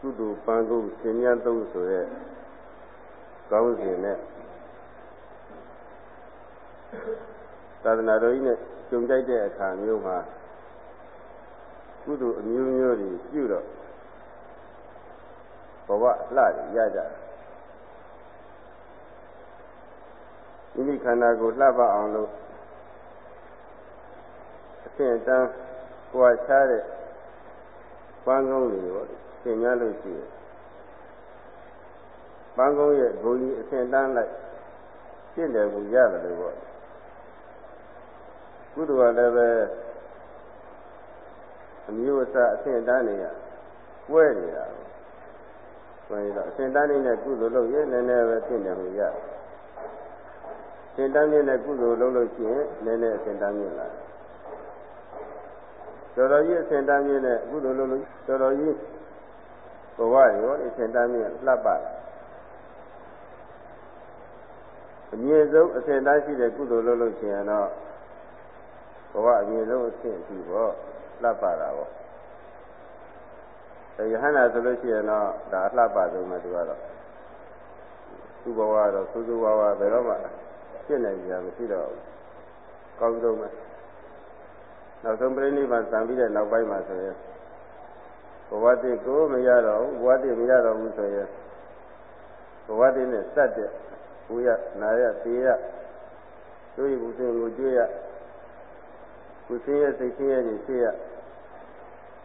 ကုသိုလ်ပန်းကုရှင်မြတ်သုံးဆိုတဲ့ကောင်းစဉ်နဲ့သာသနာတော်ကြီးနဲ့ကြုံကြိုက်တဲ့အခါမျိုးမှာကုသိုလ်အမျိုးမျိုးတွေပြုတော့ဘဝလှရကြတယ်မိမိခန္ဓာကိုလှပအောင်လို့အစဉ်အတန်းကြွားချတဲ့ပန်းကုန်းတွေပေါ့ သင်များလို့ရှိရင်ပန်းကုန်းရဲ့ဂုံကြီးအစဉ်တန်းလိုက်ရှင်းတယ်ကိုရတယ်လို့ပေါ့ကုသိုလ်ကလည်းပဲအမျိုးအစားအစဉ်တန်းနေရကွဲနေတာဆိုရင်တော့အစဉ်တန်းနေတဲ့ကုသိုလ်လုပ်ရင်နည်းနည်းပဲဖြစ်နေမှုရတယ်စင်တန်းမြင့်တဲ့ကုသိုလ်လုပ်လို့ရှိရင်နည်းနည်းအစင်တန်းမြင့်လာတော်တော်ကြီးအစင်တန်းမြင့်တဲ့ကုသိုလ်လုပ်လို့တော်တော်ကြီး ဘဝရောအစင်တန်းမြင့်လှပတယ်အမြင့်ဆုံးအစင်တန်းရှိတဲ့ကုသိုလ်လုပ်လို့ရှိရင်တော့ဘဝအမြင့်ဆုံးအဆင့်အထိပေါ့လှပတာပေါ့အဲယဟန္တာဆိုလို့ရှိရင်တော့ဒါအလှပဆုံးပဲသူကတော့သူ့ဘဝတော့စူးစူးဝါးဝါဘယ်တော့မှဖြစ်နိုင်ကြမရှိတော့ဘူးကောင်းဆုံးပဲနောက်ဆုံးပြိဋိဘံသံပြီးတဲ့နောက်ပိုင်းမှာဆိုရင် ဘဝတည်းကိုမရတော့ဘူးဘဝတည်းမရတော့ဘူးဆိုရင်ဘဝတည်းနဲ့စက်တဲ့ဘုရနာရသေရတို့ရဘူးစင်ကိုကြွရကုသင်းရဲ့စိတ်ဆင်းရဲတွေဖြစ်ရ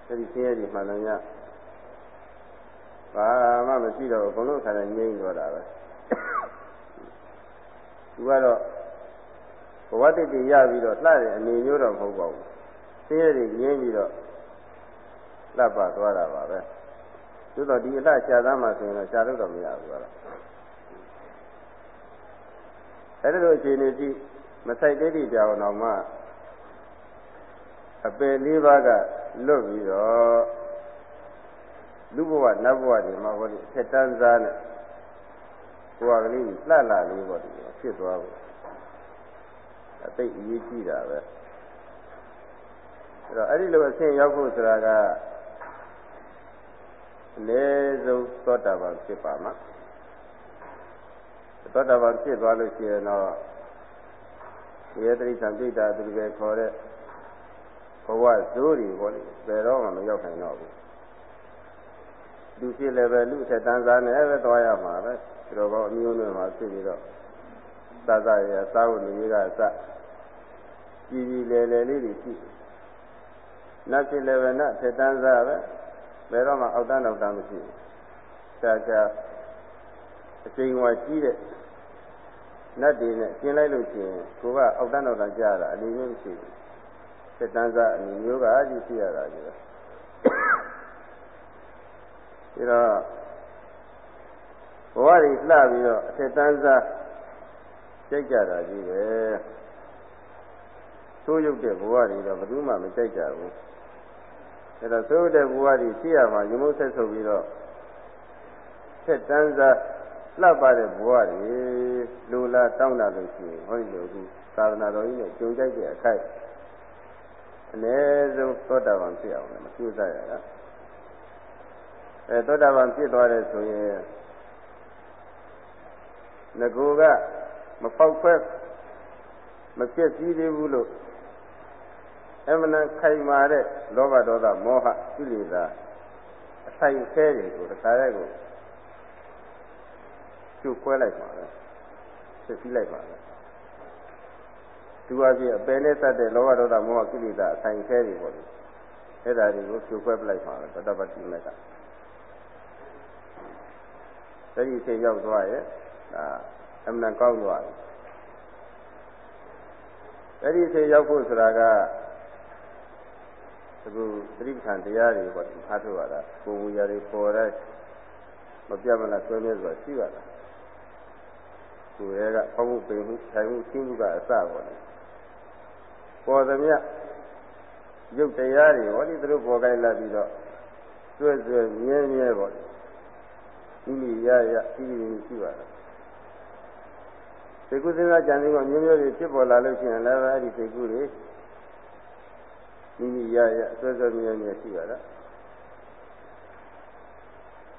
အဲဒီဆင်းရဲတွေမှန်တယ်ညဘာမှမရှိတော့ဘူးဘုံလုံးခါတိုင်းငြိမ့်တော့တာပဲသူကတော့ဘဝတည်တည်ရပြီးတော့လှတဲ့အနေမျိုးတော့မဟုတ်ပါဘူးဆင်းရဲတွေငြင်းပြီးတော့ လှပသွားတာပါပဲသို့တော့ဒီအလှရှာသားမှဆိုရင်တော့ရှာလို့တော့မရဘူးကတော့အဲ့ဒါလိုအခြေအနေကြည့်မဆိုင်သေးတဲ့ကြောင်တော့မှအပယ်လေးပါးကလွတ်ပြီးတော့လူဘဝနတ်ဘဝတွေမှာဟောဒီအထက်တန်းစားနဲ့ကိုယ်ကလေးလှလှလေးပေါ့ဒီဖြစ်သွားဘူးအသိအရေးကြီးတာပဲအဲ့တော့အဲ့ဒီလိုအဆင့်ရောက်ဖို့ဆိုတာက အနည်းဆုံးသောတာပန်ဖြစ်ပါမှာသောတာပန်ဖြစ်သွားလို့ရှိရင်တော့ဒီယတိသံပိဋ္ဌာသူတွေခေါ်တဲ့ဘဝဇိုးတွေပေါ့လေဘယ်တော့မှမရောက်နိုင်တော့ဘူးလူဖြစ်လည်းပဲလူထက်တန်းစားနဲ့ပဲသွားရမှာပဲဒီလိုကောအမျိုးမျိုးမှာဖြစ်ပြီးတော့သသရသာဝနေကြီးကအစကြည်ကြည်လေလေလေးတွေရှိနတ်ဖြစ်လည်းပဲနတ်ထက်တန်းစားပဲ ဘယ်တော့မှအောက်တန်းတော့တန်းမရှိဘူးဆရာဆရာအချိန်ဝါကြီးတဲ့နတ်တွေနဲ့ကျင်းလိုက်လို့ရှိရင်ကိုကအောက်တန်းတော့တန်းကြားတာအနေမျိုးမရှိဘူးထက်တန်းစားအနေမျိုးကကြီးရှိရတာကြီးပဲဒါတော့ဘဝတွေလှပြီးတော့အထက်တန်းစားကြိုက်ကြတာကြီးပဲသိုးရုပ်တဲ့ဘဝတွေတော့ဘယ်သူမှမကြိုက်ကြဘူး အဲတော့သိုးတဲ့ဘဝတွေရှိရမှာရမုန်းဆက်ဆုပ်ပြီးတော့ထက်တန်းစားလှပတဲ့ဘဝတွေလူလာတောင်းတာလို့ရှိရင်ဟောဒီလိုအခုသာသနာတော်ကြီးနဲ့ကြုံကြိုက်တဲ့အခိုက်အ ਨੇ ဆုံးသောတာပန်ဖြစ်အောင်လည်းမကျူးစားရတာအဲသောတာပန်ဖြစ်သွားတယ်ဆိုရင်ငကိုကမဖောက်ခွဲမဖြစ်စည်းသေးဘူးလို့ အမှန်ခိုင်မာတဲ့လောဘဒေါသမောဟကိလေသာအဆိုင်ဆဲတွေကိုတခါတည်းကိုကျုပ်ခွဲလိုက်ပါပဲဖြစ်စည်းလိုက်ပါပဲသူအပြည့်အပယ်နဲ့တတ်တဲ့လောဘဒေါသမောဟကိလေသာအဆိုင်ဆဲတွေပေါ့လေအဲ့ဒါတွေကိုကျုပ်ခွဲပလိုက်ပါပဲတတ္တပတိမေကအဲ့ဒီအချိန်ရောက်သွားရဲ့ဒါအမှန်ကောင်းသွားပြီအဲ့ဒီအချိန်ရောက်ဖို့ဆိုတာက အခုသတိပဋ္ဌာန်တရားတွေပေါ့အားထုတ်ရတာကိုယ်မူရာတွေပေါ်တဲ့မပြတ်မလားဆွေးနွေးဆိုတာရှိရတာကိုယ်ရဲ့ကဖောက်မှုပိန်မှုထိုင်မှုရှင်းမှုကအစပေါ့လေပေါ်သမျှရုပ်တရားတွေဟောဒီသူတို့ပေါ်ကြိုက်လာပြီးတော့ဆွဲဆွဲမြဲမြဲပေါ့လေမိမိရရပြီးပြီးရှိပါတော့စိတ်ကူးစဉ်းစားကြံစည်မှုမျိုးမျိုးတွေဖြစ်ပေါ်လာလို့ရှိရင်လည်းအဲ့ဒီစိတ်ကူးတွေ မိမိရရဆွဲဆွဲမြဲမြဲရှိပါတော့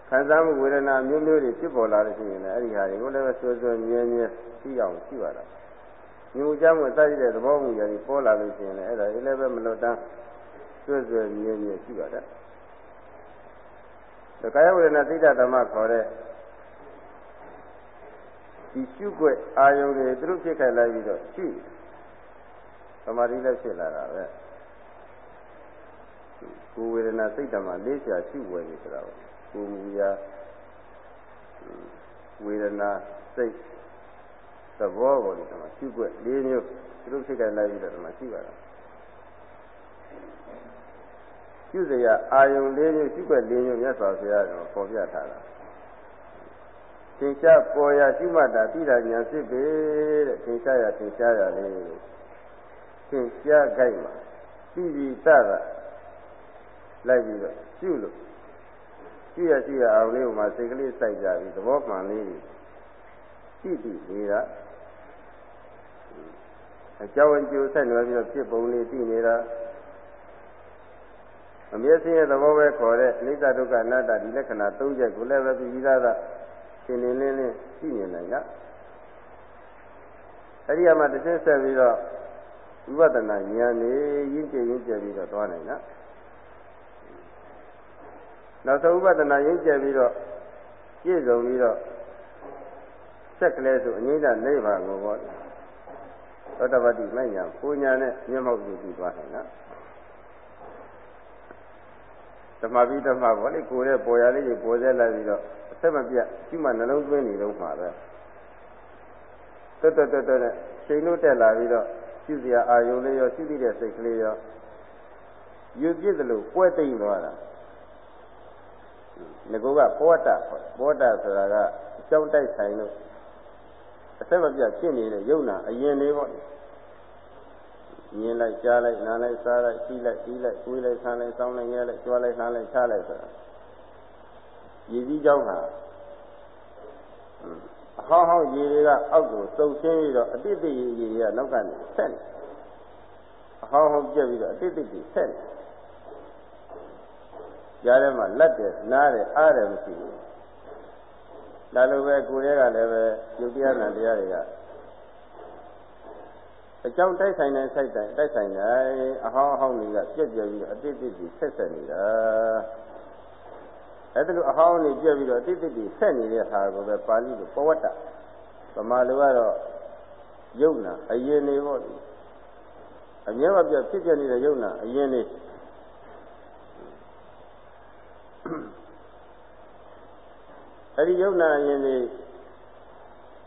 ခံစားမှုဝေဒနာမျိုးမျိုးတွေဖြစ်ပေါ်လာလို့ရှိရင်လည်းအဲ့ဒီဟာတွေကိုလည်းပဲဆွဆွမြဲမြဲရှိအောင်ရှိပါလားညူကြမှုစသဖြင့်သဘောမှုရာတွေပေါ်လာလို့ရှိရင်လည်းအဲ့ဒါလည်းပဲမလွတ်တမ်းဆွဆွမြဲမြဲရှိပါလားဒါကာယဝေဒနာသိတ္တသမခေါ်တဲ့ဒီရှုွက်အာယုံတွေသူတို့ဖြစ်ခဲ့လိုက်ပြီးတော့ရှုသမာဓိလည်းဖြစ်လာတာပဲ ကိုယ်ဝေဒနာစိတ်ဓာတ်မှာလေးချာရှုဝယ်နေဆိုတာကိုယ်မူရာဝေဒနာစိတ်သဘောပေါ်ဒီမှာရှုွက်၄မျိုးသူတို့ဖြစ်ခဲ့လိုက်ပြီးတော့ဒီမှာရှိပါတာရှုစရာအာယုံ၄မျိုးရှုွက်၄မျိုးမြတ်စွာဘုရားကပေါ်ပြထားတာသင်္ချပေါ်ရရှိမှတ်တာသိတာညာစစ်ပေတဲ့သင်္ချရသင်္ချရလေးသင်္ချကြိုက်မှာပြီးပြီးတတာ လိုက်ပြီးတော့ရှုလို့ရှုရရှုရအောင်လေးဟိုမှာစိတ်ကလေးစိုက်ကြပြီးသဘောမှန်လေးရှိပြီနေတာအကြောင်းအကျိုးဆက်နွယ်ပြီးတော့ဖြစ်ပုံလေးသိနေတာအမျက်စင်းရဲ့သဘောပဲခေါ်တဲ့အနိစ္စဒုက္ခအနတ္တဒီလက္ခဏာ၃ချက်ကိုလည်းပဲပြီးသားသာရှင်းနေလင်းလင်းရှိနေနိုင်လားအဲ့ဒီအမှတစ်ချက်ဆက်ပြီးတော့ဝိပဿနာဉာဏ်နေရင်းကျက်ရင်းကျက်ပြီးတော့သွားနိုင်လား နောက်ဆုံးဝိပဿနာရင်းကျက်ပြီးတော့ပြည့်စုံပြီးတော့ဆက်ကလေးဆိုအငိမ့်တဲ့နိဗ္ဗာန်ကိုပေါ့သောတပတိမညာပူညာနဲ့မျက်မှောက်ပြုပြီးသွားနိုင်လားဓမ္မပိဓမ္မပေါ့လေကိုယ်ရဲ့ပေါ်ရလေးကြီးပေါ်သေးလာပြီးတော့အဆက်မပြတ်ရှိမှနှလုံးသွင်းနေတော့မှာပဲတွတ်တွတ်တွတ်တွတ်နဲ့ချိန်လို့တက်လာပြီးတော့ရှိစရာအာယုံလေးရောရှိသည့်တဲ့စိတ်ကလေးရောယူပြစ်သလိုပွဲသိမ့်သွားတာ ငကောကပောတခေါ်ပောတဆိုတာကအကြောင်းတိုက်ဆိုင်လို့အဆက်မပြတ်ဖြစ်နေတဲ့ယုံနာအရင်လေးပေါ့မြင်လိုက်ကြားလိုက်နားလိုက်စားလိုက်ရှိလိုက်ပြီးလိုက်ကိုယ်လိုက်ဆန်းလိုက်စောင်းလိုက်ရဲလိုက်ကြွားလိုက်နှားလိုက်ချလိုက်ဆိုတာရည်စည်းကြောင်းဟာအဟောင်းဟောင်းရေတွေကအောက်ကိုစုပ်ဆင်းပြီးတော့အတိတ်တိရေတွေကနောက်ကနေဆက်နေအဟောင်းဟောင်းပြက်ပြီးတော့အတိတ်တိတွေဆက်နေ ကြားထဲမှာလက်တယ်နားတယ်အားတယ်မရှိဘူးဒါလိုပဲကိုယ်ရဲ့ကလည်းပဲယုတ်တရားနဲ့တရားတွေကအကြောင်းတိုက်ဆိုင်တဲ့ဆိုင်တိုင်တိုက်ဆိုင်တိုင်းအဟောင်းအဟောင်းတွေကပြက်ပြက်ပြီးတော့အတိတ်တိတွေဆက်ဆက်နေတာအဲ့ဒါလိုအဟောင်းတွေပြက်ပြီးတော့အတိတ်တိဆက်နေတဲ့ဟာကိုပဲပါဠိလိုပဝတ္တဗမာလိုကတော့ယုံနာအရင်နေပေါ့ဒီအမြဲမပြတ်ဖြစ်ပြနေတဲ့ယုံနာအရင်နေ အဲ့ဒီယုံနာအရင်နေ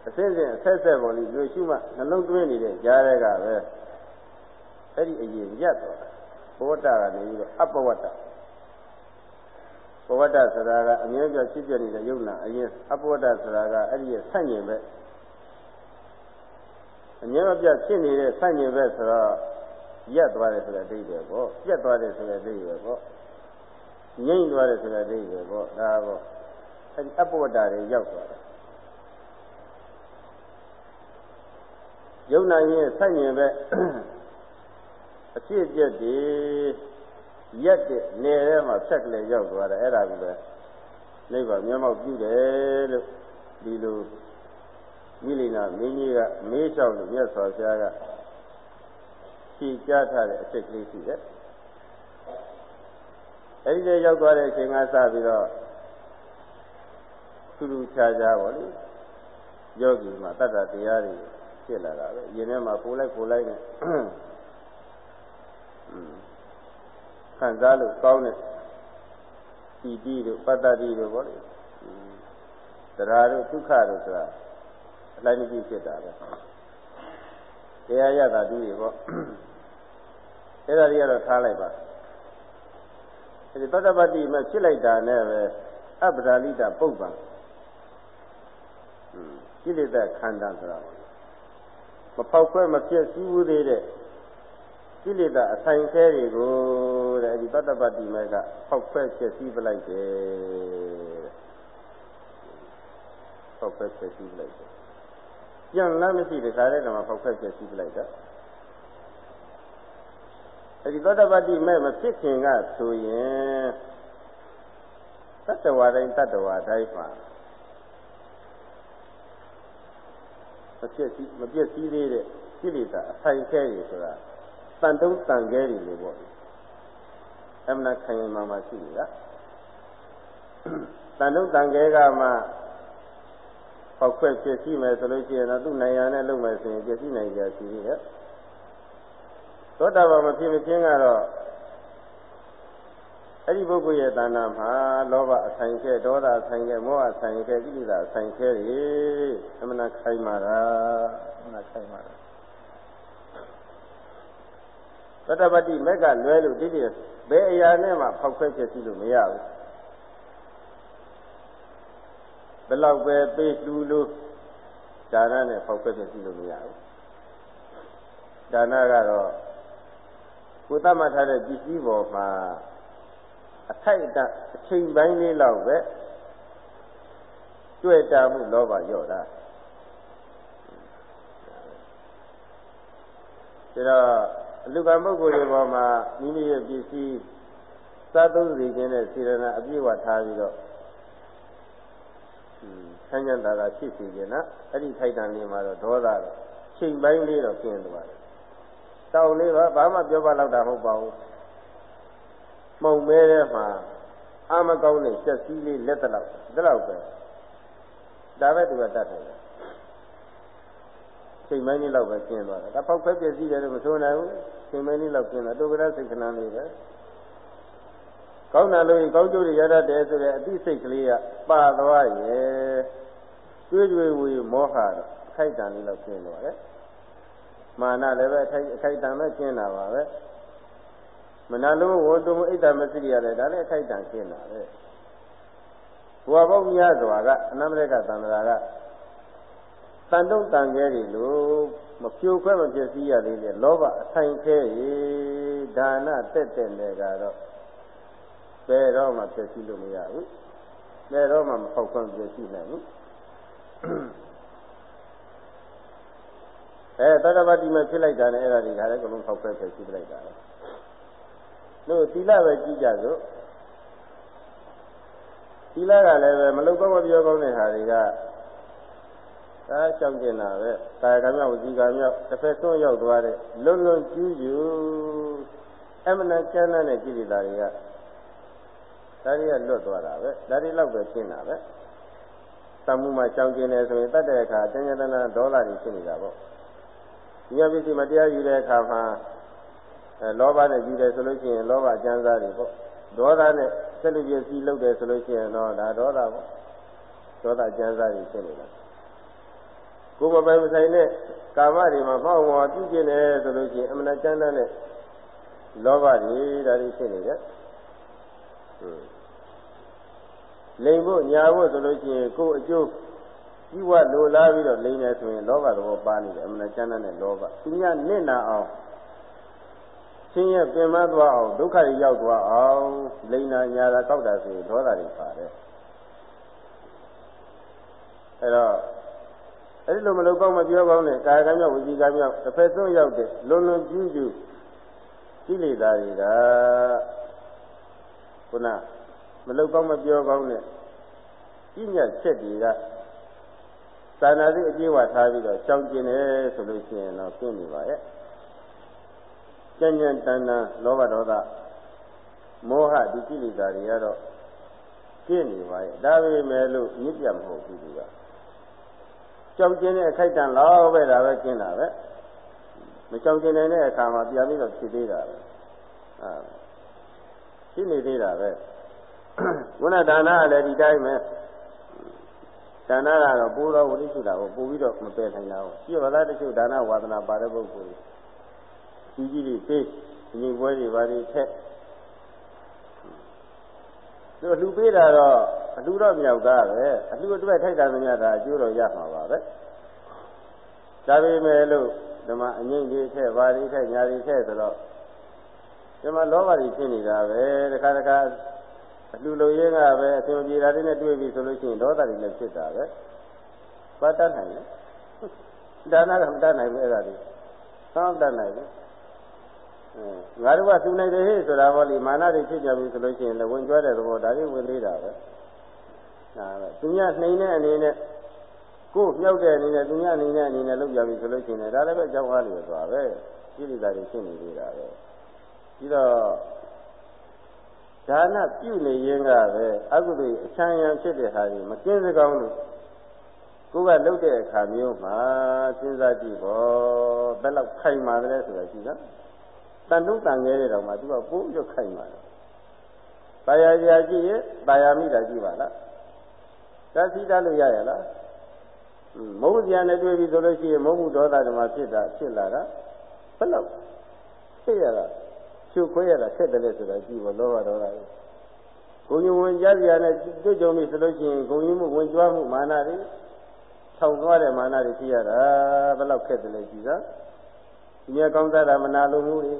အစင်းစင်းအဆက်ဆက်ပေါ်လိလူရှိမှနှလုံးသွင်းနေတဲ့ကြားတဲ့ကပဲအဲ့ဒီအရင်ရက်သွားတာပဝတ္တကနေပြီးတော့အပဝတ္တပဝတ္တဆိုတာကအမြဲပြဖြစ်ပြနေတဲ့ယုံနာအရင်အပဝတ္တဆိုတာကအဲ့ဒီရဲ့ဆန့်ကျင်ဘက်အမြဲမပြဖြစ်နေတဲ့ဆန့်ကျင်ဘက်ဆိုတော့ရက်သွားတယ်ဆိုတဲ့အဓိပ္ပာယ်ပေါ့ပြက်သွားတယ်ဆိုတဲ့အဓိပ္ပာယ်ပေါ့ ငြိမ့်သွားတယ်ဆိုတဲ့အဓိပ္ပာယ်ပေါ့ဒါပေါ့အဲ့ဒီအပဝတ္တတွေရောက်သွားတယ်ယုံနာရင်ဆန့်ကျင်ဘက်အဖြစ်အပျက်တွေရက်တဲ့နေထဲမှာဖြက်ကလေးရောက်သွားတယ်အဲ့ဒါကလည်းနိဗ္ဗာန်မျက်မှောက်ပြုတယ်လို့ဒီလိုမိလိနာမင်းကြီးကမေးလျှောက်လို့မြတ်စွာဘုရားကဖြေကြားထားတဲ့အချက်ကလေးရှိတယ် အဲ့ဒီလေးရောက်သွားတဲ့အချိန်ကစပြီးတော့သူလူခြားခြားပါလေယောဂီမှာတတ္တတရားတွေဖြစ်လာတာပဲရင်ထဲမှာပိုလိုက်ပိုလိုက်နဲ့ခံစားလို့ကောင်းတဲ့ဤတိတို့ပတ္တတိတို့ဗောလေတရားတို့ဒုက္ခတို့ဆိုတာအလိုက်မကြည့်ဖြစ်တာပဲတရားရတာတူတွေဗောအဲ့ဒါတွေကတော့ထားလိုက်ပါ အဲဒီသတ္တပတ္တိမှာဖြစ်လိုက်တာနဲ့ပဲအပ္ပဒါလိတပုပ္ပံကိလေသာခန္ဓာဆိုတာမဖောက်ခွဲမဖြစ်စည်းဝသေးတဲ့ကိလေသာအဆိုင်ခဲတွေကိုတဲ့အဲဒီတတ္တပတ္တိမဲကဖောက်ခွဲဖြစ်စည်းပလိုက်တယ်တဲ့ဖောက်ခွဲဖြစ်စည်းပလိုက်တယ်ပြန်လမ်းမရှိတဲ့ခါတဲ့ကမှဖောက်ခွဲဖြစ်စည်းပလိုက်တာ အဲဒီသောတပတ္တိမဲ့မဖြစ်ခင်ကဆိုရင်တတ္တဝါတိုင်းတတ္တဝါတိုင်းမှာမပြည့်စည်မပြည့်စည်သေးတဲ့ကိလေသာအဆိုင်ခဲတွေဆိုတာတန်တုံးတန်ခဲတွေလို့ပေါ့အမှန်ခိုင်မှမှရှိနေတာတန်တုံးတန်ခဲကမှပောက်ခွက်ပြည့်စည်မယ်ဆိုလို့ရှိရင်တော့သူ့နိုင်ရနဲ့လုပ်မယ်ဆိုရင်ပြည့်စည်နိုင်ကြရှိသေးတယ် သောတာပန်မဖြစ်မချင်းကတော့အဲ့ဒီပုဂ္ဂိုလ်ရဲ့တဏ္ဍာမှာလောဘအဆိုင်ခဲဒေါသအဆိုင်ခဲမောဟအဆိုင်ခဲကိလေသာအဆိုင်ခဲတွေအမှန်ခိုင်မာတာအမှန်ခိုင်မာတာသတ္တပတိမက်ကလွဲလို့ဒီဒီဘယ်အရာနဲ့မှဖောက်ခွဲဖြစ်စီလို့မရဘူးဘယ်လောက်ပဲပေးလှူလို့ဒါနနဲ့ဖောက်ခွဲဖြစ်စီလို့မရဘူးဒါနကတော့ ကိုယ်သတ်မှတ်ထားတဲ့ပစ္စည်းပေါ်မှာအထိုက်အတအချိန်ပိုင်းလေးလောက်ပဲတွေ့တာမှုလောဘရော့တာဒါတော့အလူကံပုဂ္ဂိုလ်တွေပေါ်မှာမိမိရဲ့ပစ္စည်းစားသုံးစီခြင်းနဲ့စေရနာအပြည့်ဝထားပြီးတော့ဆန်းကျင်တာကဖြစ်စီခြင်းနော်အဲ့ဒီထိုက်တန်လေးမှာတော့ဒေါသတော့ချိန်ပိုင်းလေးတော့ကျင်းသွားတယ် တောင်းလေးတော့ဘာမှပြောပါတော့တာမဟုတ်ပါဘူးမှုံမဲထဲမှာအာမကောင်းတဲ့ချက်စည်းလေးလက်တလောက်တလောက်ပဲဒါပဲသူကတတ်တယ်ချိန်မိုင်းလေးလောက်ပဲကျင်းသွားတယ်ဒါပေါက်ဖက်ပြည့်စည်တယ်လို့မဆိုနိုင်ဘူးချိန်မိုင်းလေးလောက်ကျင်းသွားဒုက္ခရစိတ်ခဏလေးပဲကောင်းတာလို့ကောင်းကျိုးတွေရတတ်တယ်ဆိုတဲ့အသိစိတ်ကလေးကပါသွားရဲ့တွေးတွေးဝေမောဟတော့အခိုက်တန်လေးလောက်ကျင်းသွားတယ် မာနလည်းပဲအခိုက်အခိုက်တန်ပဲကျင်းတာပါပဲမနာလို့ဝတ္တမဣဒ္ဓမစိရိရတယ်ဒါလည်းအခိုက်တန်ကျင်းတာပဲဘဝပေါင်းများစွာကအနန္တရကသံဃာကတန်တုံးတန်ခဲတွေလို့မဖြိုခွဲမဖြစ်စည်းရသေးတဲ့လောဘအဆိုင်ခဲရေဒါနတက်တဲ့နယ်ကတော့ဘယ်တော့မှဖြစ်စည်းလို့မရဘူးဘယ်တော့မှမဖောက်ခွင့်ပြရှိနိုင်ဘူး အဲတတ္တဝတိမဖြစ်လိုက်တာနဲ့အဲ့ဒါတွေကလည်းအကုန်လုံးဖောက်ခွဲဖြစ်ရှိလိုက်တာလို့သီလပဲကြည့်ကြစို့သီလကလည်းပဲမလုကောင်းမပြောကောင်းတဲ့ဟာတွေကဒါရှောင်ကျင်တာပဲကာယကံမြောက်ဝစီကံမြောက်တစ်ဖက်ဆုံးရောက်သွားတဲ့လွန်လွန်ကျူးကျူးအမှန်တန်ကျမ်းတဲ့ကိလေသာတွေကဒါတွေကလွတ်သွားတာပဲဒါတွေလောက်ပဲရှင်းတာပဲသံမှုမှာရှောင်ကျင်တယ်ဆိုရင်တတ်တဲ့အခါတဏှာတဏှာဒေါသတွေဖြစ်နေတာပေါ့ ဒီရပစ္စည်းမတရားယူတဲ့အခါမှာအဲလောဘနဲ့ယူတယ်ဆိုလို့ရှိရင်လောဘအကျဉ်းစားတွေပေါ့ဒေါသနဲ့ဆက်လူပစ္စည်းလုပ်တယ်ဆိုလို့ရှိရင်တော့ဒါဒေါသပေါ့ဒေါသအကျဉ်းစားတွေဖြစ်နေတာကိုယ်မပိုင်မဆိုင်တဲ့ကာမတွေမှာမောက်မောပြုကျင်တယ်ဆိုလို့ရှိရင်အမှန်တန်တဲ့လောဘတွေဒါတွေဖြစ်နေတယ်လိမ်ဖို့ညာဖို့ဆိုလို့ရှိရင်ကိုယ်အကျိုး ကြီးဝလိုလားပြီးတော့လိမ်နေဆိုရင်လောဘသဘောပါနေတယ်အမှန်တန်တဲ့လောဘသူများနစ်နာအောင်ဆင်းရဲပင်မသွားအောင်ဒုက္ခတွေရောက်သွားအောင်လိန်နာညာတာတောက်တာဆိုရင်ဒေါသတွေပါတယ်အဲတော့အဲဒီလိုမလုပ်ကောင်းမပြောကောင်းတဲ့ကာယကံမြောက်ဝစီကံမြောက်တစ်ဖက်ဆုံးရောက်တဲ့လွန်လွန်ကျူးကျူးကိလေသာတွေကခုနမလုပ်ကောင်းမပြောကောင်းတဲ့ပြညတ်ချက်တွေက သာနာစိတ်အပြည့်ဝထားပြီးတော့ရှောင်ကျင်တယ်ဆိုလို့ရှိရင်တော့ပြင်းနေပါရဲ့ကြံ့ကြံ့တန်တန်လောဘဒေါသမောဟဒီကိလေသာတွေကတော့ပြင်းနေပါရဲ့ဒါပေမဲ့လို့မြစ်ပြမဟုတ်ဘူးသူကကြောက်ကျင်တဲ့အခိုက်တန်လောက်ပဲဒါပဲကျင်းတာပဲမကြောက်ကျင်နိုင်တဲ့အခါမှာပြန်ပြီးတော့ဖြစ်သေးတာပဲအာရှိနေသေးတာပဲခုနဒါနကလည်းဒီတိုင်းပဲ ဒါနကတော့ပိုးတော်ဝိသုတာကိုပို့ပြီးတော့မပယ်နိုင်တာဟုတ်ရှိပါလားတချို့ဒါနဝါဒနာပါတဲ့ပုဂ္ဂိုလ်ကြီးကြီးတွေပေးညီပွဲတွေဘာတွေထက်သူအလှပေးတာတော့အလှတော့မြောက်သားပဲအလှအတွက်ထိုက်တာမများတာအကျိုးတော့ရမှာပါပဲဒါပေမဲ့လို့ဒီမှာအငိမ့်ကြီးထက်ဘာတွေထက်ညာတွေထက်ဆိုတော့ဒီမှာလောဘတွေဖြစ်နေတာပဲတခါတခါ အလှလိုရင်းကပဲအရှင်ပြေတာတွေနဲ့တွေ့ပြီဆိုလို့ရှိရင်ဒေါသတွေလည်းဖြစ်တာပဲဘာတတ်နိုင်လဲဒါနကမတတ်နိုင်ဘူးအဲ့ဒါတွေသောတတ်နိုင်ဘူးငါတို့ကသူနိုင်တယ်ဟဲ့ဆိုတာပေါ့လေမာနတွေဖြစ်ကြပြီဆိုလို့ရှိရင်လည်းဝင်ကြွတဲ့သဘောဒါလေးဝင်သေးတာပဲဒါပဲသူများနှိမ်တဲ့အနေနဲ့ကိုယ်မြောက်တဲ့အနေနဲ့သူများအနေနဲ့အနေနဲ့လုပ်ကြပြီဆိုလို့ရှိရင်ဒါလည်းပဲကြောက်အားလျော်သွားပဲကိလေသာတွေဖြစ်နေသေးတာပဲပြီးတော့ ဒါနပြုနေရင်ကပဲအကုသိုလ်အချမ်းရံဖြစ်တဲ့ဟာကြီးမကင်းစကောင်းလို့ကိုယ်ကလုပ်တဲ့အခါမျိုးမှာစဉ်းစားကြည့်ပေါ့ဘယ်လောက်ခိုင်မာတယ်ဆိုတာရှိတာတန်တုံးတန်ငဲတဲ့တောင်မှသူကပိုးရွတ်ခိုင်မာတယ်။တာယာကြာကြည့်ရင်တာယာမိတာကြည့်ပါလား။သတိတလို့ရရလား။မုန်းကြံနဲ့တွေ့ပြီဆိုလို့ရှိရင်မုန်းမှုဒေါသဓမ္မဖြစ်တာဖြစ်လာတာဘယ်လောက်ဖြစ်ရတာ ရှုခွဲရတာဆက်တယ်ဆိုတာကြည့်ဖို့လောဘဒေါသတွေဂုံညဝင်ကြစရာနဲ့တွေ့ကြုံပြီဆိုလို့ရှိရင်ဂုံညမှုဝင်ကြွားမှုမာနတွေထောင်သွားတဲ့မာနတွေဖြစ်ရတာဘယ်လောက်ခက်တယ်လဲကြည်သာဒီမြတ်ကောင်းစားတာမနာလိုမှုတွေ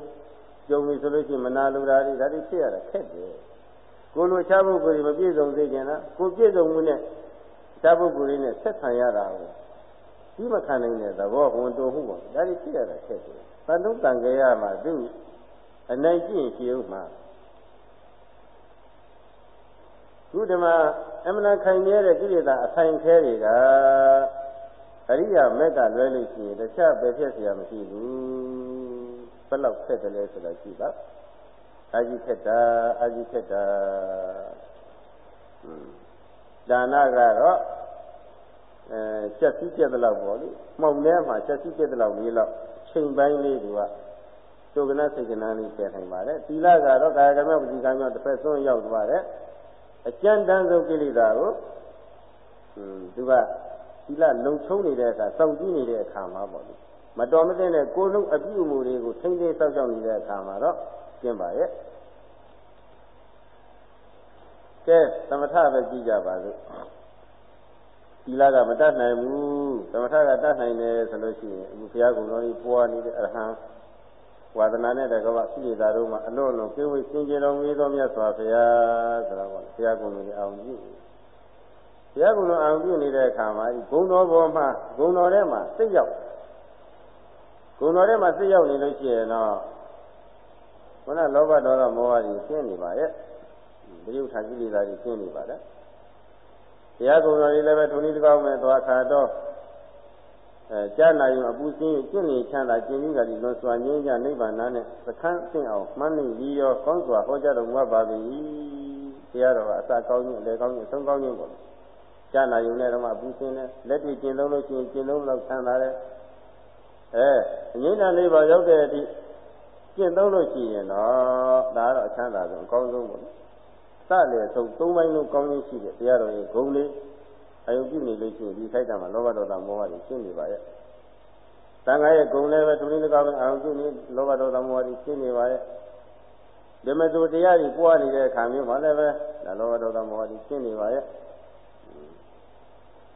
ကြုံပြီဆိုလို့ရှိရင်မနာလိုတာတွေဒါတွေဖြစ်ရတာခက်တယ်ကိုလိုချပုဂ္ဂိုလ်တွေမပြည့်စုံသေးခင်လားကိုပြည့်စုံမှုနဲ့ချပုဂ္ဂိုလ်တွေနဲ့ဆက်ဆံရတာကိုဒီမခံနိုင်တဲ့သဘောဝန်တိုမှုပေါ့ဒါတွေဖြစ်ရတာခက်တယ်သံတုံးတန်ကြရမှာသူ အနိုင်ကျင့်ရှိဦးမှာခုဒီမှာအမှန်ခိုင်မြဲတဲ့ကိလေသာအဆိုင်ခဲတွေကအရိယာမက်ကလွဲလို့ရှိရင်တခြားပဲဖြစ်เสียမရှိဘူးဘယ်လောက်ခက်တယ်လဲဆိုတာကြည့်ပါအာကြီးခက်တာအာကြီးခက်တာဒါနကတော့အဲချက်စီးပြက်တဲ့လောက်ပေါ့လေမှုံထဲမှာချက်စီးပြက်တဲ့လောက်လေးလောက်ချိန်ပိုင်းလေးက ဒုက္ခနာစိတ်ကနာလေးပြနိုင်ပါတယ်သီလကတော့ကာယကံမြောက်ပฏิကံမြောက်တစ်ဖက်ဆုံးရောက်သွားတယ်အကျဉ်းတန်းဆုံးကိလေသာကိုသူကသီလလုံချုံနေတဲ့အခါစောင့်ကြည့်နေတဲ့အခါမှာပေါ့လေမတော်မသင့်တဲ့ကိုယ်လုံးအပြုအမူတွေကိုထိမ့်သိမ်းစောင့်ရှောက်နေတဲ့အခါမှာတော့ကျင့်ပါရဲ့ကဲသမထပဲကြည့်ကြပါစို့သီလကမတတ်နိုင်ဘူးသမထကတတ်နိုင်တယ်ဆိုလို့ရှိရင်အခုဘုရားကုံတော်ကြီးပွားနေတဲ့အရဟံ ဝါဒနာနဲ့တကဘာရှိနေတာတို့မှာအလို့လို့ကိဝိစင်ကြယ်တော်မူသောမြတ်စွာဘုရားဆိုတာပေါ့ဘုရားကုံတော်ကြီးအောင်ကြည့်ဘုရားကုံတော်အောင်ကြည့်နေတဲ့အခါမှာဂုံတော်ပေါ်မှာဂုံတော်ထဲမှာစိတ်ရောက်ဂုံတော်ထဲမှာစိတ်ရောက်နေလို့ရှိရင်တော့ခုနလောဘဒေါသမောဟတွေရှင်းနေပါရဲ့ပရိယုထာကိလေသာတွေရှင်းနေပါတဲ့ဘုရားကုံတော်ကြီးလည်းပဲထုံနည်းတကောင်းမဲ့သွားခါတော့ အဲကြားနာရင်အပူစင်းကျင့်နေချမ်းသာကျင့်ပြီးကြပြီးလွန်စွာငြိမ်းချနိဗ္ဗာန်နဲ့သခန်းသိအောင်မှန်းနေပြီးရောကောင်းစွာဟောကြားတော်မူပါပြီတရားတော်ကအစကောင်းခြင်းအလယ်ကောင်းခြင်းအဆုံးကောင်းခြင်းပေါ့ကြားနာရင်လည်းဓမ္မအပူစင်းနဲ့လက်တွေ့ကျင့်လုံးလို့ရှိရင်ကျင့်လုံးလောက်ဆန်းသာတယ်အဲအငြိမ့်တာလေးပါရောက်တဲ့အထိကျင့်သုံးလို့ရှိရင်တော့ဒါကတော့အချမ်းသာဆုံးအကောင်းဆုံးပေါ့စလေဆုံးသုံးပိုင်းလုံးကောင်းခြင်းရှိတဲ့တရားတော်ရဲ့ဂုဏ်လေး အယုံပြုနေလို့ရှိရင်ဒီခိုက်တာမှာလောဘဒေါသမောဟတွေရှင်းနေပါရဲ့။တန်ခါရဲ့ဂုံလည်းပဲသူရင်းတကားပဲအယုံပြုနေလောဘဒေါသမောဟတွေရှင်းနေပါရဲ့။ဓမ္မသူတရားကြီးပွားနေတဲ့အခါမျိုးမှာလည်းပဲဒါလောဘဒေါသမောဟတွေရှင်းနေပါရဲ့။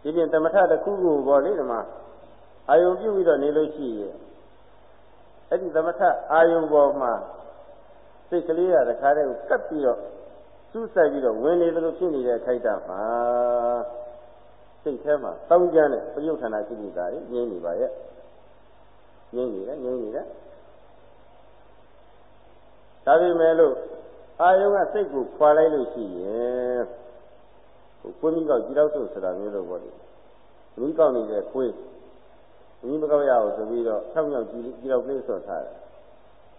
ဒီပြင်သမထတစ်ခုခုပေါ့လေဒီမှာအာယုံပြုပြီးတော့နေလို့ရှိရင်အဲ့ဒီသမထအာယုံပေါ်မှာစိတ်ကလေးရတခါတည်းကိုကပ်ပြီးတော့စူးစိုက်ပြီးတော့ဝင်နေသလိုဖြစ်နေတဲ့ခိုက်တာမှာ စိတ်ထဲမှာတောင်းကြမ်းတဲ့ပယုဌာဏကိလေသာတွေငြိမ့်နေပါရဲ့ငြိမ့်နေတယ်ငြိမ့်နေတယ်ဒါပေမဲ့လို့အာယုံကစိတ်ကိုခွာလိုက်လို့ရှိရင်ဟိုကိုမိကောက်ကြည်တော့ဆိုဆိုတာမျိုးလို့ပေါ့လေမိကောက်နေတဲ့ခွေးမိမကောက်ရအောင်ဆိုပြီးတော့၆မြောက်ကြည်ကြည်တော့ကလေးဆွတ်ထားတယ်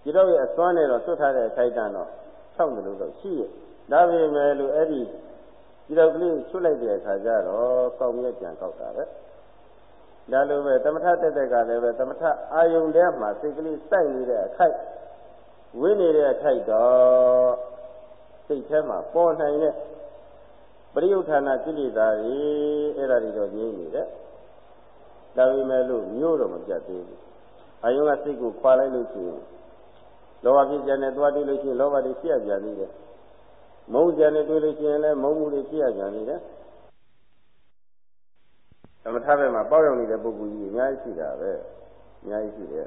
ကြည်တော့ရဲ့အစွမ်းနဲ့တော့ဆွတ်ထားတဲ့အခိုက်တန်တော့၆တယ်လို့တော့ရှိရဲ့ဒါပေမဲ့လို့အဲ့ဒီ ဒီလောက်ကလေးချွတ်လိုက်တဲ့အခါကျတော့ကောက်မြက်ပြန်ကောက်တာပဲဒါလိုပဲသမထတက်တဲ့ကလည်းပဲသမထအာယုန်ထဲမှာစိတ်ကလေးစိုက်နေတဲ့အခိုက်ဝိနေတဲ့အခိုက်တော့စိတ်ထဲမှာပေါ်နိုင်တဲ့ပရိယုဌာဏကိလေသာတွေအဲ့ဒါတွေတော့ငြိမ့်နေတယ်ဒါပေမဲ့လို့မျိုးတော့မပြတ်သေးဘူးအာယုန်ကစိတ်ကိုခွာလိုက်လို့ရှိရင်လောဘဖြစ်ကြတဲ့သွားတွေ့လို့ရှိရင်လောဘတွေပြည့်ပြန်နေတယ် မုန်းကြနဲ့တွေ့လို့ရှိရင်လည်းမုန်းမှုတွေဖြစ်ရကြနေတယ်သမထဘက်မှာပေါ့ရောက်နေတဲ့ပုဂ္ဂိုလ်ကြီးအများကြီးရှိတာပဲအများကြီးရှိတယ်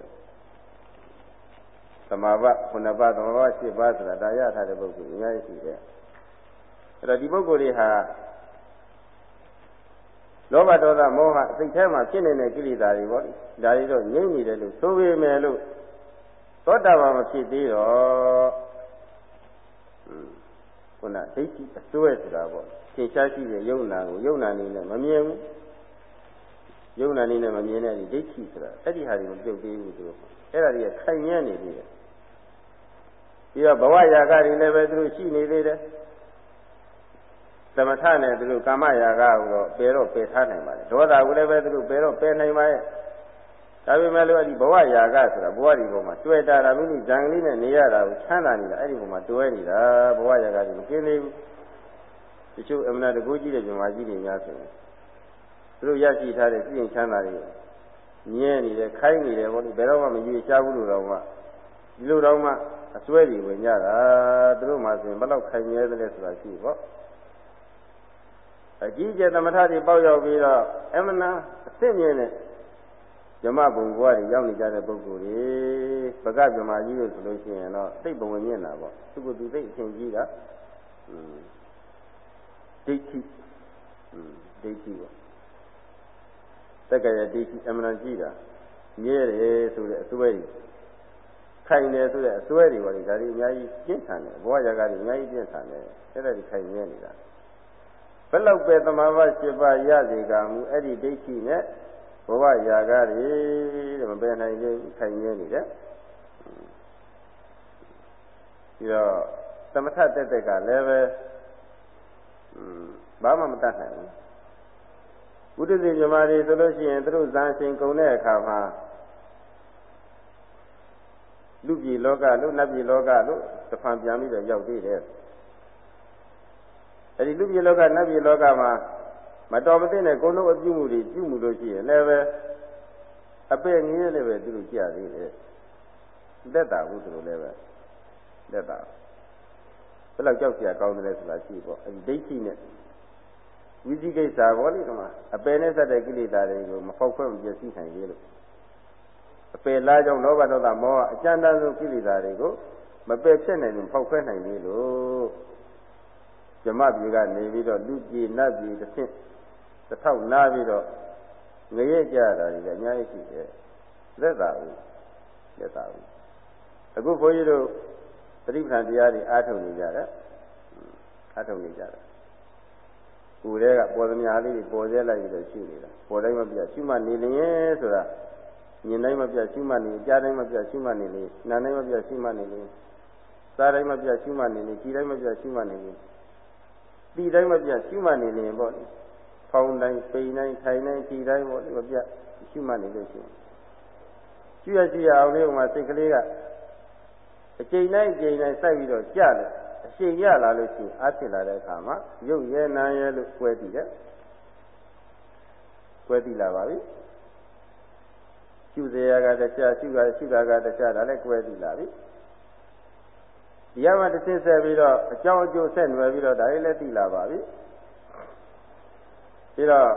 သမာဘခုနပါသမာဘ၈ပါးဆိုတာဒါရထားတဲ့ပုဂ္ဂိုလ်အများကြီးရှိတယ်အဲ့တော့ဒီပုဂ္ဂိုလ်တွေဟာလောဘဒေါသမောဟစိတ်ထဲမှာဖြစ်နေတဲ့ကိလေသာတွေပေါ့ဒါတွေတော့ငြိမ့်နေတယ်လို့ဆိုပေမဲ့လို့သောတာပန်မဖြစ်သေးတော့ ခုနဒိဋ္ဌိအစွဲဆိုတာပေါ့သင်ရှားရှိတဲ့ယုံနာကိုယုံနာနေနဲ့မမြင်ဘူးယုံနာနေနဲ့မမြင်တဲ့ဒီဒိဋ္ဌိဆိုတာအဲ့ဒီဟာတွေမပြုတ်သေးဘူးသူတို့အဲ့ဒါတွေကခိုင်မြဲနေသေးတယ်ပြီးတော့ဘဝရာဂတွေလည်းပဲသူတို့ရှိနေသေးတယ်သမထနဲ့သူတို့ကာမရာဂကိုတော့ပယ်တော့ပယ်ထားနိုင်ပါလေဒေါသကိုလည်းပဲသူတို့ပယ်တော့ပယ်နိုင်ပါရဲ့ ဒါပေမဲ့လို့အဲ့ဒီဘဝရာဂဆိုတာဘဝဒီပေါ်မှာတွေ့တာတာမိမိဇံကလေးနဲ့နေရတာကိုချမ်းသာနေတာအဲ့ဒီပေါ်မှာတွဲနေတာဘဝရာဂတွေမกินသေးဘူးတချို့အမနာတကူကြီးတဲ့ဇွန်မာကြီးတွေများဆိုရင်သူတို့ရရှိထားတဲ့ပြည့်ချမ်းသာတွေမြဲနေတယ်ခိုင်းနေတယ်ဘောဒီဘယ်တော့မှမရွေ့ချဘူးလို့တော့မှဒီလိုတော့မှအစွဲတွေဝင်ကြတာသူတို့မှဆိုရင်ဘယ်လောက်ခိုင်မြဲသလဲဆိုတာရှိပေါ့အကြီးကျယ်သမထတွေပေါက်ရောက်ပြီးတော့အမနာအစ်မြင့်နဲ့ ဇမဘုံဘဝတွေရောက်နေကြတဲ့ပုဂ္ဂိုလ်တွေပကဇမကြီးလို့ဆိုလို့ရှိရင်တော့သိပ်ဘဝင်မြင့်တာပေါ့သူကသူသိအရှင်ကြီးတာဒိဋ္ဌိဒိဋ္ဌိပေါ့တက္ကရာဒိဋ္ဌိအမှန်ကြီးတာမြဲတယ်ဆိုတဲ့အစွဲကြီးခိုင်တယ်ဆိုတဲ့အစွဲတွေပေါ့လေဒါတွေအများကြီးပြင်းထန်တယ်ဘဝရာဂတွေအများကြီးပြင်းထန်တယ်အဲ့ဒါတွေခိုင်မြဲနေတာဘယ်လောက်ပဲသမာဘ၈ပါးရစေကမူအဲ့ဒီဒိဋ္ဌိနဲ့ ဘဝရာဂတွေတဲ့မပယ်နိုင်သေးဘူးခိုင်မြဲနေတယ်ပြီးတော့သမထတက်တက်ကလည်းပဲဘာမှမတတ်နိုင်ဘူးဘုဒ္ဓဇင်မြမာတွေဆိုလို့ရှိရင်သူတို့ဇာရှင်ကုန်တဲ့အခါမှာလူပြည်လောကလို့နတ်ပြည်လောကလို့တဖန်ပြန်ပြီးတော့ရောက်သေးတယ်အဲဒီလူပြည်လောကနတ်ပြည်လောကမှာ မတော်မသင့်တဲ့ကိုယ်လုံးအပြုမှုတွေပြုမှုလို့ရှိရင်လည်းပဲအပည့်ငင်းလည်းပဲသူတို့ကြသေးတယ်လက်တာဘူးသူတို့လည်းပဲလက်တာဘယ်လောက်ကြောက်ကြကောင်းတယ်ဆိုတာရှိပေါ့အဲဒီဒိဋ္ဌိနဲ့ဝိသိကိစ္စဘောလေကမှာအပယ်နဲ့ဆက်တဲ့ကိလေသာတွေကိုမဖောက်ခွဲမပြည့်စည်နိုင်သေးလို့အပယ်လားကြောင့်လောဘဒေါသမောဟအကျဉ်းတန်းဆုံးကိလေသာတွေကိုမပယ်ဖြစ်နိုင်လို့ဖောက်ခွဲနိုင်သေးလို့ဇမပြေကနေပြီးတော့လူပြေနတ်ပြေတစ်ဆင့် တစ်ထောက်နားပြီးတော့ငရဲကြတာတွေလည်းအများကြီးရှိတယ်လက်သာဘူးလက်သာဘူးအခုဘုန်းကြီးတို့ပရိပ္ပံတရားတွေအားထုတ်နေကြတယ်အားထုတ်နေကြတယ်ကိုယ်တည်းကပေါ်သမျှလေးတွေပေါ်သေးလိုက်ပြီးတော့ရှိနေတာပေါ်တိုင်းမပြရှိမှနေလျင်ဆိုတာမြင်တိုင်းမပြရှိမှနေကြားတိုင်းမပြရှိမှနေလေနားတိုင်းမပြရှိမှနေလေစားတိုင်းမပြရှိမှနေလေကြည်တိုင်းမပြရှိမှနေလေဒီတိုင်းမပြရှိမှနေလျင် ပေါင်းတိုင်းပိန်တိုင်းထိုင်တိုင်းခြေတိုင်းပေါ့ဒီလိုပြရှုမှတ်နေလို့ရှိရင်ရှုရရှိရအောင်လေးမှာစိတ်ကလေးကအချိန်တိုင်းအချိန်တိုင်းစိုက်ပြီးတော့ကြတယ်အရှိန်ရလာလို့ရှိရင်အဖြစ်လာတဲ့အခါမှာရုပ်ရဲနာရဲလို့ကွဲတည်တယ်ကွဲတည်လာပါပြီရှုစရာကတရားရှုတာရှုတာကတရားဒါလည်းကွဲတည်လာပြီဒီရမှာတစ်ဆင့်ဆက်ပြီးတော့အကြောင်းအကျိုးဆက်နွယ်ပြီးတော့ဒါလေးလည်းတည်လာပါပြီ။ ပြီးတော့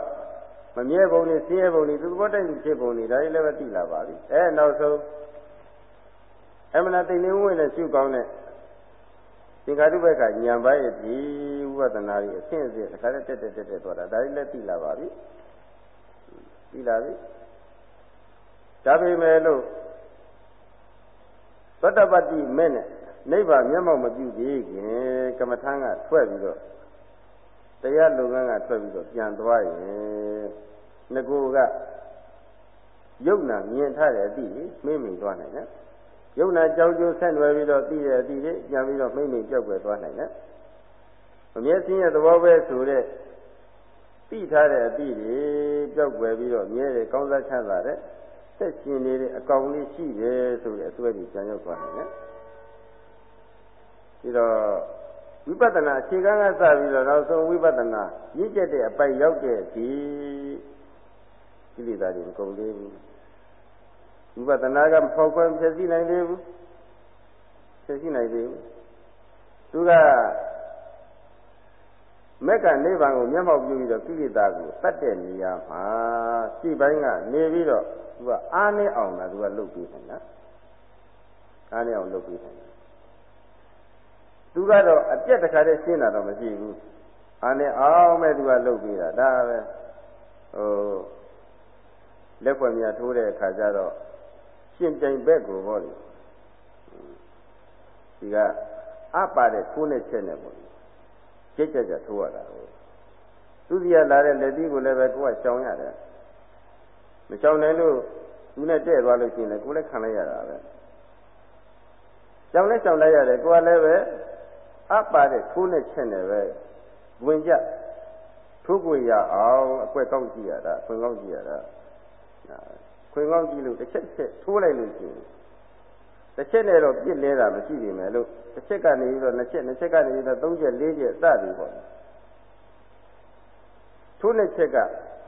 မမြဲပုံနဲ့ဆင်းရဲပုံတွေသူသဘောတိုက်ဖြစ်ပုံတွေဒါလေးလည်းပဲတည်လာပါပြီအဲနောက်ဆုံးအမှန်တိတ်နေဝင်နဲ့ရှုကောင်းတဲ့သင်္ခါရုပ္ပကဉာဏ်ပိုင်းရဲ့ဒီဝိပဿနာကြီးအဆင့်အဆင့်တစ်ခါတည်းတက်တက်တက်တက်သွားတာဒါကြီးလည်းသိလာပါပြီသိလာပြီဒါပေမဲ့လို့သတ္တပတ္တိမဲ့နဲ့နိဗ္ဗာန်မျက်မှောက်မပြုသေးခင်ကမ္မထံကထွက်ပြီးတော့ တရားလုပ်ငန်းကထွက်ပြီးတော့ပြန်သွားရင်ငကိုကယုတ်နာမြင်ထားတဲ့အသည့်မေးမိန်သွားနိုင်တယ်ယုံနာကြောင်းကျိုးဆက်နွယ်ပြီးတော့သိတဲ့အသည့်တွေပြန်ပြီးတော့မိမ့်မိန်ပြောက်ွယ်သွားနိုင်တယ်။အမျက်စင်းရဲ့သဘောပဲဆိုတဲ့သိထားတဲ့အသည့်တွေပြောက်ွယ်ပြီးတော့မြဲတယ်ကောင်းစားချမ်းသာတဲ့သက်ရှင်နေတဲ့အကောင်လေးရှိတယ်ဆိုတဲ့အစွဲကြီးပြန်ရောက်သွားနိုင်တယ်။ဒီတော့ ဝိပဿနာအခြေခံကစပြီးတော့နောက်ဆုံးဝိပဿနာရင့်ကျက်တဲ့အပိုက်ရောက်တဲ့ဒီကိလေသာတွေမကုန်သေးဘူးဝိပဿနာကမဖောက်ခွဲဖြည့်စည်းနိုင်သေးဘူးဖြည့်စည်းနိုင်သေးဘူးသူကမက်ကနိဗ္ဗာန်ကိုမျက်မှောက်ပြုပြီးတော့ကိလေသာကိုတတ်တဲ့နေရာမှာစိတ်ပိုင်းကနေပြီးတော့သူကအားနဲ့အောင်တာသူကလုပ်ပြီးနေတာအားနဲ့အောင်လုပ်ပြီးနေတာ သူကတော့အပြက်တခါတည်းရှင်းတာတော့မရှိဘူးအားနဲ့အောင်မဲ့သူကလုပ်ပြီးတာဒါပဲဟိုလက်ွက်မြထိုးတဲ့အခါကျတော့ရှင်ပြိုင်ဘက်ကိုဟောလေဒီကအပါတဲ့ထိုးနဲ့ချက်နဲ့ပေါ့ကြက်ကြက်ကြထိုးရတာကိုသူစီရလာတဲ့လက်သီးကိုလည်းပဲကိုကရှောင်ရတယ်မရှောင်နိုင်လို့သူနဲ့တဲ့သွားလို့ရှိရင်လည်းကိုလည်းခံလိုက်ရတာပဲရှောင်လဲရှောင်လိုက်ရတယ်ကိုကလည်းပဲ အပါတဲ့ထိုးနဲ့ချက်နဲ့ပဲဝင်ကြထိုးကိုရအောင်အကွက်ကောင်းကြည့်ရတာခွင်ကောင်းကြည့်ရတာခွင်ကောင်းကြည့်လို့တစ်ချက်ချက်ထိုးလိုက်လို့ရှိရင်တစ်ချက်နဲ့တော့ပြစ်လဲတာမရှိပြီမယ်လို့တစ်ချက်ကနေပြီးတော့နှစ်ချက်နှစ်ချက်ကနေပြီးတော့သုံးချက်လေးချက်စသည်ပေါ့ထိုးနှစ်ချက်က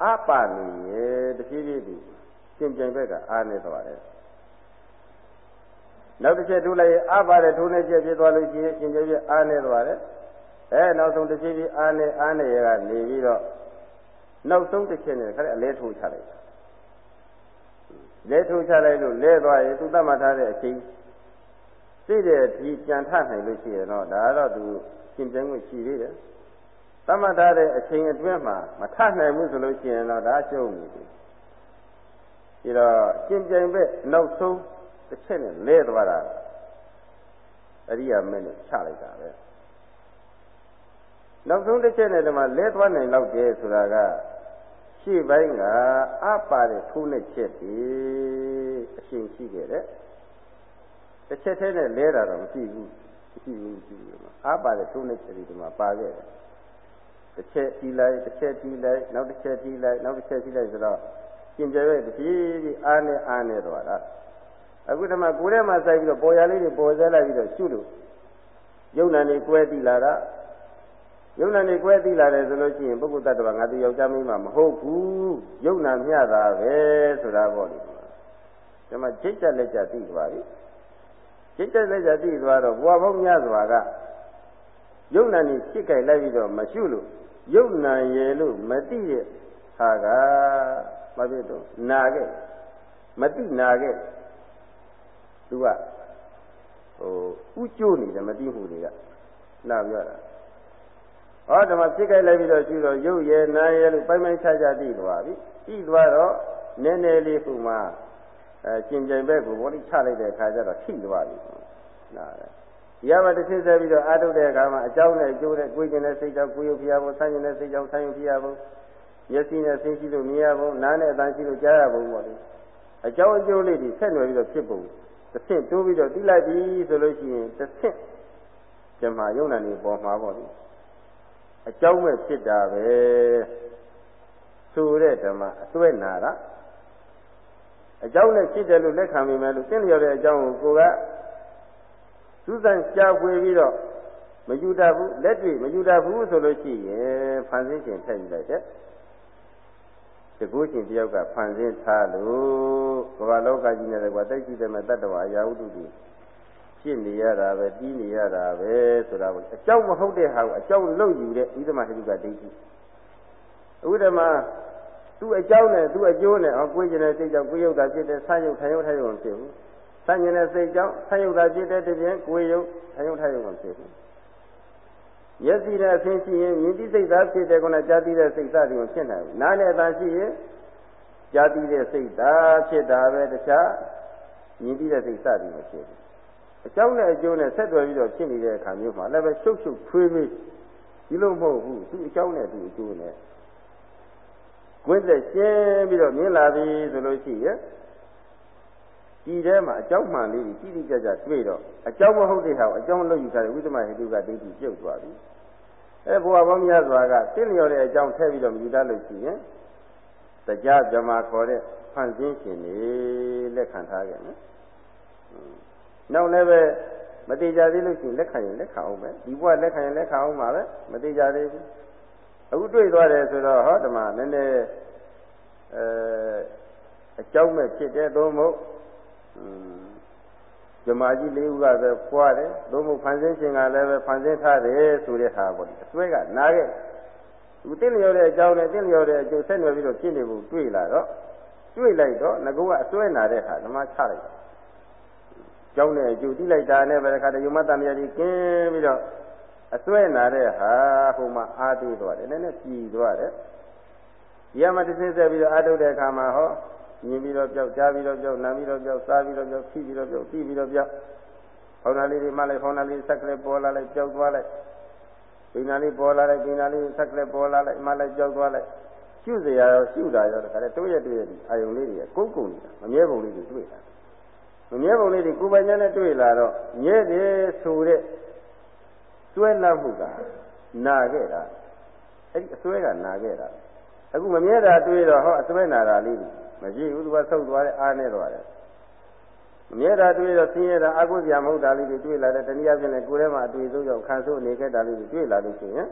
အပါနေရဲ့တဖြည်းဖြည်းဒီရှင်ပြိုင်ဘက်ကအားနေသွားတယ် နောက်တစ်ချက်ထိုးလိုက်ရင်အပါတဲ့ထိုးနှစ်ချက်ဖြစ်သွားလို့ရှိရင်ရှင်ပြိုင်ဘက်အားနေသွားတယ်အဲနောက်ဆုံးတစ်ဖြည်းဖြည်းအားနေအားနေရကနေပြီးတော့နောက်ဆုံးတစ်ချက်နဲ့ခါတဲ့အလဲထိုးချလိုက်တာလဲထိုးချလိုက်လို့လဲသွားရင်သူသတ်မှတ်ထားတဲ့အချိန်သိတဲ့ဒီကြံထနိုင်လို့ရှိရင်တော့ဒါတော့သူရှင်ပြိုင်ခွင့်ရှိသေးတယ်သတ်မှတ်ထားတဲ့အချိန်အတွင်းမှာမထနိုင်ဘူးဆိုလို့ရှိရင်တော့ဒါရှုံးနေပြီဒီတော့ရှင်ပြိုင်ဘက်နောက်ဆုံး တစ်ချက်နဲ့လဲသွားတာအရိယာမင်းနဲ့ချလိုက်တာပဲနောက်ဆုံးတစ်ချက်နဲ့ဒီမှာလဲသွားနိုင်တော့တယ်ဆိုတာကရှေ့ပိုင်းကအပါတဲ့ထိုးနဲ့ချက်ဒီအရှင်ရှိခဲ့တဲ့တစ်ချက်တည်းနဲ့လဲတာတော့မရှိဘူးမရှိဘူးမရှိဘူးအပါတဲ့ထိုးနဲ့ချက်ဒီမှာပါခဲ့တယ်တစ်ချက်တီးလိုက်တစ်ချက်တီးလိုက်နောက်တစ်ချက်တီးလိုက်နောက်တစ်ချက်တီးလိုက်ဆိုတော့ကျင်ကြရဲ့တပြေးပြေးအားနဲ့အားနဲ့တော့တာ အခုတည်းမှာကိုယ်ထဲမှာစိုက်ပြီးတော့ပေါ်ရလေးတွေပေါ်ဆဲလိုက်ပြီးတော့ရှုလို့ယုံနာနေကွဲတီလာတာယုံနာနေကွဲသိလာတယ်ဆိုလို့ရှိရင်ပုဂ္ဂိုလ်တ attva ငါသူယောက်ျားမင်းမမဟုတ်ဘူးယုံနာမျှတာပဲဆိုတာပေါ့လေဒီမှာจิตကြလက်ကြသိသွားပြီจิตကြလက်ကြသိသွားတော့ဘဝပေါင်းများစွာကယုံနာနေစိတ်ကြိုက်လိုက်ပြီးတော့မရှုလို့ယုံနာရဲ့လို့မသိတဲ့ဟာကဘာဖြစ်တော့နာခဲ့မသိနာခဲ့ သူကဟိုဥကျိုးနေတယ်မသိမှုတွေကနာပြောတာဟောဓမ္မဖြစ်ခဲ့လိုက်ပြီးတော့ရှိတော့ရုပ်ရည်နာရည်လို့ပိုင်ပိုင်ခြားခြားသိသွားပြီသိသွားတော့နည်းနည်းလေးခုမှအဲကျင်ကြိမ်ဘက်ကိုဘောလေးချလိုက်တဲ့အခါကျတော့ထိသွားပြီနားတယ်ရမတစ်ဆင်းဆက်ပြီးတော့အာထုတ်တဲ့အခါမှာအကြောင်းနဲ့အကျိုးနဲ့ကိုယ်ကျင်တဲ့စိတ်ကြောင့်ကိုယ်ရုပ်ဖျားဖို့ဆန်းကျင်တဲ့စိတ်ကြောင့်ဆန်းရုပ်ဖျားဖို့မျက်စိနဲ့ဆင်းရှိလို့မြင်ရဖို့နားနဲ့အသံရှိလို့ကြားရဖို့ပေါ့လေအကြောင်းအကျိုးလေးတွေဆက်နွယ်ပြီးတော့ဖြစ်ပုံ တစ်ဆင့်တိုးပြီးတော့သိလိုက်ပြီဆိုလို့ရှိရင်တစ်ဆင့်ဇမာယုံနာနေပေါ်မှာပေါ့လေအကြောင်းမဲ့ဖြစ်တာပဲဆိုတဲ့ဓမ္မအစွဲနာတာအကြောင်းနဲ့ဖြစ်တယ်လို့လက်ခံမိမယ်လို့သိလျော်တဲ့အကြောင်းကိုကိုကစူးစမ်းရှားဖွေပြီးတော့မယူတတ်ဘူးလက်တွေ့မယူတတ်ဘူးဆိုလို့ရှိရင်ဖန်ဆင်းခြင်းထည့်ယူလိုက်တဲ့ တကူရှင်တယောက်ကဖန်ဆင်းထားလို့ဘဝလောကကြီးနဲ့လည်းကွာတိုက်ကြည့်တယ်မဲ့တတ္တဝါအရာဝတ္ထုတွေဖြစ်နေရတာပဲတီးနေရတာပဲဆိုတာကိုအကြောင်းမဟုတ်တဲ့ဟာကိုအကြောင်းလုပ်ယူတဲ့ဣသမဟိတုကဒိဋ္ဌိအခုတည်းမှာသူ့အကြောင်းနဲ့သူ့အကျိုးနဲ့ဟောကိုယ်ကျင်တဲ့စိတ်ကြောင့်ကိုယ်ယုတ်တာဖြစ်တဲ့ဆန်းယုတ်ထိုင်ယုတ်ထိုင်ယုတ်မဖြစ်ဘူးဆန်းကျင်တဲ့စိတ်ကြောင့်ဆန်းယုတ်တာဖြစ်တဲ့တပြင်းကိုယ်ယုတ်ထိုင်ယုတ်ထိုင်ယုတ်မဖြစ်ဘူး မျက်စိနဲ့အဆင်းရှိရင်မြင်သိစိတ်သားဖြစ်တဲ့ကောကြားသိတဲ့စိတ်သားတွေကိုဖြစ်နိုင်ဘူးနားနဲ့အသာရှိရင်ကြားသိတဲ့စိတ်သားဖြစ်တာပဲတခြားမြင်သိတဲ့စိတ်သားတွေမဖြစ်ဘူးအကြောင်းနဲ့အကျိုးနဲ့ဆက်သွယ်ပြီးတော့ဖြစ်နေတဲ့အခါမျိုးမှာလည်းပဲရှုပ်ရှုပ်ထွေးထွေးဒီလိုမဟုတ်ဘူးသူအကြောင်းနဲ့သူအကျိုးနဲ့ကိုယ်သက်ရှင်းပြီးတော့မြင်လာပြီဆိုလို့ရှိရင် ဒီထဲမှာအကြောင်းမှန်လေးကြီးတိကျကျတွေ့တော့အကြောင်းမဟုတ်တဲ့ဟာကိုအကြောင်းလို့ယူထားတဲ့ဝိသမဟိတုကဒိဋ္ဌိပြုတ်သွားပြီအဲဘုရားပေါင်းများစွာကသိလျော်တဲ့အကြောင်းထည့်ပြီးတော့မယူတတ်လို့ရှိရင်တရားဇမာခေါ်တဲ့ဖန်ဆင်းရှင်နေလက်ခံထားကြနော်နောက်လည်းပဲမသေးကြသေးလို့ရှိရင်လက်ခံရင်လက်ခံအောင်ပဲဒီဘဝလက်ခံရင်လက်ခံအောင်ပါပဲမသေးကြသေးဘူးအခုတွေ့သွားတယ်ဆိုတော့ဟောဓမ္မနည်းနည်းအဲအကြောင်းမဲ့ဖြစ်တဲ့သို့မဟုတ် ဇမားကြီးလေးဦးကပဲဖွာတယ်သို့မဟုတ်ဖန်ဆင်းရှင်ကလည်းပဲဖန်ဆင်းထားတယ်ဆိုတဲ့ဟာပေါ့ဒီအစွဲကနားခဲ့သူတင့်လျော်တဲ့အကြောင်းနဲ့တင့်လျော်တဲ့အကျိုးဆက်နွယ်ပြီးတော့ဖြစ်နေဖို့တွေ့လာတော့တွေ့လိုက်တော့ငကောကအစွဲနာတဲ့ဟာဓမ္မချလိုက်ကြောင်းနဲ့အကျိုးတိလိုက်တာနဲ့ပဲတခါတည်းယုံမတမယတိကင်းပြီးတော့အစွဲနာတဲ့ဟာဟိုမှာအားသေးသွားတယ်နည်းနည်းပြည်သွားတယ်ရမတစ်စင်းဆက်ပြီးတော့အားထုတ်တဲ့အခါမှာဟော မြင်ပြီးတော့ကြောက်ကြားပြီးတော့ကြောက်နားပြီးတော့ကြောက်စားပြီးတော့ကြောက်ဖြီးပြီးတော့ကြောက်ပြီးပြီးတော့ကြောက်ဖောင်းနာလေးတွေမှလိုက်ဖောင်းနာလေးဆက်ကလေးပေါ်လာလိုက်ကြောက်သွားလိုက်ပိနာလေးပေါ်လာလိုက်ပိနာလေးဆက်ကလေးပေါ်လာလိုက်မှလိုက်ကြောက်သွားလိုက်ရှုစရာရောရှုတာရောတခါတည်းတိုးရတွေ့ရဒီအာယုံလေးတွေကကုန်းကုန်းနေတာမမြဲပုံလေးတွေတွေ့လာမမြဲပုံလေးတွေကိုယ်ပိုင်ဉာဏ်နဲ့တွေ့လာတော့မြဲတယ်ဆိုတဲ့စွဲလမ်းမှုကနာခဲ့တာအဲ့ဒီအစွဲကနာခဲ့တာအခုမမြဲတာတွေ့တော့ဟောအစွဲနာတာလေး မရှိဘူးသူကဆုတ်သွားတယ်အားနေသွားတယ်မမြဲတာတွေ့တော့ဆင်းရဲတာအကုသရာမဟုတ်တာလေးတွေတွေ့လာတယ်တနည်းအားဖြင့်လည်းကိုယ်ထဲမှာအတွေ့အကြုံကြောင့်ခံဆိုးနေခဲ့တာလေးတွေတွေ့လာလို့ရှိရင်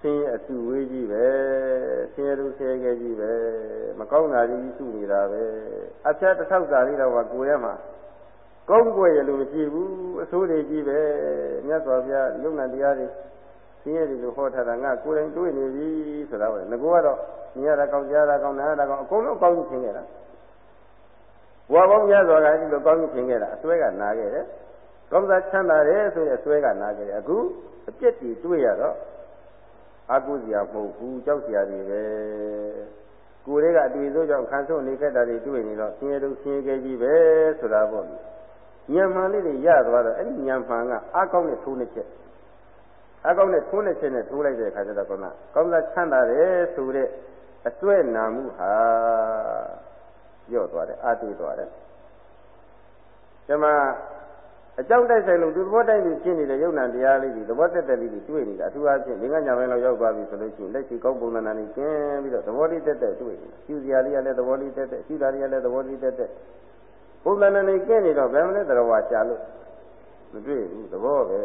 ဆင်းရဲအစုဝေးကြီးပဲဆင်းရဲတို့ဆင်းရဲကြီးပဲမကောင်းတာကြီးစုနေတာပဲအဖြတ်တစ်ထောက်စာလေးတော့ကကိုယ်ထဲမှာကောင်းကွယ်ရလို့မရှိဘူးအဆိုးတွေကြီးပဲမြတ်စွာဘုရားယုံနာတရားတွေဆင်းရဲတွေလို့ဟောထားတာငါကိုယ်တိုင်တွေ့နေပြီဆိုတာပဲငါကတော့ မြင်ရတာကောင်းကြားတာကောင်းနားတာကောင်းအကုန်လုံးကောင်းကြီးသင်ခဲ့တာဘဝပေါင်းများစွာကဒီလိုကောင်းကြီးသင်ခဲ့တာအစွဲကနာခဲ့တယ်ကောင်းစားချမ်းသာတယ်ဆိုရင်အစွဲကနာခဲ့တယ်အခုအပြစ်တွေတွေ့ရတော့အကုစရာမဟုတ်ဘူးကြောက်စရာတွေပဲကိုယ်တွေကအတွေ့အကြုံကြောင့်ခံဆုံးနေခဲ့တာတွေတွေ့နေတော့ဆင်းရဲတို့ဆင်းရဲကြီးပဲဆိုတာပေါ့လေညံမှန်လေးတွေရသွားတော့အဲ့ဒီညံမှန်ကအကောင်းနဲ့ထိုးနေချက်အကောင်းနဲ့ထိုးနေချက်နဲ့ထိုးလိုက်တဲ့အခါကျတော့ကောင်းကောင်းစားချမ်းသာတယ်ဆိုတဲ့ အစွဲနာမှုဟာညော့သွားတယ်အတူသွားတယ်ဒီမှာအကြောင်းတိုက်ဆိုင်လို့ဒီသဘောတိုက်ပြီးဖြစ်နေတဲ့ယုံနာတရားလေးတွေသဘောတက်တက်လေးတွေတွေ့နေတာအထူးအားဖြင့်ငင်္ဂညာပိုင်းလောက်ရောက်သွားပြီဆိုလို့ရှိရင်လက်ရှိကောင်းပုံသဏ္ဍာန်လေးကျင်းပြီးတော့သဘောလေးတက်တက်တွေ့နေတာကျူစရာလေးကလည်းသဘောလေးတက်တက်ကျူတာလေးကလည်းသဘောလေးတက်တက်ပုံသဏ္ဍာန်လေးကျင်းနေတော့ဘယ်မလဲသရဝါရှာလို့မတွေ့ဘူးသဘောပဲ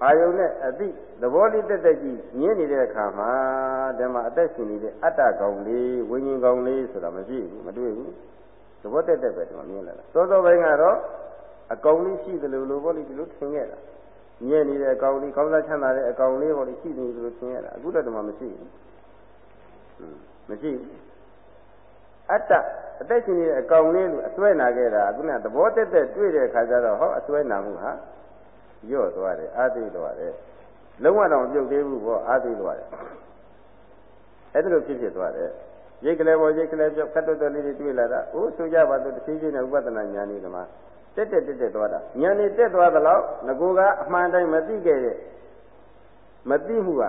အာယုန်နဲ့အတိသဘောလေးတက်တက်ကြီးညင်းနေတဲ့အခါမှာဒီမှာအသက်ရှင်နေတဲ့အတ္တကောင်လေးဝိညာဉ်ကောင်လေးဆိုတာမရှိဘူးမတွေ့ဘူးသဘောတက်တက်ပဲဒီမှာမြင်လာတာသောသောပိုင်းကတော့အကောင်လေးရှိတယ်လို့လို့ဘောလေးဒီလိုထင်ခဲ့တာညဲ့နေတဲ့အကောင်လေးကောင်းစားချမ်းသာတဲ့အကောင်လေးဘောလေးရှိနေတယ်လို့ထင်ရတာအခုတော့ဒီမှာမရှိဘူးမရှိဘူးအတ္တအသက်ရှင်နေတဲ့အကောင်လေးလို့အစွဲနာခဲ့တာအခုနသဘောတက်တက်တွေ့တဲ့အခါကျတော့ဟောအစွဲနာမှုဟာ ညော့သွားတယ်အာသိသွားတယ်လုံးဝတော့မပြုတ်သေးဘူးပေါ့အာသိသွားတယ်အဲ့ဒါလိုဖြစ်ဖြစ်သွားတယ်ရိတ်ကလေးပေါ်ရိတ်ကလေးပြောက်ခတ်တော်တော်လေးတွေတွေ့လာတာအိုးဆိုကြပါတော့တစ်ချိန်ချင်းနဲ့ဥပဒနာဉာဏ်ဤကမှာတက်တက်တက်တက်သွားတာဉာဏ်နဲ့တက်သွားသလောက်ငကိုကအမှန်တိုင်းမသိခဲ့တဲ့မသိမှုက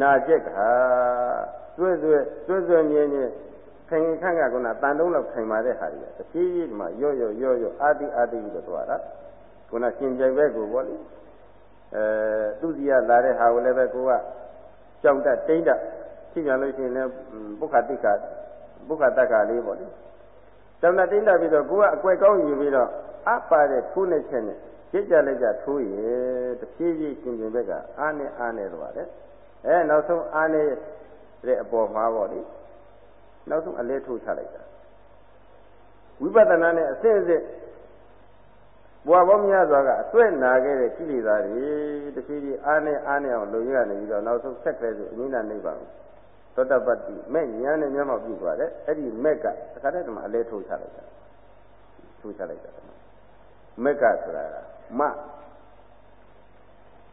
နာကျက်ကဆွဲဆွဲဆွဲဆွဲမြင်းမြင်းခိုင်ခန့်ကကကတန်တုံးလောက်ခိုင်ပါတဲ့ဟာကြီးတဖြည်းဖြည်းဒီမှာရော့ရော့ရော့ရော့အာတိအာတိပြီးတော့သွားတာခုနရှင်ပြိုင်ဘက်ကိုပေါ့လေ အဲသူစီရလာတဲ့ဟာကိုလည်းပဲကိုကကြောက်တတ်တိမ့်တတ်ဖြစ်ကြလို့ရှိရင်လည်းပုခ္ခတိက္ခပုခ္ခတက္ခလေးပေါ့လေကြောက်တတ်တိမ့်တတ်ပြီးတော့ကိုကအကွယ်ကောင်းယူပြီးတော့အပ်ပါတဲ့ထိုးနေချက်နဲ့ကြစ်ကြလက်ကြထိုးရတဖြည်းဖြည်းရှင်ပြင်ဘက်ကအားနဲ့အားနဲ့သွားတယ်အဲနောက်ဆုံးအားနဲ့တဲ့အပေါ်မှာပေါ့လေနောက်ဆုံးအလဲထိုးချလိုက်တာဝိပဿနာနဲ့အစစ်အစစ် ဘွားပေါင်းများစွာကအစွဲ့နာခဲ့တဲ့ကိလေသာတွေတဖြည်းဖြည်းအားနဲ့အားနဲ့အောင်လုံရနေပြီးတော့နောက်ဆုံးဆက်ခဲဆိုအငိမ့်နာနိဗ္ဗာန်သောတပတ္တိမဲ့ညာနဲ့မျက်မှောက်ပြုသွားတယ်အဲ့ဒီမက်ကတခါတည်းကမှအလဲထိုးချလိုက်တာထိုးချလိုက်တာမက်ကဆိုတာမ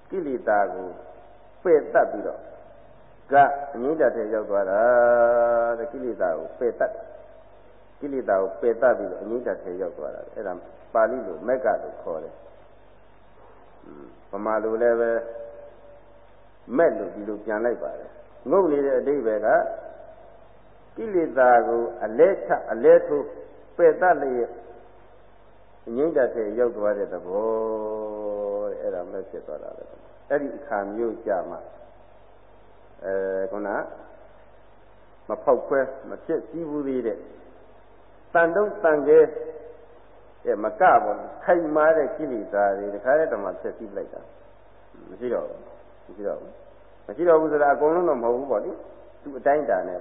ကိလေသာကိုပယ်တတ်ပြီးတော့ကအငိမ့်တတ်တဲ့ရောက်သွားတာတဲ့ကိလေသာကိုပယ်တတ်ကိလေသာကိုပယ်တတ်ပြီးတော့အငိမ့်တတ်တဲ့ရောက်သွားတာအဲ့ဒါ ပါဠိလိုမက်ကလို့ခေါ်တယ်ဗမာလိုလည်းပဲမက်လို့ဒီလိုပြန်လိုက်ပါတယ်ငုတ်နေတဲ့အဓိပ္ပာယ်ကကိလေသာကိုအလဲချအလဲထိုးပယ်တတ်လျက်အငိမ့်တတ်တဲ့ရောက်သွားတဲ့သဘောတဲ့အဲ့ဒါမက်ဖြစ်သွားတာပဲအဲ့ဒီအခါမျိုးကြမှာအဲခုနမဖောက်ခွဲမဖြစ်စည်းဘူးသေးတဲ့တန်တုံးတန်ကဲ အဲမကပေါ့ခိုင်မာတဲ့ကိလေသာတွေတခါတည်းတည်းမှဖြစ်စည်းလိုက်တာမရှိတော့ဘူးမရှိတော့ဘူးမရှိတော့ဘူးဆိုတာအကုန်လုံးတော့မဟုတ်ဘူးပေါ့လေသူအတိုင်းတာနဲ့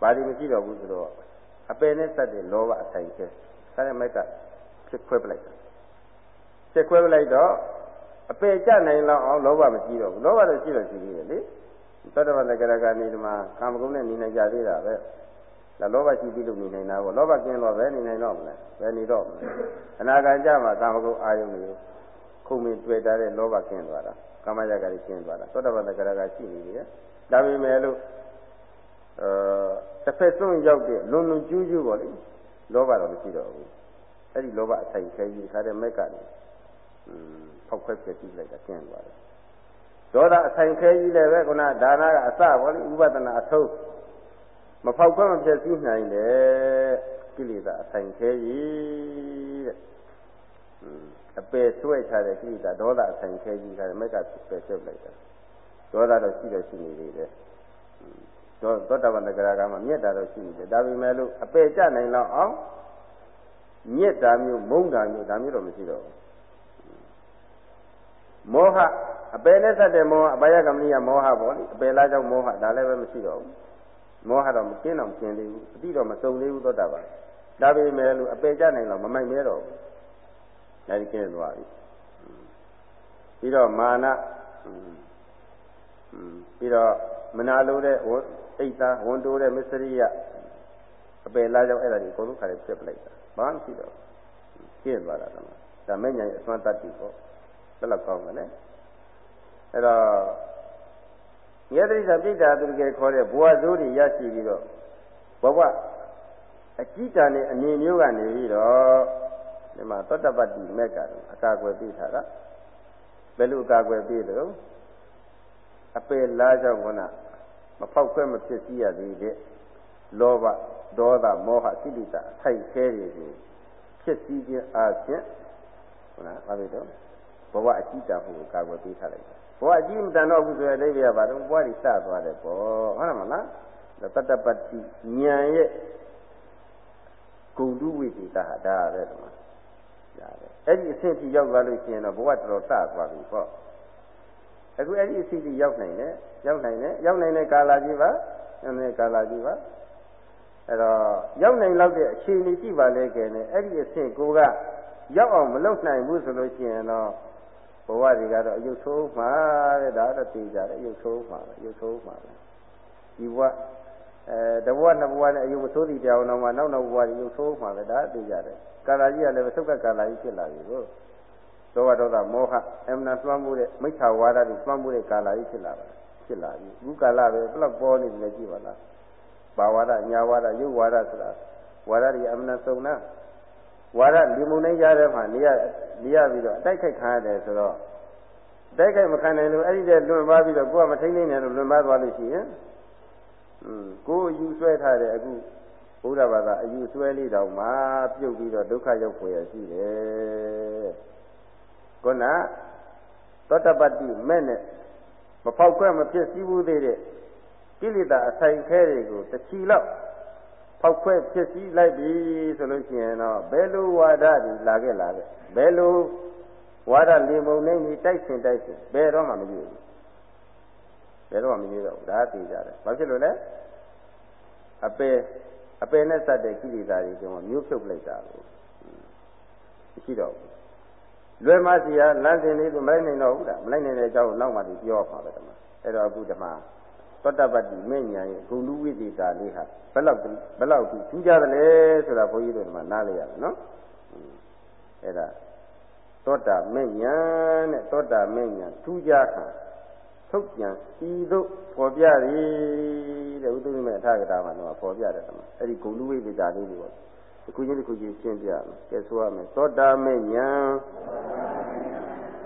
ဘာဒီမရှိတော့ဘူးဆိုတော့အပယ်နဲ့စက်တဲ့လောဘအဆိုင်ကျဲခါတဲ့မိုက်ကဖြစ်ခွဲပလိုက်တာဖြစ်ခွဲပလိုက်တော့အပယ်ကြနိုင်လောက်အောင်လောဘမရှိတော့ဘူးလောဘတော့ရှိတော့ရှိသေးတယ်လေသတ္တဝါလကရကနေဒီမှာကာမဂုဏ်နဲ့နေနိုင်ကြသေးတာပဲ ဒါလောဘရှိပြီးလို့နေနိုင်တာပေါ့လောဘကင်းတော့ပဲနေနိုင်တော့မလဲပဲနေတော့မလဲအနာဂတ်ကြမှာကာမဂုဏ်အာယုန်တွေခုံမင်းတွေ့တာတဲ့လောဘကင်းသွားတာကာမရာဂတွေကျင်းသွားတာသောတပန်တကရကရှိနေတယ်ဒါပေမဲ့လို့အဲတစ်ဖက်ဆုံးရောက်တဲ့လွန်လွန်ကျူးကျူးပေါ့လေလောဘတော့မရှိတော့ဘူးအဲ့ဒီလောဘအဆိုင်ခဲကြီးခါတဲ့မက်ကနေอืมဖောက်ခွက်ဖြစ်ပြီးလိုက်တာကျင်းသွားတယ်ဒေါသအဆိုင်ခဲကြီးလည်းပဲခုနဒါနကအစဘောလေဥပဒနာအထုံး မဖောက်ခွက်မဖြစ်စည်းနိုင်တယ်ကိလေသာအဆိုင်ခဲကြီးတဲ့อืมအပယ်ဆွဲချတဲ့ကိလေသာဒေါသအဆိုင်ခဲကြီးခါတဲ့မက်ကပယ်ဆွဲလိုက်တာဒေါသတော့ရှိတယ်ရှိနေသေးတယ်သောသောတပန်တဂရကမှာမြတ်တာတော့ရှိနေတယ်ဒါပေမဲ့လို့အပယ်ကျနိုင်တော့အောင်မြတ်တာမျိုးမုန်းတာမျိုးဒါမျိုးတော့မရှိတော့ဘူးမောဟအပယ်နဲ့သက်တဲ့မောဟအပယကမဏိယမောဟပေါ့လေအပယ်လားကြောင့်မောဟဒါလည်းပဲမရှိတော့ဘူး မောဟတော့မကျင်းတော့ကျင်းသေးဘူးအတိတော့မစုံသေးဘူးသောတာပန်ဒါပေမဲ့လို့အပယ်ကျနိုင်တော့မမိုက်မဲတော့ဘူးဒါကြီးကျင်းသွားပြီပြီးတော့မာနပြီးတော့မနာလိုတဲ့အိတ်သားဝန်တိုးတဲ့မစ္စရိယအပယ်လားကြောင့်အဲ့ဒါကြီးအကုန်လုံးခါရပြစ်ပလိုက်တာဘာမှမရှိတော့ကျင့်သွားတာကဒါမဲ့ညာအစွမ်းတတ်ပြီပေါ့ဘယ်လောက်ကောင်းမလဲအဲ့တော့ ငေတရိသပိဋ္ဌာသူကခေါ်တဲ့ဘဝဇိုးတွေရရှိပြီးတော့ဘဝအကြည့်တန်တဲ့အမြင်မျိုးကနေပြီးတော့ဒီမှာသောတပတ္တိမက်ကအကာအကွယ်ပေးထားတာဘယ်လိုအကာအကွယ်ပေးတယ်အပယ်လားကြောင့်ကမဖောက်ခွဲမဖြစ်စီရသေးတဲ့လောဘဒေါသမောဟစိတ္တအထိုက်ခဲတွေကိုဖြစ်စည်းခြင်းအပြင်ဟုတ်လားဘာဖြစ်တော့ဘဝအကြည့်တာမှုကိုကာကွယ်ပေးထားလိုက်တယ် ဘဝအကြည့်မတန်တော့ဘူးဆိုတဲ့အဓိပ္ပာယ်ကဘာလို့ဘဝကြီးစသွားတယ်ပေါ့ဟုတ်တယ်မလားတတ္တပတ္တိဉာဏ်ရဲ့ဂုံတုဝိသေတာဟာဒါပဲဒီမှာဒါပဲအဲ့ဒီအဆင့်ကြီးရောက်သွားလို့ရှိရင်တော့ဘဝတော်တော်စသွားပြီပေါ့အခုအဲ့ဒီအဆင့်ကြီးရောက်နိုင်တယ်ရောက်နိုင်တယ်ရောက်နိုင်တဲ့ကာလကြီးပါရောက်နေတဲ့ကာလကြီးပါအဲ့တော့ရောက်နိုင်လောက်တဲ့အခြေအနေရှိပါလေကဲနဲ့အဲ့ဒီအဆင့်ကိုကရောက်အောင်မလုပ်နိုင်ဘူးဆိုလို့ရှိရင်တော့ ဘဝတွေကတော့အယုတ်ဆိုးမှာတဲ့ဒါတော့သိကြတယ်အယုတ်ဆိုးမှာပဲအယုတ်ဆိုးမှာပဲဒီဘဝအဲတဘဝနှစ်ဘဝနဲ့အယုတ်ဆိုးတည်ကြအောင်တော့မှနောက်နောက်ဘဝတွေအယုတ်ဆိုးမှာပဲဒါသိကြတယ်ကာလာကြီးကလည်းသုက္ကကာလာကြီးဖြစ်လာပြီကိုသောဝဒေါသမောဟအမှန်သွမ်းမှုတဲ့မိစ္ဆာဝါဒတွေသွမ်းမှုတဲ့ကာလာကြီးဖြစ်လာပါဖြစ်လာပြီအခုကာလပဲဘလောက်ပေါ်နေတယ်ကြည့်ပါလားဘာဝါဒညာဝါဒရုပ်ဝါဒဆိုတာဝါဒတွေအမှန်စုံနာ ဝါဒလီမုန်တိုင်းကြားထဲမှာနေရနေရပြီးတော့အတိုက်ခိုက်ခံရတယ်ဆိုတော့တိုက်ခိုက်မခံနိုင်လို့အဲ့ဒီတည်းလွန်ပါပြီးတော့ကိုကမထိန်နေတယ်လို့လွန်ပါသွားလို့ရှိရင်อืมကိုအယူဆွဲထားတဲ့အခုဘုရားဘာသာအယူဆွဲလေးတောင်မှပြုတ်ပြီးတော့ဒုက္ခရောက်ဖွယ်ရရှိတယ်ခုနသောတပတ္တိမဲ့နဲ့မဖောက်ခွဲမဖြစ်စည်းဘူးသေးတဲ့ကိလေသာအဆိုင်ခဲတွေကိုတချီလောက် ဖောက်ခွဲဖြစ်စည်းလိုက်ပြီဆိုလို့ရှိရင်တော့ဘယ်လိုဝါဒတွေလာခဲ့လာခဲ့ဘယ်လိုဝါဒလေမုံနေကြီးတိုက်ဆင်တိုက်ဆင်ဘယ်တော့မှမကြည့်ဘူးဘယ်တော့မှမကြည့်တော့ဘူးဒါသိကြတယ်ဘာဖြစ်လို့လဲအပယ်အပယ်နဲ့စတဲ့ကိလေသာတွေကျွန်တော်မျိုးဖြုတ်လိုက်တာကိုရှိတော့ဘူးလွယ်မစီရလမ်းစဉ်လေးကိုမလိုက်နိုင်တော့ဘူးလားမလိုက်နိုင်တဲ့အကြောင်းနောက်မှဒီပြောပါပဲဓမ္မအဲ့တော့အခုဓမ္မ သောတပတ္တိမဉ္ဇဉ်ရဲ့ဂုဏ်လူဝိသေတာလေးဟာဘယ်လောက်ဘယ်လောက်ဒီထူးကြတယ်လဲဆိုတာဘုန်းကြီးတို့ဓမ္မနားလေရမယ်နော်အဲ့ဒါသောတာမဉ္ဇဉ်နဲ့သောတာမဉ္ဇဉ်ထူးကြခံထုတ်ပြန်ဤသို့ပေါ်ပြသည်တဲ့ဥဒ္ဓိမေအထာဂတာမှာတော့ပေါ်ပြတယ်ဓမ္မအဲ့ဒီဂုဏ်လူဝိသေတာလေးတွေပေါ့တစ်ခုချင်းတစ်ခုချင်းရှင်းပြမယ်ကဲဆိုရမယ်သောတာမဉ္ဇဉ်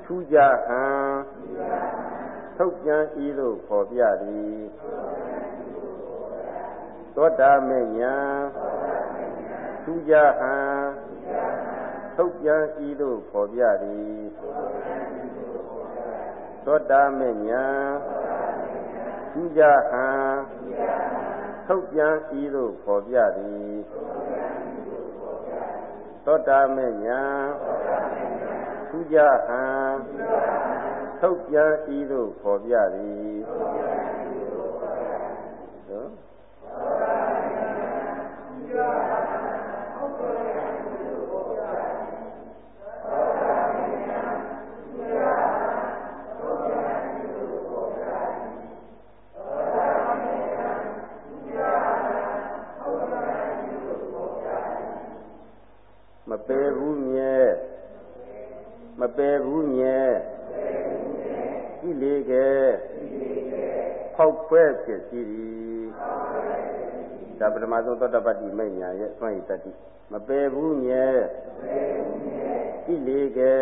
ထူးကြဟံ ထုတ်ပြန်ဤသို့ဖော်ပြသည်သောတာမဉ္ဇဉ်ထူးကြဟံထုတ်ပြန်ဤသို့ဖော်ပြသည်သောတာမဉ္ဇဉ်ထူးကြဟံထုတ်ပြန်ဤသို့ဖော်ပြသည်သောတာမဉ္ဇဉ်ထူးကြဟံ ထုတ်ပြန်ဤသို့ဖော်ပြသည်နော်ပယ်ဘူးမြဲမပယ်ဘူးမြဲ ဤလေကဲဖောက်ဖွဲဖြစ်စီသည်ဒါပထမဆုံးသောတပတ္တိမိညာရဲ့သွန့်ရတ္တိမပယ်ဘူးမြဲကိလေကဲ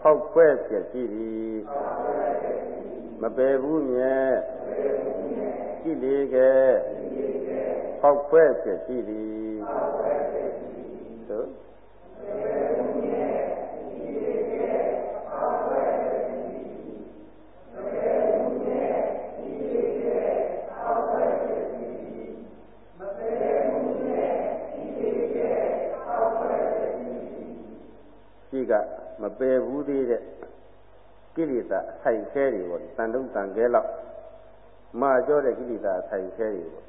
ဖောက်ခွဲဖြစ်စီသည်မပယ်ဘူးမြဲကိလေကဲဖောက်ခွဲဖြစ်စီသည်သို့ကမ ပယ်ဘူးသေးတဲ့ကိလေသာအဆိုင်ခဲတွေပေါ့တန်တုံးတန်ခဲလောက်မာကြောတဲ့ကိလေသာအဆိုင်ခဲတွေပေါ့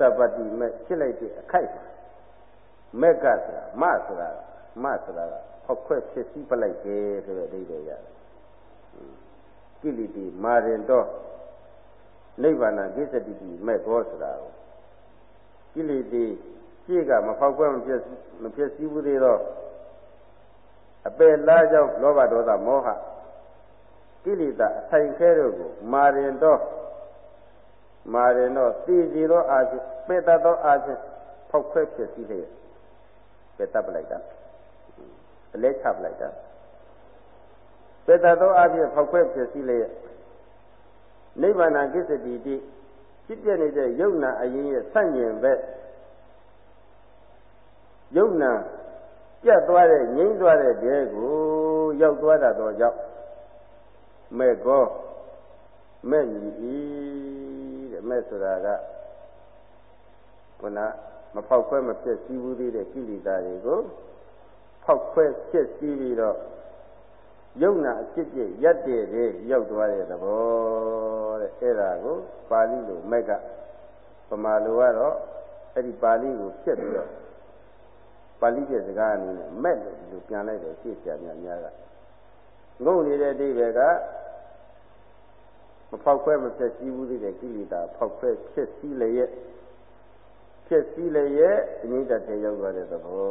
သောတပတ္တိမဲ့ဖြစ်လိုက်တဲ့အခိုက်မက်ကဆိုတာမဆိုတာမဆိုတာကဖောက်ခွဲဖြစ်စည်းပလိုက်တယ်ဆိုတဲ့အဓိပ္ပာယ်ရတယ်ကိလေသာမာရင်တော့နိဗ္ဗာန်ကိစ္စတိတိမဲ့ဘောဆိုတာကိုကိလေသာရှေ့ကမဖောက်ခွဲမဖြစ်မဖြစ်စည်းဘူးသေးတော့ အပယ်လားကြောင့်လောဘဒေါသမောဟကိလေသာအဆိုင်ခဲတို့ကိုမာရင်တော့မာရင်တော့သိစီသောအာဖြင့်ပေတတ်သောအာဖြင့်ဖောက်ခွဲဖြစ်စီလျက်ပေတတ်ပလိုက်တာအလဲချပလိုက်တာပေတတ်သောအာဖြင့်ဖောက်ခွဲဖြစ်စီလျက်နိဗ္ဗာန်ကိစ္စတိတိဖြစ်ပြနေတဲ့ယုံနာအရင်ရဲ့ဆန့်ကျင်ဘက်ယုံနာ ပြတ်သွားတဲ့ငြိမ့်သွားတဲ့တဲကိုရောက်သွားတာတော့ကြောင့်မဲ့ကောမဲ့ညီဤတဲ့မဲ့ဆိုတာကခုနမဖောက်ခွဲမဖြစ်စည်းဘူးသေးတဲ့ကိလေသာတွေကိုဖောက်ခွဲဖြစ်စည်းပြီးတော့ယုံနာအဖြစ်ဖြစ်ရက်တည်တဲ့ရောက်သွားတဲ့သဘောတဲ့အဲ့ဒါကိုပါဠိလိုမဲ့ကပမာလိုကတော့အဲ့ဒီပါဠိကိုဖြစ်ပြီးတော့ ပါဠိကျစကားအနေနဲ့မဲ့လို့ဒီလိုပြန်လိုက်တယ်ရှေ့ဆရာများများကငုံနေတဲ့အတိပဲကမဖောက်ခွဲမဖြစ်စည်းဘူးသေးတဲ့ကိလေသာဖောက်ခွဲဖြစ်စည်းလျက်ဖြစ်စည်းလျက်အငိမ့်တတဲ့ရောက်သွားတဲ့သဘော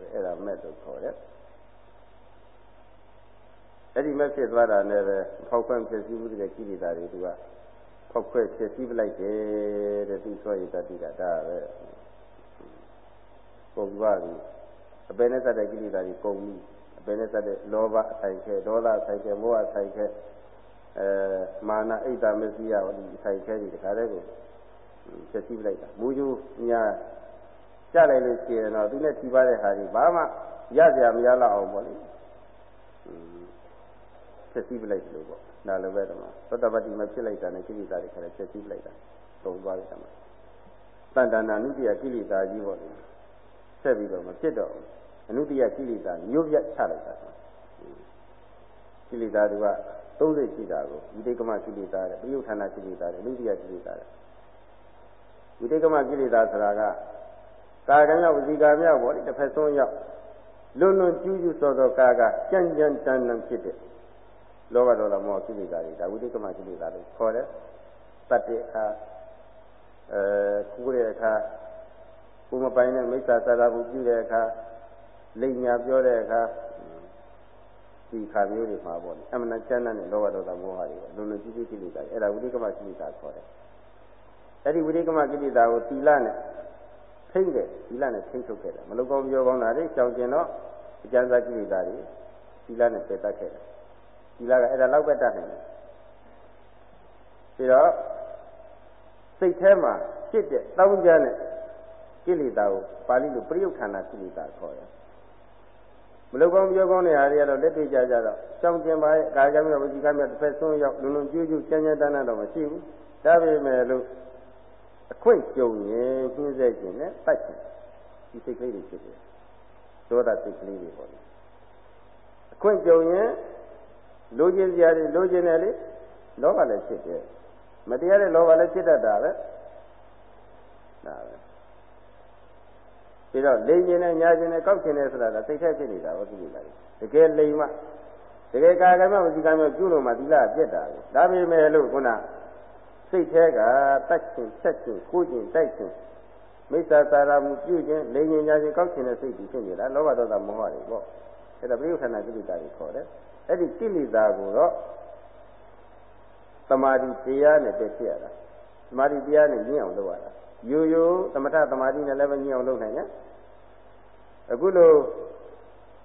တဲ့အဲ့ဒါမဲ့လို့ခေါ်တယ်အဲ့ဒီမဲ့ဖြစ်သွားတာနဲ့ပဲဖောက်ခွဲဖြစ်စည်းဘူးတဲ့ကိလေသာတွေသူကဖောက်ခွဲဖြစ်စည်းပလိုက်တယ်တဲ့သူဆိုရတတိကဒါပဲ ကုန်သွားပြီအပယ်နဲ့စတဲ့ကိလေသာတွေကုန်ပြီအပယ်နဲ့စတဲ့လောဘအဆိုင်ခဲဒေါသအဆိုင်ခဲမောဟအဆိုင်ခဲအဲမာနအိတ်တာမစ္စည်းရဒီအဆိုင်ခဲတွေတခါတည်းကိုဖြစ်စီပလိုက်တာမူကျူညာကြလိုက်လို့ရှိရင်တော့သူနဲ့ထိပါတဲ့ဟာတွေဘာမှရစရာမရတော့အောင်ပေါ့လေဖြစ်စီပလိုက်လို့ပေါ့ဒါလည်းပဲတော့သတ္တပတ္တိမဖြစ်လိုက်တာနဲ့ကိလေသာတွေခါလည်းဖြစ်စီပလိုက်တာသုံးသွားတယ်တမတန်တဏ္ဍာနုတ္တိယကိလေသာကြီးပေါ့လေ ဆက်ပြီးတော့မဖြစ်တော့အနုတ္တိယကိလေသာညှို့ပြတ်ချလိုက်တာကိလေသာတွေကသုံးစိတ်ရှိတာကိုဝိတေကမကိလေသာတဲ့ပရိယုဌာဏကိလေသာတဲ့အနုတ္တိယကိလေသာတဲ့ဝိတေကမကိလေသာဆိုတာကကာကံရောက်ဝစီကံရောက်ပေါ့လေတစ်ဖက်ဆုံးရောက်လွန်လွန်ကျူးကျူးစောစောကာကကြမ်းကြမ်းတန်တန်ဖြစ်တဲ့လောဘဒေါသမောဟကိလေသာတွေဒါဝိတေကမကိလေသာလို့ခေါ်တယ်တတ္တေအားအဲကူးတဲ့အခါ ကိုမပိုင်တဲ့မိစ္ဆာသာသာဘူးပြုတဲ့အခါလိမ်ညာပြောတဲ့အခါဒီခါမျိုးတွေမှာပေါ့အမှန်တန်တဲ့လောဘဒေါသမောဟတွေလုံလုံကြီးကြီးကိလေသာအဲ့ဒါဝိရိကမကိလေသာခေါ်တယ်အဲ့ဒီဝိရိကမကိလေသာကိုသီလနဲ့ထိမ့်တယ်သီလနဲ့ထိမ့်ထုတ်ခဲ့တယ်မလုကောင်းပြောကောင်းတာတွေကြောင်ကျင်တော့အကျဉ်းစားကိလေသာတွေသီလနဲ့ပယ်တတ်ခဲ့တယ်သီလကအဲ့ဒါလောက်ပဲတတ်နိုင်တယ်ပြီးတော့စိတ်ထဲမှာဖြစ်တဲ့တောင်းကြတဲ့ ကိလေသာကိုပါဠိလိုပရိယုခန္ဓာကိလေသာခေါ်တယ်မလုကောင်းပြောကောင်းတဲ့ဟာတွေကတော့လက်တွေ့ကြကြတော့ရှောင်းကျင်ပါရဲ့ကာယကမြဝစီကမြတစ်ဖက်ဆုံးရောက်လုံလုံကျူးကျူးကျန်းကျန်းတန်းတန်းတော့မရှိဘူးဒါပေမဲ့လို့အခွင့်ကြုံရင်နှင်းဆက်ခြင်းနဲ့တတ်ခြင်းဒီစိတ်ကလေးတွေဖြစ်တယ်သောတာစိတ်ကလေးတွေပေါ့လေအခွင့်ကြုံရင်လိုချင်စရာတွေလိုချင်တယ်လေလောဘလည်းဖြစ်တယ်မတရားတဲ့လောဘလည်းဖြစ်တတ်တာပဲဒါပဲ ပြီးတော့လိမ်ကျင်နဲ့ညာကျင်နဲ့ကောက်ကျင်နဲ့ဆိုတာကစိတ်ထဲဖြစ်နေတာဟုတ်ပြီလားတကယ်လိမ်မှတကယ်ကာကမဝစီကံမျိုးပြုလို့မှသီလပြက်တာပဲဒါပေမဲ့လို့ခုနစိတ်ထဲကတတ်ခြင်းဆက်ခြင်းကိုခြင်းတိုက်ခြင်းမိစ္ဆာသာရမှုပြုခြင်းလိမ်ကျင်ညာကျင်ကောက်ကျင်တဲ့စိတ်ကြီးဖြစ်နေတာလောဘဒေါသမောဟတွေပေါ့အဲ့ဒါပြိဋ္ဌာဏကိလေသာတွေခေါ်တယ်အဲ့ဒီကိလေသာကိုတော့သမာဓိတရားနဲ့တည့်ဖြစ်ရတာသမာဓိတရားနဲ့ညှင်းအောင်လုပ်ရတာ ရိုးရိုးသမထသမာဓိနဲ့လည်းပဲညှင်းအောင်လုပ်နိုင်တယ်အခုလို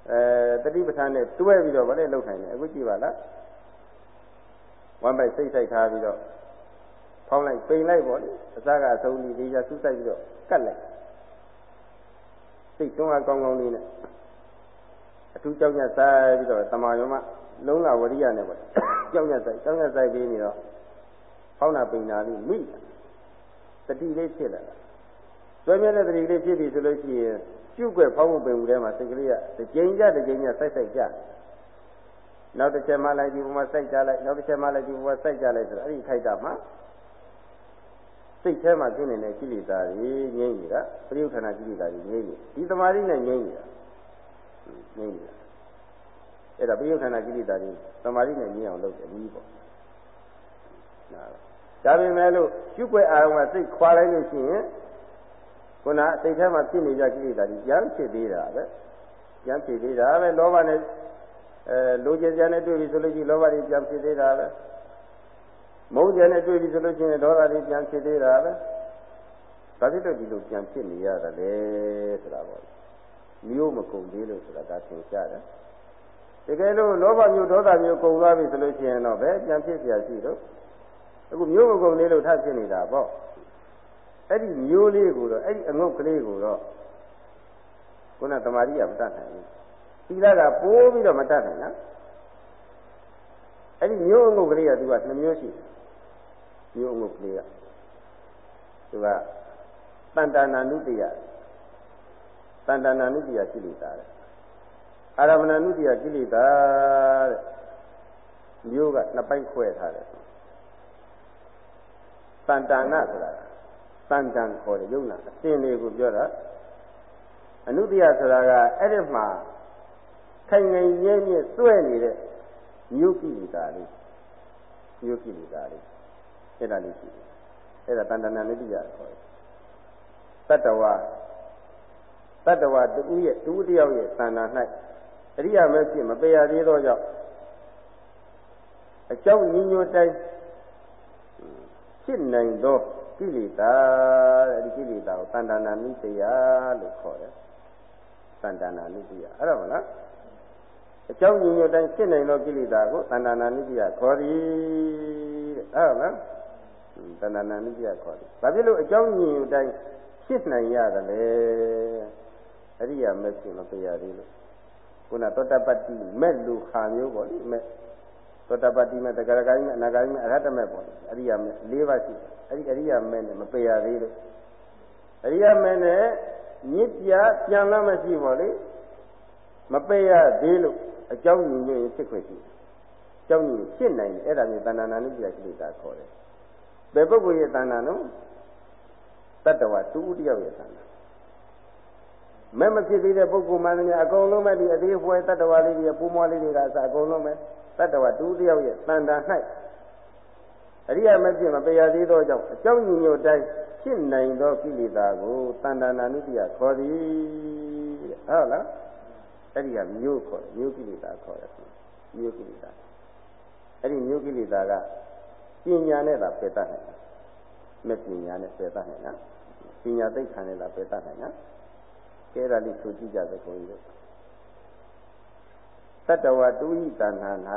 အဲတတိပဋ္ဌာန်နဲ့တွဲပြီးတော့ဗလဲလုပ်နိုင်တယ်အခုကြည့်ပါလားဝမ်းပိုက်စိတ်ဆိုင်ထားပြီးတော့ဖောင်းလိုက်ပိန်လိုက်ပေါ့လေအစကအဆုံးကြီးလေးရဆူးဆိုင်ပြီးတော့ကတ်လိုက်စိတ်တွန်းအားကောင်းကောင်းလေးနဲ့အထူးကြောက်ညက်ဆိုင်ပြီးတော့တမာယောမလုံးလာဝရိယနဲ့ပေါ့ကြောက်ညက်ဆိုင်ကြောက်ညက်ဆိုင်ပြီးနေတော့ဖောင်းတာပိန်တာလေးမိတ တိလေးဖြစ်လာတာဆွဲမြဲတဲ့တတိလေးဖြစ်ပြီဆိုလို့ရှိရင်ပြုတ်ွယ်ဖောင်းမှုပင်မှုထဲမှာစိတ်ကလေးကတစ်ကြိမ်ကြတစ်ကြိမ်ကြစိုက်စိုက်ကြနောက်တစ်ချက်မှလိုက်ဒီဘုံမှာစိုက်ကြလိုက်နောက်တစ်ချက်မှလိုက်ဒီဘုံမှာစိုက်ကြလိုက်ဆိုတော့အဲ့ဒီခိုက်တာမှာစိတ်ထဲမှာဖြစ်နေတဲ့ကိလေသာတွေငြိမ့်နေတာပရိယုဌာဏကိလေသာတွေငြိမ့်နေဒီသမာဓိနဲ့ငြိမ့်နေတာငြိမ့်နေတာအဲ့ဒါပရိယုဌာဏကိလေသာတွေသမာဓိနဲ့ငြိမ့်အောင်လုပ်တယ်ဒီပေါ့ ဒါပေမဲ့လို့ကျွတ်ွယ်အာရုံကစိတ်ခွာလိုက်လို့ရှိရင်ခုနစိတ်ထဲမှာဖြစ်နေကြကိလေသာတွေပြန်ဖြစ်သေးတာပဲပြန်ဖြစ်သေးတာပဲလောဘနဲ့အဲလိုချင်ကြနဲ့တွေ့ပြီဆိုလို့ရှိရင်လောဘတွေပြန်ဖြစ်သေးတာပဲမုန်းကြနဲ့တွေ့ပြီဆိုလို့ရှိရင်ဒေါသတွေပြန်ဖြစ်သေးတာပဲဘာဖြစ်လို့ဒီလိုပြန်ဖြစ်နေရတာလဲဆိုတာပေါ့မျိုးမကုန်သေးလို့ဆိုတာဒါသင်ရှားတယ်တကယ်လို့လောဘမျိုးဒေါသမျိုးကုန်သွားပြီဆိုလို့ရှိရင်တော့ပဲပြန်ဖြစ်เสียရှိတော့ အခုမျိုးမကုန်သေးလို့ထပ်ဖြစ်နေတာပေါ့အဲ့ဒီမျိုးလေးကိုတော့အဲ့ဒီအငုတ်ကလေးကိုတော့ခုနတမာရီကမတတ်နိုင်ဘူးသီလကပိုးပြီးတော့မတတ်နိုင်နော်အဲ့ဒီမျိုးအငုတ်ကလေးကသူက2မျိုးရှိတယ်မျိုးအငုတ်ကလေးကသူကတန်တနာနုတ္တိယတန်တနာနုတ္တိယကိလေသာတဲ့အာရမဏနုတ္တိယကိလေသာတဲ့မျိုးကနှစ်ပိုင်းခွဲထားတယ် တန်တနာဆိုတာတန်တန်ခေါ်တယ်ယုံနာအရှင်လေးကိုပြောတာအနုတ္တိယဆိုတာကအဲ့ဒီမှာခိုင်ငင်မြဲမြဲစွဲနေတဲ့မျိုးကိလေသာလေးမျိုးကိလေသာလေးအဲ့ဒါလေးရှိတယ်အဲ့ဒါတန်တနာနုတ္တိယခေါ်တယ်တတ္တဝါတတ္တဝါတူရဲ့တူတယောက်ရဲ့သန္တာ၌အရိယာမဲဖြစ်မပေရသေးသောကြောင့်အကြောင်းညီညွတ်တိုင်း ဖြစ်နိုင်သောကိလေသာတဲ့ဒီကိလေသာကိုတန်တနာနိတယလို့ခေါ်တယ်တန်တနာနိတယအဲ့ဒါမလားအကြောင်းညီညွတ်တိုင်းဖြစ်နိုင်သောကိလေသာကိုတန်တနာနိတယခေါ်သည်တဲ့အဲ့ဒါမလားတဏ္ဍာနာနိယခေါ်တယ်။ဘာဖြစ်လို့အကြောင်းညင်တိုင်းဖြစ်နိုင်ရတယ်လဲ။အရိယာမဲ့ရှင်မပြရသေးလို့ခုနသောတပတ္တိမဲ့လူခါမျိုးပေါ့လေမဲ့ သောတပတ္တိမဲ့တဂရဂိုင်းမဲ့အနာဂိုင်းမဲ့အရဟတမဲ့ပေါ့လေအရိယာမဲ့၄ပါးရှိတယ်။အဲ့ဒီအရိယာမဲ့နဲ့မပြရသေးလို့အရိယာမဲ့နဲ့ညစ်ပြပြန်လာမရှိပေါ့လေမပယ်ရသေးလို့အကြောင်းညင်ရင်ဖြစ်ခွင့်ရှိတယ်။အကြောင်းညင်ဖြစ်နိုင်တယ်အဲ့ဒါမျိုးတဏ္ဍာနာနုပြကိလေသာခေါ်တယ်ဘယ်ပုဂ္ဂိုလ်ရဲ့တဏ္ဍာနော်တတ္တဝတူတယောက်ရဲ့တဏ္ဍာမဲ့မဖြစ်သေးတဲ့ပုဂ္ဂိုလ်မှန်တယ်အကုန်လုံးပဲဒီအသေးဖွဲတတ္တဝလေးတွေပူမွားလေးတွေကအစအကုန်လုံးပဲ တတ္တဝတူတယောက်ရဲ့တဏ္ဍာ၌အရိယာမဖြစ်မပယ်ရသေးသောကြောင့်အကြောင်းညညို့တိုင်းဖြစ်နိုင်သောကိလေသာကိုတဏ္ဍာနာနုတ္တိယခေါ်သည်တဲ့ဟုတ်လားအဲ့ဒီကမျိုးခေါ်တယ်မျိုးကိလေသာခေါ်တယ်မျိုးကိလေသာအဲ့ဒီမျိုးကိလေသာကပညာနဲ့သာပယ်တတ်နိုင်တာမဲ့ပညာနဲ့ပယ်တတ်နိုင်တာပညာသိက္ခာနဲ့သာပယ်တတ်နိုင်တာကဲဒါလေးဆိုကြည့်ကြသခွန်ကြီး တို့တတ္တဝတူဤတဏ္ဍာ၌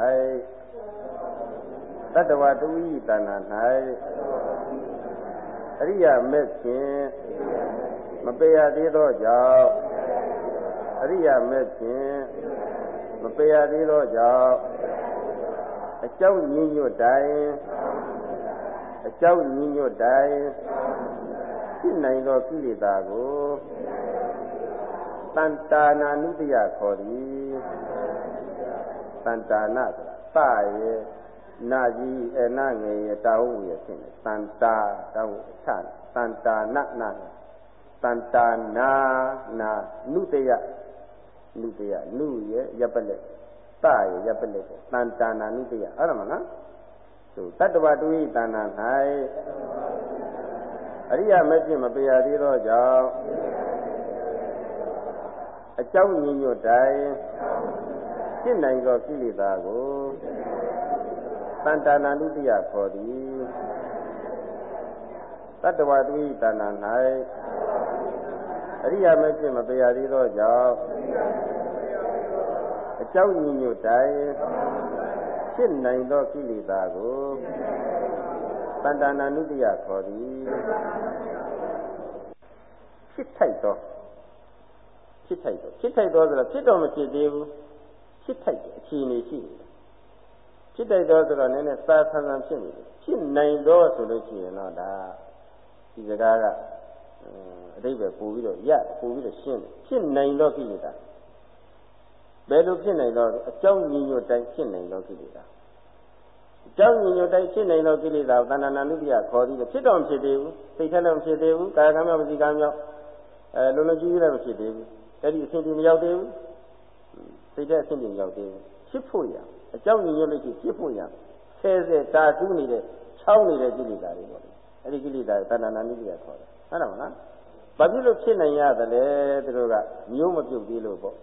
တတ္တဝတူဤတဏ္ဍာ၌အရိယာမဲ့ခြင်းမပယ်ရသေးသောကြောင့်အရိယာမဲ့ခြင်းမပယ်ရသေးသောကြောင့်အကြောင်းညင်ညွတ်တိုင်းအကြောင်းညီညွတ်တိုင်းဖြစ်နိုင်သောကိလေသာကိုတန်တာနာနုတ္တယခေါ်သည် တန်တာနာဆိုတာသရဲ့နာကြီးအနာငယ်ရဲ့တာဝုရဲ့ဖြစ်နေတန်တာတာဝုချတန်တာနာနာတန်တာနာနာနုတ္တယနုတ္တယနုရဲ့ရပ်ပလက်သရဲ့ရပ်ပလက်တန်တာနာနုတ္တယအဲ့ဒါမလားသူတတ္တဝတူဤတဏ္ဍာ၌အရိယာမဖြစ်မပေရသေးသောကြောင့်အကြောင်းညီညွတ်တိုင်း ဖြစ်နိုင်သောကိလေသာကိုတန်တာနာနုတ္တိယခေါ်သည်တတ္တဝတိတဏ္ဍာ၌အရိယာမဖြစ်မပေရသေးသောကြောင့်အကြောင်းညီညွတ်တိုင်ဖြစ်နိုင်သောကိလေသာကိုတဏ္ဍာနာနုတ္တိယခေါ်သည်ဖြစ်ထိုက်သောဖြစ်ထိုက်သောဖြစ်ထိုက်သောဆိုတော့ဖြစ်တော့မဖြစ်သေးဘူး ဖြစ်ထိုက်တဲ့အခြေအနေရှိနေတယ်ဖြစ်ထိုက်သောဆိုတော့နည်းနည်းသာဆန်းဆန်းဖြစ်နေတယ်ဖြစ်နိုင်သောဆိုလို့ရှိရင်တော့ဒါဒီစကားကအတိတ်ပဲပို့ပြီးတော့ရပို့ပြီးတော့ရှင်းတယ်ဖြစ်နိုင်သောကိလေသာဘယ်လိုဖြစ်နိုင်သောအကြောင်းညီညွတ်တိုင်းဖြစ်နိုင်သောကိလေသာအကြောင်းညီညွတ်တိုင်းဖြစ်နိုင်သောကိလေသာကိုသန္တာနာနုတ္တိယခေါ်ပြီးတော့ဖြစ်တော့မဖြစ်သေးဘူးသိထက်လည်းမဖြစ်သေးဘူးကာယကံမြောက်ပစီကံမြောက်အဲလုံးလုံးကြီးကြီးလည်းမဖြစ်သေးဘူးအဲ့ဒီအဆင့်ဒီမရောက်သေးဘူး သိတဲ့အဆင့်ဒီမရောက်သေးဘူးဖြစ်ဖို့ရအကြောင်းညီညွတ်လို့ရှိဖြစ်ဖို့ရဆဲဆဲတာတူးနေတဲ့ချောင်းနေတဲ့ကိလေသာတွေပေါ့အဲ့ဒီကိလေသာသန္တာနာနုတ္တိယခေါ်တယ်ဟုတ်တယ်မလားဘာဖြစ်လို့ဖြစ်နိုင်ရသလဲသူတို့ကမျိုးမပြုတ်သေးလို့ပေါ့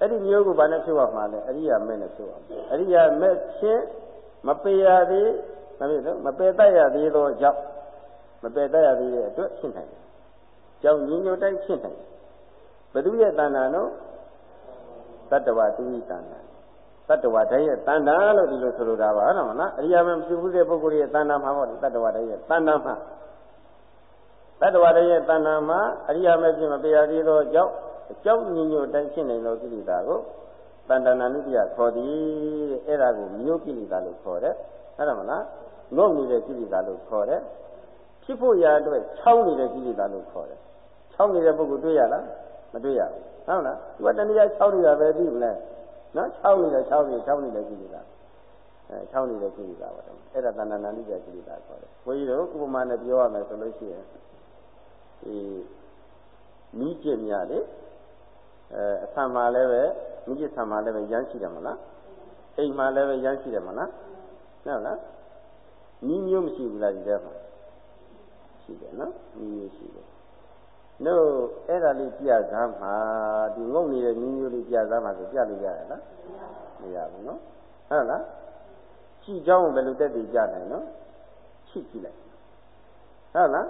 အဲ့ဒီမျိုးကိုဘာနဲ့ဖြုတ်ရမှာလဲအရိယာမဲ့နဲ့ဖြုတ်ရမှာအရိယာမဲ့ချင်းမပေရသေးမဖြစ်လို့မပေတတ်ရသေးသောကြောင့်မပေတတ်ရသေးတဲ့အတွက်ဖြစ်နိုင်တယ်ကြောင့်ညီညွတ်တိုင်းဖြစ်နိုင်တယ်ဘု து ရဲ့တဏ္ဍာနော် တတ္တဝသူဤတဏ္ဍာတတ္တဝတိုင်းရဲ့တဏ္ဍာလို့ဒီလိုဆိုလိုတာပါဟုတ်လားအရိယာမဲ့ပြုဘူးတဲ့ပုဂ္ဂိုလ်ရဲ့တဏ္ဍာမှာပေါ့တတ္တဝတိုင်းရဲ့တဏ္ဍာမှာတတ္တဝတိုင်းရဲ့တဏ္ဍာမှာအရိယာမဲ့ဖြစ်မပေရသေးသောကြောင့်အကြောင်းညီညွတ်တိုင်းဖြစ်နိုင်သောကိလေသာကိုတဏ္ဍနာနုတ္တိယခေါ်သည်တဲ့အဲ့ဒါကိုမျိုးကိလေသာလို့ခေါ်တယ်ဟုတ်တယ်မလားငုံနေတဲ့ကိလေသာလို့ခေါ်တယ်ဖြစ်ဖို့ရာအတွက်ချောင်းနေတဲ့ကိလေသာလို့ခေါ်တယ်ချောင်းနေတဲ့ပုဂ္ဂိုလ်တွေ့ရလားမ တွေ့ရဘူးဟုတ်လားသူကတဏှာချောင်းနေတာပဲသိမလဲနော်ချောင်းနေတဲ့ချောင်းနေချောင်းနေတဲ့ကိလေသာအဲချောင်းနေတဲ့ကိလေသာပါတော့အဲ့ဒါတဏ္ဍနာနုတ္တိယကိလေသာခေါ်တယ်ဘုန်းကြီးတို့ဥပမာနဲ့ပြောရမယ်ဆိုလို့ရှိရင်ဒီမိကျင့်များလေအဲအဆံမှာလည်းပဲမိကျဆံမှာလည်းပဲရမ်းရှိတယ်မလားအိမ်မှာလည်းပဲရမ်းရှိတယ်မလားဟုတ်လားညီမျိုးမရှိဘူးလားဒီထဲမှာရှိတယ်နော်ညီမျိုးရှိတယ် တို့အဲ့ဒါလေးပြစမ်းမှာဒီငုံနေတဲ့ညီမျိုးလေးပြစမ်းမှာဆိုပြလို့ရရလားမရဘူးနော်ဟုတ်လားရှိကြောင်းဘယ်လိုတက်တည်ကြနိုင်နော်ရှိကြည့်လိုက်ဟုတ်လား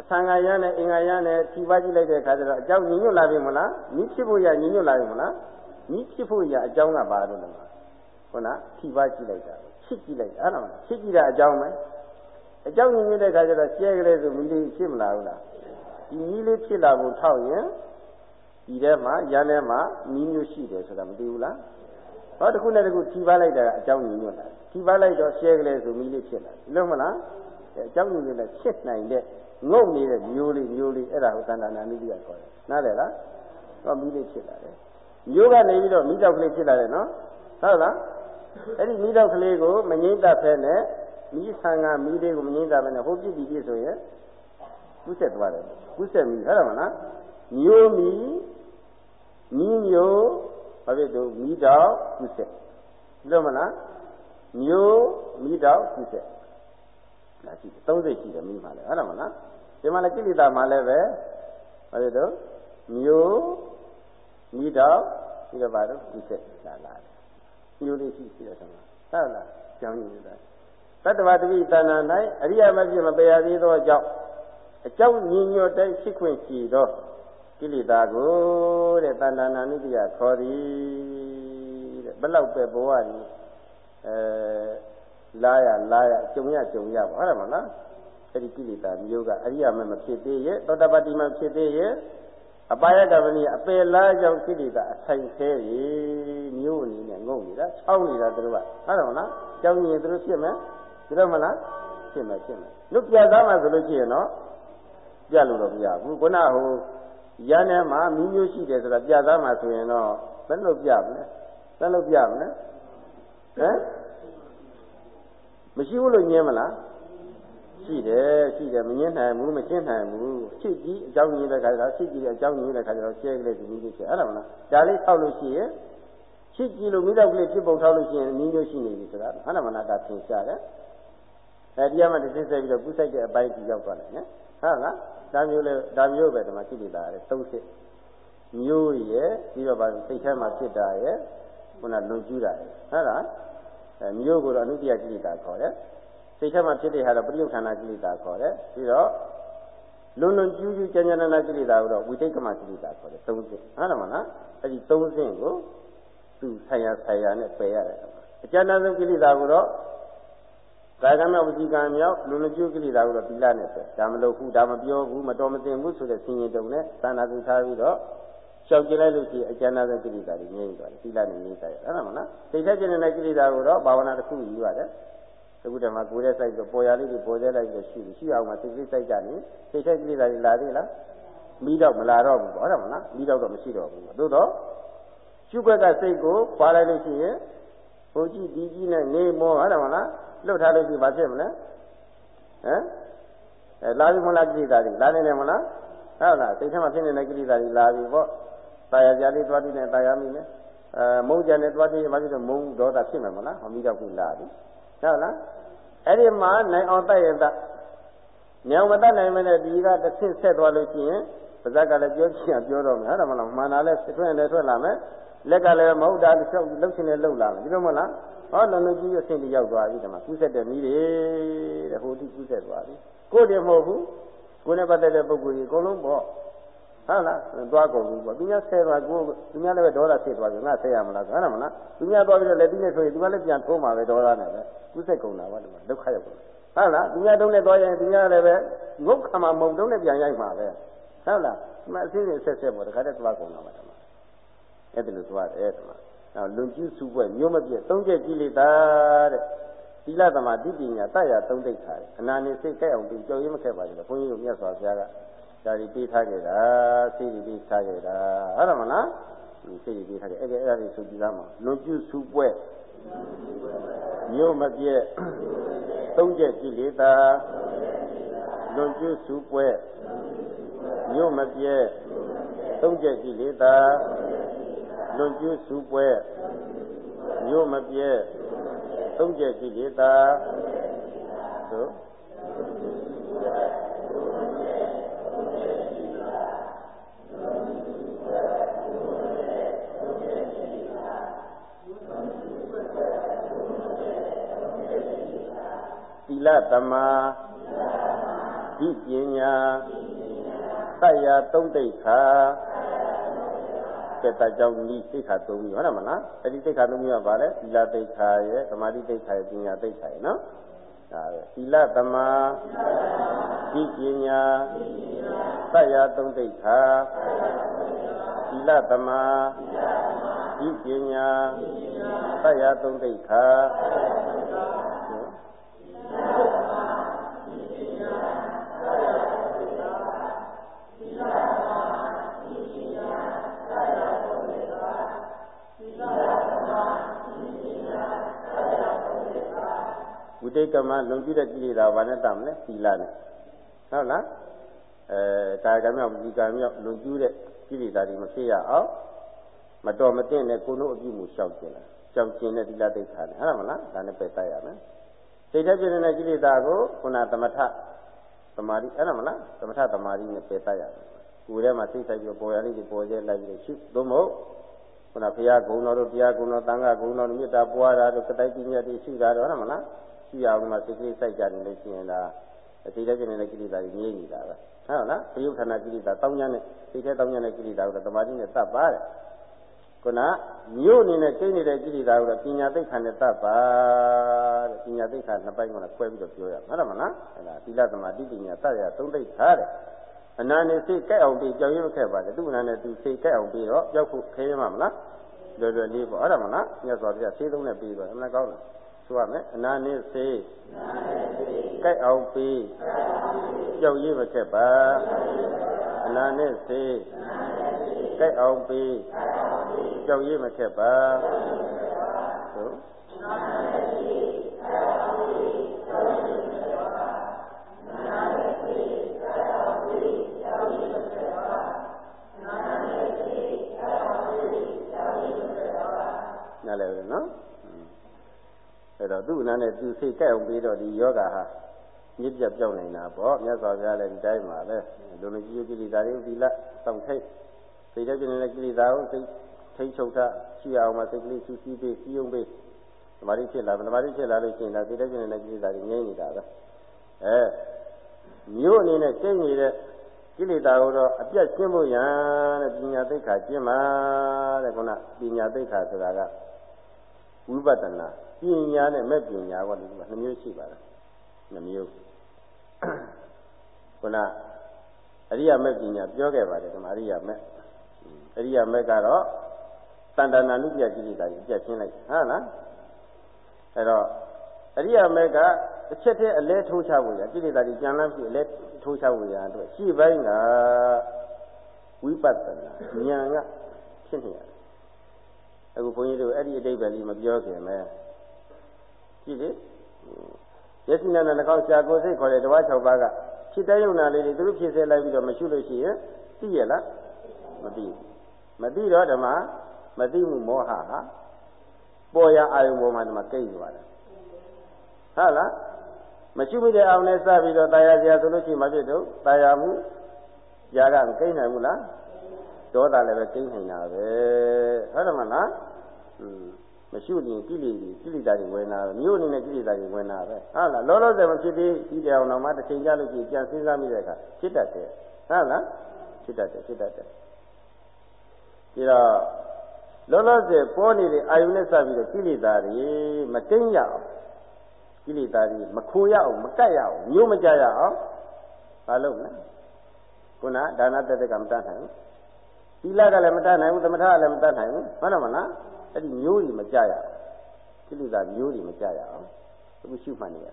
အဆံဃာရနဲ့အင်္ဂါရနဲ့ဖြီးပါကြည့်လိုက်တဲ့အခါကျတော့အကြောင်းညညွတ်လာပြီမလားညီဖြစ်ဖို့ရညညွတ်လာပြီမလားညီဖြစ်ဖို့ရအကြောင်းကဘာလို့လဲခုနဖြီးပါကြည့်လိုက်တာချစ်ကြည့်လိုက်တာအဲ့ဒါမှချစ်ကြည့်တာအကြောင်းပဲအကြောင်းညညွတ်တဲ့အခါကျတော့ကျဲကလေးဆိုမိလေးဖြစ်မလာဘူးလား ဒီမိလေးဖြစ်လာဖို့ထောက်ရင်ဒီထဲမှာရန်ထဲမှာမိမျိုးရှိတယ်ဆိုတာမသိဘူးလားဟောတခုနဲ့တခုဖြီးပါလိုက်တာအကြောင်းညညွတ်လာဖြီးပါလိုက်တော့ကျဲကလေးဆိုမိလေးဖြစ်လာလို့မလားအကြောင်းညညွတ်တဲ့ဖြစ်နိုင်တဲ့ငုတ်နေတဲ့မျိုးလေးမျိုးလေးအဲ့ဒါကိုတဏ္ဍာနာနုတိယခေါ်တယ်နားလည်လားဟောမိလေးဖြစ်လာတယ်မျိုးကနေပြီးတော့မိတောက်ကလေးဖြစ်လာတယ်နော်ဟုတ်လားအဲ့ဒီမိတောက်ကလေးကိုမငိမ့်တတ်ဖဲနဲ့မိဆံကမိလေးကိုမငိမ့်တတ်ဖဲနဲ့ဟိုပြစ်ဒီပြစ်ဆိုရင် ကုဆက်သွားတယ်ကုဆက်မိဟုတ်တယ်မလားမျိုးမီမိမျိုးဘာဖြစ်လို့မိတောက်ကုဆက်လို့မလားမျိုးမိတောက်ကုဆက်ဒါရှိတယ်30ရှိတယ်မိမှလည်းဟုတ်တယ်မလားဒီမှာလည်းကိလေသာမှလည်းပဲဘာလို့တော့မျိုးမိတော့ပြီးတော့ဘာလို့ဒီဆက်လာလာတယ်မျိုးလေးရှိရှိတယ်ဆိုမှာဟုတ်လားကြောင်းရည်တာတတ္တဝတ္တိတဏ္ဍာ၌အရိယမဖြစ်မပယ်ရသေးသောကြောင့် အကြောင်းညီညွတ်တဲ့ရှိခွင့်ရှိသောကိလေသာကိုတဲ့တဏ္ဍာနာနုတ္တိယခေါ်သည်တဲ့ဘယ်လောက်ပဲဘဝကြီးအဲလာရလာရကြုံရကြုံရပါဟုတ်တယ်မလားအဲ့ဒီကိလေသာမျိုးကအရိယာမမဖြစ်သေးရဲ့သောတပတ္တိမဖြစ်သေးရဲ့အပါယကမဏိအပယ်လားကြောင့်ကိလေသာအဆိုင်သေးရေမျိုးအနေနဲ့ငုံနေတာချောင်းနေတာတို့ကဟုတ်တယ်မလားကြောင်းရင်တို့ဖြစ်မယ်ဒီတော့မလားဖြစ်မယ်ဖြစ်မယ်လူပြသားမှဆိုလို့ရှိရင်တော့ ပြလို့တော့မရဘူးခုနဟိုရန်ထဲမှာမိမျိုးရှိတယ်ဆိုတာပြသားမှဆိုရင်တော့ဘယ်လိုပြမလဲဘယ်လိုပြမလဲဟမ်မရှိဘူးလို့ညင်းမလားရှိတယ်ရှိတယ်မငင်းနိုင်ဘူးမရှင်းနိုင်ဘူးရှိကြည့်အကြောင်းကြီးတဲ့ခါကျတော့ရှိကြည့်တဲ့အကြောင်းကြီးတဲ့ခါကျတော့ရှဲကလေးဒီနည်းလေးဖြစ်အဲ့ဒါမလားဒါလေးထောက်လို့ရှိရင်ရှိကြည့်လို့မိတော့ကလေးဖြစ်ပုံထောက်လို့ရှိရင်နည်းမျိုးရှိနေပြီဆိုတာအဲ့ဒါမလားဒါသင်ရှားတယ်အဲဒီမှာတစ်စိဆက်ပြီးတော့ကုဆိုင်တဲ့အပိုင်းကြီးရောက်သွားတယ်နော်ဟုတ်လား ဒါမျိုးလေဒါမျိုးပဲဒီမှာရှိနေတာလေသုံးစစ်မျိုးရဲ့ပြီးတော့ဗာစိတ်ထဲမှာဖြစ်တာရဲ့ခုနလွန်ကျူးတာရဲ့ဟုတ်လားအဲမျိုးကိုတော့အနုတ္တိယကိလေသာခေါ်တယ်စိတ်ထဲမှာဖြစ်တဲ့ဟာတော့ပရိယုဌာဏကိလေသာခေါ်တယ်ပြီးတော့လွန်လွန်ကျူးကျူးကြမ်းကြမ်းနာကိလေသာကိုတော့ဝိတိတ်ကမကိလေသာခေါ်တယ်သုံးစင်းဟုတ်တယ်မလားအဲ့ဒီသုံးစင်းကိုသူဆိုင်ရာဆိုင်ရာနဲ့ပယ်ရတယ်အကျဉ်းဆုံးကိလေသာကိုတော့ ကာယကံမြောက်ဝစီကံမြောက်လူလူကျုကိလေသာကိုတော့သီလနဲ့ပဲဒါမလုပ်ဘူးဒါမပြောဘူးမတော်မတင်ဘူးဆိုတဲ့ဆင်ရင်တုံနဲ့သာနာကူထားပြီးတော့ရှောက်ကြည့်လိုက်လို့ရှိရင်အကျဉ်းဆုံးကိလေသာတွေငြိမ့်သွားတယ်သီလနဲ့ငြိမ့်သွားတယ်ဟုတ်လားမလားစိတ်ထက်ကျင်တဲ့ကိလေသာကိုတော့ဘာဝနာတစ်ခုယူရတယ်အခုတည်းမှာကိုယ်ရဲ့စိုက်ပြီးပေါ်ရလေးတွေပေါ်သေးလိုက်ပြီးရှိရှိအောင်မှစိတ်ကလေးစိုက်ကြနေစိတ်ထက်ကိလေသာတွေလာသေးလားမိတော့မလာတော့ဘူးပေါ့ဟုတ်တယ်မလားမိတော့တော့မရှိတော့ဘူးသို့တော့ရှုခွက်ကစိတ်ကိုပွားလိုက်လို့ရှိရင်ဟိုကြည့်ဒီကြည့်နဲ့နေမောဟုတ်တယ်မလား လှုပ်ထားလို့ရှိရင်ဘာဖြစ်မလဲဟမ်အဲလာပြီမလားကိလေသာတွေလာနေတယ်မလားဟုတ်လားစိတ်ထဲမှာဖြစ်နေတဲ့ကိလေသာတွေလာပြီပေါ့တာယာကြလေးသွားပြီးနေတာယာမိမယ်အဲမုန်းကြနဲ့သွားပြီးဘာဖြစ်လို့မုန်းဒေါသဖြစ်မယ်မလားဟောမိတော့ခုလာပြီဟုတ်လားအဲ့ဒီမှာနိုင်အောင်တတ်ရတာညောင်မတတ်နိုင်မနဲ့ဒီကတစ်ဆင့်ဆက်သွားလို့ရှိရင်ပါဇက်ကလည်းပြောချင်ပြောတော့မယ်ဟုတ်တယ်မလားမှန်တာလည်းထွက်လည်းထွက်လာမယ်လက်ကလည်းမဟုတ်တာလျှောက်လှုပ်ရှင်လည်းလှုပ်လာမယ်ဒီလိုမဟုတ်လား ဟောလုံးလုံးကြီးအဆင့်ကြီးရောက်သွားပြီဒီမှာကူးဆက်တဲ့မိတွေတဲ့ဟိုတိကူးဆက်သွားပြီကိုယ်တည်းမဟုတ်ဘူးကိုယ်နဲ့ပတ်သက်တဲ့ပုဂ္ဂိုလ်ကြီးအကုန်လုံးပေါ့ဟုတ်လားသွားကုန်ပြီပေါ့သူများဆဲသွားကိုသူများလည်းပဲဒေါသဖြစ်သွားပြီငါဆဲရမလားဟုတ်တယ်မလားသူများသွားပြီးတော့လက်ပြီးနဲ့ဆိုရင်သူကလည်းပြန်ထိုးမှာပဲဒေါသနဲ့ပဲကူးဆက်ကုန်တာပါဒီမှာဒုက္ခရောက်ကုန်ဟုတ်လားသူများတုံးနဲ့သွားရင်သူများလည်းပဲငုတ်ခါမှာမုံတုံးနဲ့ပြန်ရိုက်မှာပဲဟုတ်လားဒီမှာအစင်းစဆက်ဆက်ပေါ့တခါတည်းသွားကုန်တာပါဒီမှာအဲ့ဒါလိုသွားတယ်ဒီမှာနောက် လွန်ကျူးစုပွဲမျိုးမပြည့်သုံးချက်ကြီးလေတာတဲ့သီလသမာဓိပညာတတ်ရသုံးသိခါတယ်အနာနေစိတ်ကြိုက်အောင်ပြီးကြောက်ရွံ့မခဲ့ပါဘူးဘုန်းကြီးတို့မြတ်စွာဘုရားကဒါဒီပေးထားခဲ့တာစိတ်ဒီပေးထားခဲ့တာဟုတ်တယ်မလားစိတ်ဒီပေးထားခဲ့အဲ့ဒါအဲ့ဒါတွေဆိုကြည့်သားမှာလွန်ကျူးစုပွဲမျိုးမပြည့်သုံးချက်ကြီးလေတာလွန်ကျူးစုပွဲမျိုးမပြည့်သုံးချက်ကြီးလေတာ လွန်ကျူးစုပွဲမျိုးမပြဲသုံးချက်ရှိလေသာသို့သီလသမာဓိပညာသတ္တရာသုံးတိခါ စေတကြောင့်ဤသိက္ခာ၃မျိုးဟုတ်တယ်မလားအဲ့ဒီသိက္ခာ၃မျိုးကဘာလဲသီလသိက္ခာရဲ့သမာဓိသိက္ခာရဲ့ပညာသိက္ခာရဲ့နော်ဒါပဲသီလသမာဓိပညာသတ္တရာ၃သိက္ခာသီလသမာဓိပညာသတ္တရာ၃သိက္ခာဝိတိတ်က မလွန်ကျူးတဲ့ကိလေသာဘာနဲ့တတ်မလဲသီလနဲ့ဟုတ်လားအဲကာယကံမြောက်ဒီကံမြောက်လွန်ကျူးတဲ့ကိလေသာတွေမဖြစ်ရအောင်မတော်မတင်တဲ့ကိုယ်တို့အပြုမှုရှောက်ကျင်လာရှောက်ကျင်တဲ့သီလတိတ်ခါနဲ့ဟုတ်လားမလားဒါနဲ့ပယ်တတ်ရမယ်စိတ်ထဲဖြစ်နေတဲ့ကိလေသာကိုခုနသမထသမာဓိအဲ့ဒါမလားသမထသမာဓိနဲ့ပယ်တတ်ရတယ်ကိုယ်ထဲမှာစိတ်ဆိုင်ပြီးပေါ်ရလေးတွေပေါ်ကျဲလိုက်ပြီးရှုသို့မဟုတ်ခုနဘုရားဂုဏ်တော်တို့တရားဂုဏ်တော်တန်ခါဂုဏ်တော်တို့မေတ္တာပွားတာတို့ကတိုက်ပညာတွေရှိတာတော့ဟုတ်လားမလား ရှိအောင်မှစိတ်ကလေးစိုက်ကြနေလို့ရှိရင်ဒါအစိတ်ထဲဖြစ်နေတဲ့ကိလေသာတွေငြိမ့်နေတာပဲဟုတ်လားပယုဌာဏကိလေသာတောင်းညနဲ့စိတ်ထဲတောင်းညနဲ့ကိလေသာကိုသမာဓိနဲ့တတ်ပါတယ်ခုနမြို့နေတဲ့ကျိနေတဲ့ကိလေသာကိုပညာသိက္ခာနဲ့တတ်ပါတဲ့ပညာသိက္ခာနှစ်ပိုင်းကလည်းခွဲပြီးတော့ပြောရမှာဟုတ်တယ်မလားအဲ့ဒါသီလသမာဓိပညာတတ်ရသုံးသိက္ခာတဲ့အနာနဲ့စိတ်ကြက်အောင်ပြီးကြောင်ရွံ့ခဲ့ပါတယ်သူ့အနာနဲ့သူစိတ်ကြက်အောင်ပြီးတော့ကြောက်ဖို့ခဲရမှာမလားလွယ်လွယ်လေးပေါ့အဲ့ဒါမလားမြတ်စွာဘုရားဆေးသုံးနဲ့ပြီးတော့အမှန်ကောင်းလား ဆိုရမယ်အနာနိစေကြိုက်အောင်ပြီးကြောက်ရွံ့မခဲ့ပါအနာနိစေကြိုက်အောင်ပြီးကြောက်ရွံ့မခဲ့ပါဆိုနားလည်တယ်နော် အဲ့တော့သူ့အနာနဲ့သူစိတ်ကြက်အောင်ပြီးတော့ဒီယောဂဟာမြစ်ပြတ်ပြောင်းနေတာပေါ့မြတ်စွာဘုရားလည်းဒီတိုင်းပါပဲလူလူကြီးကိလေသာတွေဒီလက်စောင့်ထိတ်စိတ်ထဲပြနေတဲ့ကိလေသာကိုစိတ်ထိတ်ချုပ်တာရှိအောင်မစိတ်ကလေးစူးစီးပြီးစီးုံပြီးသမာဓိဖြစ်လာသမာဓိဖြစ်လာလို့ရှိရင်ဒါသိတဲ့ကျင်တဲ့ကိလေသာတွေငြိမ့်နေတာပဲအဲမျိုးအနေနဲ့စိတ်နေတဲ့ကိလေသာကိုတော့အပြတ်ရှင်းဖို့ရန်တဲ့ပညာသိက္ခာကျင့်ပါတဲ့ခုနပညာသိက္ခာဆိုတာကဝိပဿနာ ပညာနဲ့မဲ့ပညာကလည်းနှစ်မျိုးရှိပါတယ်နှစ်မျိုးခုနအရိယာမဲ့ပညာပြောခဲ့ပါတယ်ဒီမှာအရိယာမဲ့အရိယာမဲ့ကတော့တန်တနာနုပြကိလေသာကြီးပြတ်ရှင်းလိုက်ဟုတ်လားအဲ့တော့အရိယာမဲ့ကတစ်ချက်တည်းအလဲထိုးချဖို့ရကိလေသာတွေကြံလန်းပြီးအလဲထိုးချဖို့ရအတွက်ရှိပိုင်းကဝိပဿနာဉာဏ်ကဖြစ်နေရတယ်အခုဘုန်းကြီးတို့အဲ့ဒီအတိတ်ပဲလေးမပြောခင်ပဲ ကြည့်လေယသိနာနဲ့နှာခေါင်းရှာကိုယ်စိတ်ခေါ်တဲ့တဝါ6ပါးကဖြစ်တဲ့ယုံနာလေးတွေသူတို့ဖြစ်စေလိုက်ပြီးတော့မရှုလို့ရှိရင်သိရလားမသိဘူးမသိတော့ဓမ္မမသိမှုမောဟဟာပေါ်ရအာယုံပေါ်မှာဒီမှာကိတ်သွားတယ်ဟုတ်လားမရှိမိတဲ့အောင်နဲ့စပြီးတော့တာယာစရာဆိုလို့ရှိရင်မဖြစ်တော့တာယာမှုຢာကမကိတ်နိုင်ဘူးလားဒေါသလည်းပဲကိတ်နိုင်တာပဲဟုတ်တယ်မလားอืม မရှိရင်ကိလေသာကိလေသာတွေဝင်လာမြို့အနေနဲ့ကိလေသာတွေဝင်လာပဲဟုတ်လားလောလောဆယ်မဖြစ်သေးဒီတောင်တော့မှတစ်ချိန်ကြလို့ရှိရင်ပြန်စဉ်းစားမိတဲ့အခါဖြစ်တတ်တယ်ဟုတ်လားဖြစ်တတ်တယ်ဖြစ်တတ်တယ်ဒီတော့လောလောဆယ်ပေါ်နေတဲ့အာယုန်နဲ့စပြီးတော့ကိလေသာတွေမတိမ့်ရအောင်ကိလေသာတွေမခိုရအောင်မကတ်ရအောင်မျိုးမကြရအောင်ဘာလုပ်လဲခုနဒါနတတကမတတ်နိုင်ဘူးသီလကလည်းမတတ်နိုင်ဘူးသမထကလည်းမတတ်နိုင်ဘူးဟုတ်တယ်မလား အဲ့ဒီမျိုးတွေမကြရအောင်ကိလေသာမျိုးတွေမကြရအောင်အခုရှုမှတ်နေရ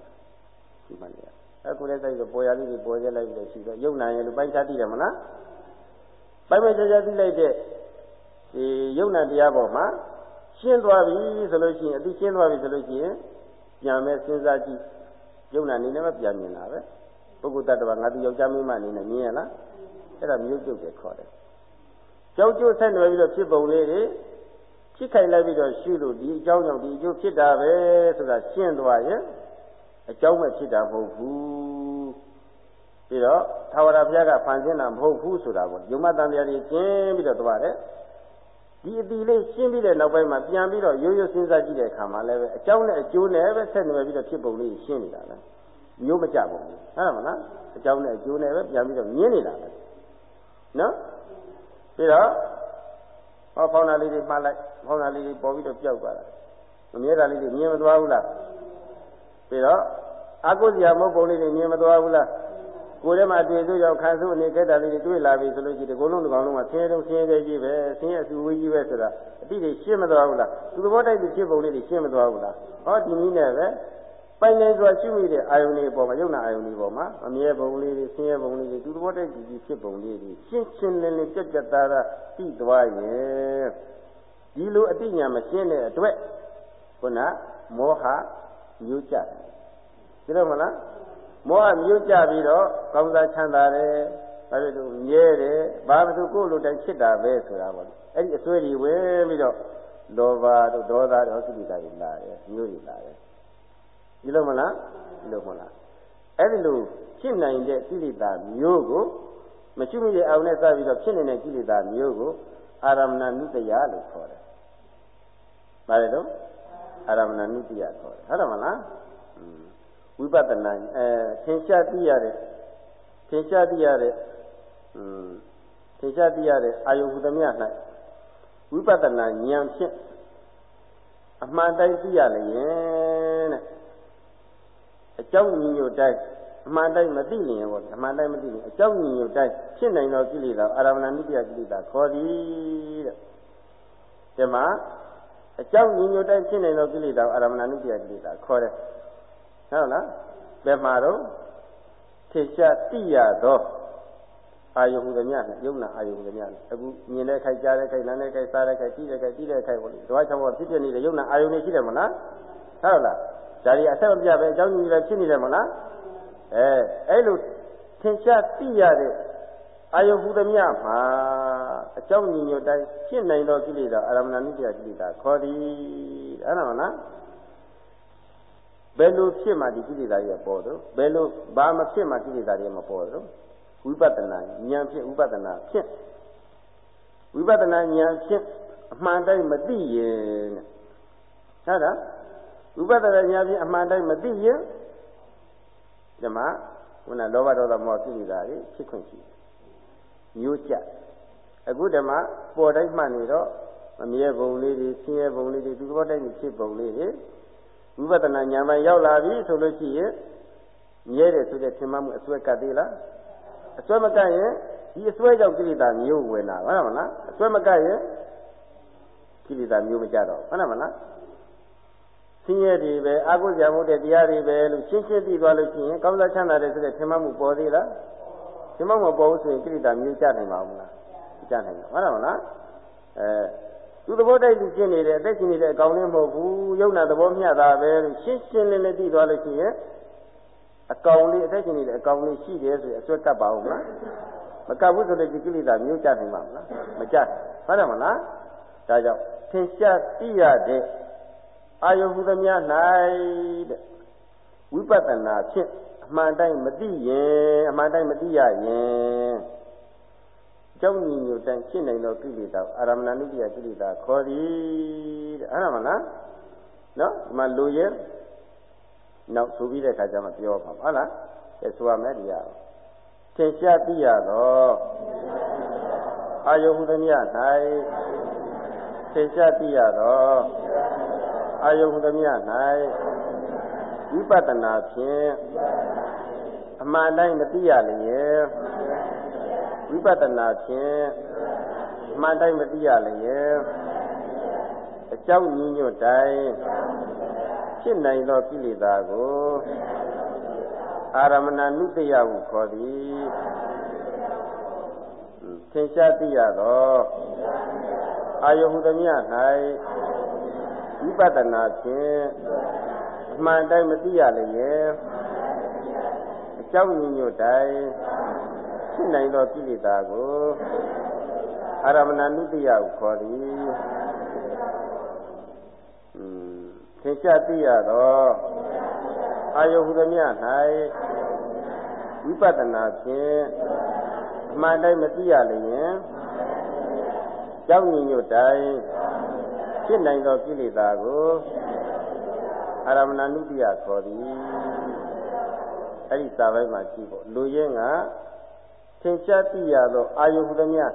ရှုမှတ်နေရအခုလည်းစိုက်ဆိုပေါ်ရလေးတွေပေါ်ရလိုက်ပြီးတော့ရှိတော့ယုံနာရင်လို့ပိုင်းခြားသိတယ်မလားပိုင်းပိုင်းခြားခြားသိလိုက်တဲ့ဒီယုံနာတရားပေါ်မှာရှင်းသွားပြီဆိုလို့ရှိရင်အတိရှင်းသွားပြီဆိုလို့ရှိရင်ပြန်မဲ့စဉ်းစားကြည့်ယုံနာနေနဲ့ပဲပြန်မြင်တာပဲပုဂ္ဂိုလ်တ attva ငါသူယောက်ျားမိန်းမအနေနဲ့မြင်ရလားအဲ့ဒါမျိုးကျုပ်တယ်ခေါ်တယ်ကြောက်ကျိုးဆက်နွယ်ပြီးတော့ဖြစ်ပုံလေးတွေ ဖြစ်ခိုင်လိုက်ပြီးတော့ရှုလို့ဒီအကြောင်းကြောင့်ဒီအကျိုးဖြစ်တာပဲဆိုတာရှင်းသွားရင်အကြောင်းပဲဖြစ်တာမဟုတ်ဘူးပြီးတော့သာဝရဘုရားကဖန်ဆင်းတာမဟုတ်ဘူးဆိုတာပေါ့ယုံမတန်တရားတွေကျင်းပြီးတော့သွားတယ်ဒီအတီလေးရှင်းပြီးတဲ့နောက်ပိုင်းမှာပြန်ပြီးတော့ရိုးရိုးစဉ်းစားကြည့်တဲ့အခါမှာလည်းပဲအကြောင်းနဲ့အကျိုးနဲ့ပဲဆက်နွယ်ပြီးတော့ဖြစ်ပုံလေးရှင်းနေတာလားမျိုးမကြပုံဘူးဟုတ်မလားအကြောင်းနဲ့အကျိုးနဲ့ပဲပြန်ပြီးတော့မြင်နေတာပဲနော်ပြီးတော့ ဟောဖောင်းတာလေးတွေမှတ်လိုက်ဖောင်းတာလေးတွေပေါ်ပြီးတော့ပျောက်သွားတာမမြဲတာလေးတွေမြင်မသွားဘူးလားပြီးတော့အကုသရာမဟုတ်ပုံလေးတွေမြင်မသွားဘူးလားကိုယ်ထဲမှာတွေ့စိုးရောက်ခံစိုးအနေခဲ့တာလေးတွေတွေ့လာပြီဆိုလို့ရှိရင်ဒီကုလုံးတစ်ကောင်လုံးကဆင်းရဲတော့ဆင်းရဲကြီးပဲဆင်းရဲအစုဝေးကြီးပဲဆိုတာအတိတွေရှင်းမသွားဘူးလားသူသဘောတိုက်ပြီးဖြစ်ပုံလေးတွေရှင်းမသွားဘူးလားဟောဒီနည်းနဲ့ပဲ ပိုင်နေစွာရှိမိတဲ့အာယုန်တွေပေါ်မှာယုံနာအာယုန်တွေပေါ်မှာအမြဲပုံလေးတွေဆင်းရဲပုံလေးတွေသူသဘောတိုက်ပြီးဖြစ်ပုံလေးတွေရှင်းရှင်းလင်းလင်းကြက်ကြက်သားသားသိသွားရဲ့ဒီလိုအတိညာမရှင်းတဲ့အတွက်ခုနမောဟမျိုးကြတယ်သိတော့မလားမောဟမျိုးကြပြီးတော့ကောင်းစားချမ်းသာတယ်ဘာဖြစ်လို့မြဲတယ်ဘာမှသူကိုယ်လိုတိုင်းဖြစ်တာပဲဆိုတာပေါ့အဲ့ဒီအစွဲတွေဝင်ပြီးတော့လောဘတို့ဒေါသတို့ကိလေသာတွေလာတယ်မျိုးတွေလာတယ် ဒီလိုမလားဒီလိုမလားအဲ့ဒီလိုဖြစ်နိုင်တဲ့ကိလေသာမျိုးကိုမရှိမရအောင်နဲ့စပြီးတော့ဖြစ်နေတဲ့ကိလေသာမျိုးကိုအာရမဏနုတယလို့ခေါ်တယ်။ဘာလဲတော့အာရမဏနုတယခေါ်တယ်ဟုတ်တယ်မလား။ဝိပဿနာအဲသင်ရှားသိရတဲ့သင်ရှားသိရတဲ့อืมသင်ရှားသိရတဲ့အာယုဟုသမျှ၌ဝိပဿနာဉာဏ်ဖြင့်အမှန်တိုင်းသိရလျင်တဲ့ အကြောင်းညီညွတ်တိုင်းအမှန်တိုင်းမသိရင်ပေါ့အမှန်တိုင်းမသိရင်အကြောင်းညီညွတ်တိုင်းဖြစ်နိုင်သောကိလေသာအာရမဏနိတ္တကိလေသာခေါ်သည်တဲ့ဒီမှာအကြောင်းညီညွတ်တိုင်းဖြစ်နိုင်သောကိလေသာအာရမဏနိတ္တကိလေသာခေါ်တယ်ဟုတ်လားဘယ်မှာတော့ထေရှားသိရသောအာယုဟုသမျှနဲ့ယုံနာအာယုဟုသမျှနဲ့အခုမြင်တဲ့ခိုက်ကြားတဲ့ခိုက်နားတဲ့ခိုက်စားတဲ့ခိုက်ကြည့်တဲ့ခိုက်ကြည့်တဲ့ခိုက်ပေါ့လေဓဝါချောင်းပေါ်ဖြစ်ပြနေတဲ့ယုံနာအာယုန်တွေရှိတယ်မလားဟုတ်လား ဒါတွေအဆက်မပြပဲအကြောင်းကြီးတွေဖြစ်နေတယ်မလားအဲအဲ့လိုသင်ရှားသိရတဲ့အာယုဟုသမျှမှာအကြောင်းညီညွတ်တိုင်းဖြစ်နိုင်သောကိလေသာအာရမဏနိတ္တကိလေသာခေါ်သည်အဲ့ဒါမလားဘယ်လိုဖြစ်မှဒီကိလေသာတွေပေါ်တော့ဘယ်လိုဘာမဖြစ်မှကိလေသာတွေမပေါ်တော့ဝိပဿနာဉာဏ်ဖြင့်ဝိပဿနာဖြင့်ဝိပဿနာဉာဏ်ဖြင့်အမှန်တိုင်းမသိရင်တဲ့ဟုတ်လား ဝိပဿနာဉာဏ်ဖြင့်အမှန်တိုင်းမသိရင်ဓမ္မခုနလောဘဒေါသမောဟကိလေသာတွေဖြစ်ခွင့်ရှိမျိုးကြအခုဓမ္မပေါ်တိုင်းမှတ်နေတော့မမြဲပုံလေးတွေဆင်းရဲပုံလေးတွေသူတော်တိုင်းဖြစ်ပုံလေးတွေဝိပဿနာဉာဏ်ပိုင်းရောက်လာပြီဆိုလို့ရှိရင်မြဲတယ်ဆိုတဲ့ထင်မှမှုအစွဲကတ်သေးလားအစွဲမကတ်ရင်ဒီအစွဲကြောင့်ကိလေသာမျိုးဝင်လာဟုတ်လားမလားအစွဲမကတ်ရင်ကိလေသာမျိုးမကြတော့ဟုတ်လားမလား ဆင်းရဲတွေပဲအာဟုဇာမှုတဲ့တရားတွေပဲလို့ရှင်းရှင်းသိသွားလို့ရှိရင်ကောင်းစားချမ်းသာတယ်ဆိုတဲ့ထင်မှမှုပေါ်သေးလားထင်မှမှုပေါ်ဘူးဆိုရင်ကိလေသာမျိုးကြနိုင်ပါဘူးလားမကြနိုင်ဘူးဟုတ်လားမလားအဲသူသဘောတိုက်သူရှင်းနေတယ်အသက်ရှင်နေတဲ့အကောင်လေးမဟုတ်ဘူးယုံနာသဘောမျှတာပဲလို့ရှင်းရှင်းလင်းလင်းသိသွားလို့ရှိရင်အကောင်လေးအသက်ရှင်နေတဲ့အကောင်လေးရှိတယ်ဆိုရင်အစွတ်ကပ်ပါဦးမလားမကပ်ဘူးဆိုတဲ့ဒီကိလေသာမျိုးကြနိုင်ပါမလားမကြဟုတ်တယ်မလားဒါကြောင့်သင်ရှားသိရတဲ့ အာယုဟုသမျှ၌တဲ့ဝိပဿနာဖြင့်အမှန်တိုင်းမသိရင်အမှန်တိုင်းမသိရရင်ကြောင့်ညီညွတ်တိုင်းဖြစ်နိုင်သောကိလေသာအာရမဏနုတ္တိယကိလေသာခေါ်သည်တဲ့အဲ့ဒါမလားနော်ဒီမှာလူရဲ့နောက်ဆိုပြီးတဲ့အခါကျမှပြောပါဟုတ်လားကဲဆိုရမယ်ဒီရသင်ရှားသိရသောအာယုဟုသမျှ၌သင်ရှားသိရသော အာယုဟုသမျှ၌ဝိပဿနာဖြင့်အမှန်တိုင်းမသိရလျင်ဝိပဿနာဖြင့်အမှန်တိုင်းမသိရလျင်အကြောင်းညီညွတ်တိုင်းဖြစ်နိုင်သောကိလေသာကိုအာရမဏနုတ္တယဟုခေါ်သည်သင်ရှားသိရသောအာယုဟုသမျှ၌ ဝိပဿနာဖြင့်အမှန်တိုင်းမသိရလျင်အကြောင်းညီညွတ်တိုင်းဖြစ်နိုင်သောကိလေသာကိုအာရမဏနုတ္တယဟုခေါ်သည်သင်ရှားသိရသောအာယုဟုသမျှ၌ဝိပဿနာဖြင့်အမှန်တိုင်းမသိရလျင်ကြောင်းညီညွတ်တိုင်း ဖြစ်နိုင်သောကိလေသာကိုအာရမဏနုတ္တိယခေါ်သည်အဲ့ဒီစာပိုင်းမှာကြည့်ဖို့လူရင်းကသင်္ချာတိရသောအာယုဟုသမျှ၌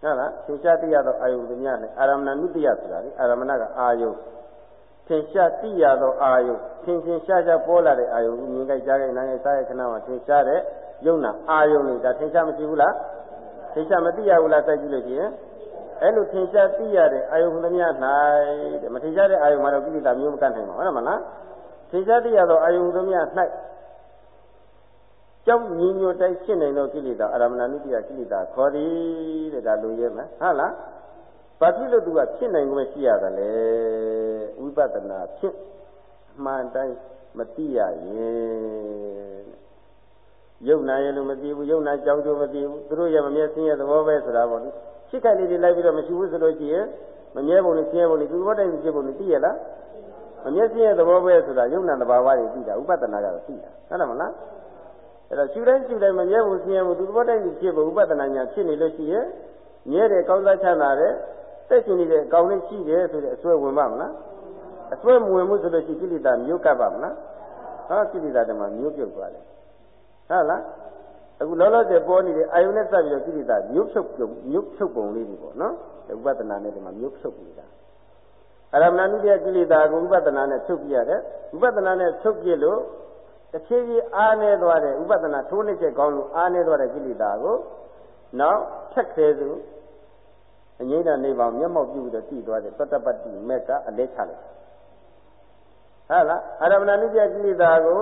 ဟုတ်လားသင်္ချာတိရသောအာယုဟုသမျှ၌အာရမဏနုတ္တိယဆိုတာလေအာရမဏကအာယုသင်္ချာတိရသောအာယုသင်္ချင်ရှားရှားပေါ်လာတဲ့အာယုမြင်ကြကြတဲ့နားရဲ့စားရဲ့ခဏမှာသင်္ချာတဲ့ယုံနာအာယုလေးဒါသင်္ချာမရှိဘူးလားသင်္ချာမသိရဘူးလားစိုက်ကြည့်လို့ရှိရင် အဲ့လိုထင်ရှားသိရတဲ့အာယုန်သမျှ၌တဲ့မထင်ရှားတဲ့အာယုန်မှာတော့ကိလေသာမျိုးမကန့်နိုင်ပါဘူးဟုတ်မလားထင်ရှားသိရသောအာယုန်သမျှ၌ကြောင့်ညီညွတ်တိုင်းဖြစ်နိုင်သောကိလေသာအာရမဏနုတ္တိယကိလေသာခေါ်သည်တဲ့ဒါလိုရဲမယ်ဟုတ်လားဘာဖြစ်လို့သူကဖြစ်နိုင်ကိုရှိရတယ်လေဝိပဿနာဖြစ်အမှန်တိုင်းမသိရရင်ယုံနာရလို့မသိဘူးယုံနာကြောင်းကျိုးမသိဘူးသူတို့ရမမြဲဆင်းရဲသဘောပဲဆိုတာပေါ့လေ ရှိခိုက်လေးတွေလိုက်ပြီးတော့မရှိဘူးဆိုလို့ရှိရင်မမြဲပုံနဲ့ဆင်းရဲပုံနဲ့သူဘောတိုင်းဖြစ်ပုံနဲ့သိရလားမမြဲဆင်းရဲသဘောပဲဆိုတာယုံနာတဘာဝတွေသိတာဥပဒနာကတော့သိတာဟုတ်တယ်မလားအဲ့တော့ရှုတိုင်းရှုတိုင်းမမြဲဘူးဆင်းရဲဘူးသူဘောတိုင်းဖြစ်ပုံဥပဒနာညာဖြစ်နေလို့ရှိရင်မြဲတယ်ကောင်းစားချမ်းသာတယ်တက်ရှင်နေတဲ့အကောင်လေးရှိတယ်ဆိုတဲ့အစွဲဝင်ပါမလားအစွဲမဝင်ဘူးဆိုလို့ရှိကိလေသာမျိုးကပ်ပါမလားဟာကိလေသာတမမျိုးပြုတ်သွားတယ်ဟုတ်လား အခုလောလောဆယ်ပေါ်နေတဲ့အာယုနဲ့စပ်ပြီးတော့ကိလေသာမြို့ဖြုတ်ပြုံမြို့ဖြုတ်ပုံလေးတွေပေါ့နော်ဥပဒနာနဲ့ဒီမှာမြို့ဖြုတ်နေတာအရမဏနုတ္တိယကိလေသာကိုဥပဒနာနဲ့ဖြုတ်ပြရတယ်ဥပဒနာနဲ့ဖြုတ်ပြလို့တစ်ဖြည်းဖြည်းအားနေသွားတဲ့ဥပဒနာထိုးနှိမ့်ချက်ကောင်းလို့အားနေသွားတဲ့ကိလေသာကိုနောက်ဖြတ်ခဲစုအငိမ့်တဲ့နေပေါင်းမျက်မှောက်ပြုပြီးတော့တည်သွားတဲ့သတ္တပတ္တိမက်ကအလဲချလိုက်ဟုတ်လားအရမဏနုတ္တိယကိလေသာကို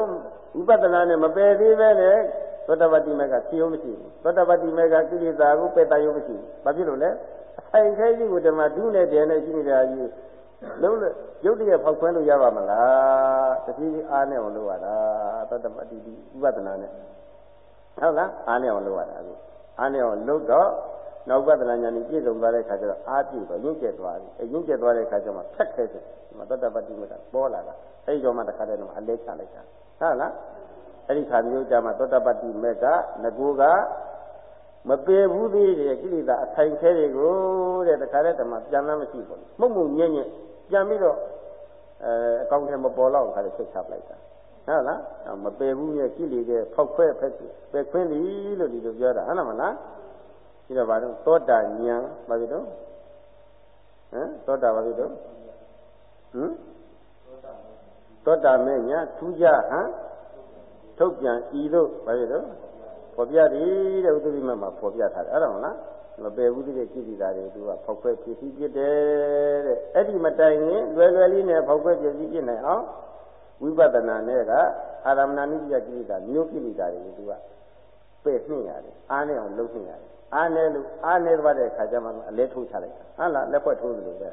ဥပဒနာနဲ့မပယ်သေးပဲနဲ့ သောတပတ္တိမေကဖြေရုံးမရှိဘူးသောတပတ္တိမေကကိလေသာကိုပယ်တရုံးမရှိဘူးဘာဖြစ်လို့လဲအဆိုင်ခဲကြီးကိုဓမ္မဒုနဲ့တည်းနဲ့ရှိနေတာကြီးလုံးလို့ရုပ်တရက်ဖောက်ခွဲလို့ရပါမလားတတိအားနဲ့အောင်လုပ်ရတာသောတပတ္တိဥပဒနာနဲ့ဟုတ်လားအားနဲ့အောင်လုပ်ရတာအခုအားနဲ့အောင်လုပ်တော့နောက်ပဒနာညာにပြည့်စုံသွားတဲ့ခါကျတော့အားပြည့်တော့ရင့်ကျက်သွားပြီအဲရင့်ကျက်သွားတဲ့ခါကျမှဖက်ခဲတယ်ဒီမှာသောတပတ္တိမေကပေါ်လာတာအဲဒီတော့မှတခါတည်းတော့အလဲချလိုက်တာဟုတ်လား အဲ့ဒီခါမျိုးကြမှာသောတပတ္တိမေကငကိုကမပေဘူးသေးတဲ့ကိလေသာအထိုင်ခဲတွေကိုတဲ့တခါတည်းတည်းမှာပြန်လာမရှိဘူးမှုံမှုညံ့ညံ့ပြန်ပြီးတော့အဲကောင်းတယ်မပေါ်တော့ခါလည်းဆက်ချပလိုက်တာဟုတ်လားမပယ်ဘူးရဲ့ကိလေသာဖောက်ခွဲဖက်ပယ်ခွင်းသည်လို့ဒီလိုပြောတာဟုတ်လားမလားဒီတော့ဘာလို့သောတာဉာဏ်ဘာဖြစ်တော့ဟမ်သောတာဘာဖြစ်တော့ဟမ်သောတာမဲ့ညာထူးကြဟမ် ထုတ်ပြန်ဤသို့ဘာဖြစ်တော့ဖော်ပြသည်တဲ့ဥဒ္ဓိမမှာဖော်ပြထားတယ်အဲ့ဒါမလားမပယ်ဘူးတဲ့ကြည့်ပြီးသားတွေသူကဖောက်ခွဲဖြစ်စီဖြစ်တယ်တဲ့အဲ့ဒီမတိုင်ရင်လွယ်လွယ်လေးနဲ့ဖောက်ခွဲဖြစ်စီဖြစ်နိုင်အောင်ဝိပဿနာနဲ့ကအာရမဏနိယကိလေသာမျိုးကိလေသာတွေကိုသူကပယ်နှိမ့်ရတယ်အားနဲ့အောင်လုပ်နှိမ့်ရတယ်အားနဲ့လို့အားနဲ့သွားတဲ့ခါကျမှအလဲထိုးချလိုက်တာဟုတ်လားလက်ဖွဲ့ထိုးတယ်လို့ပဲ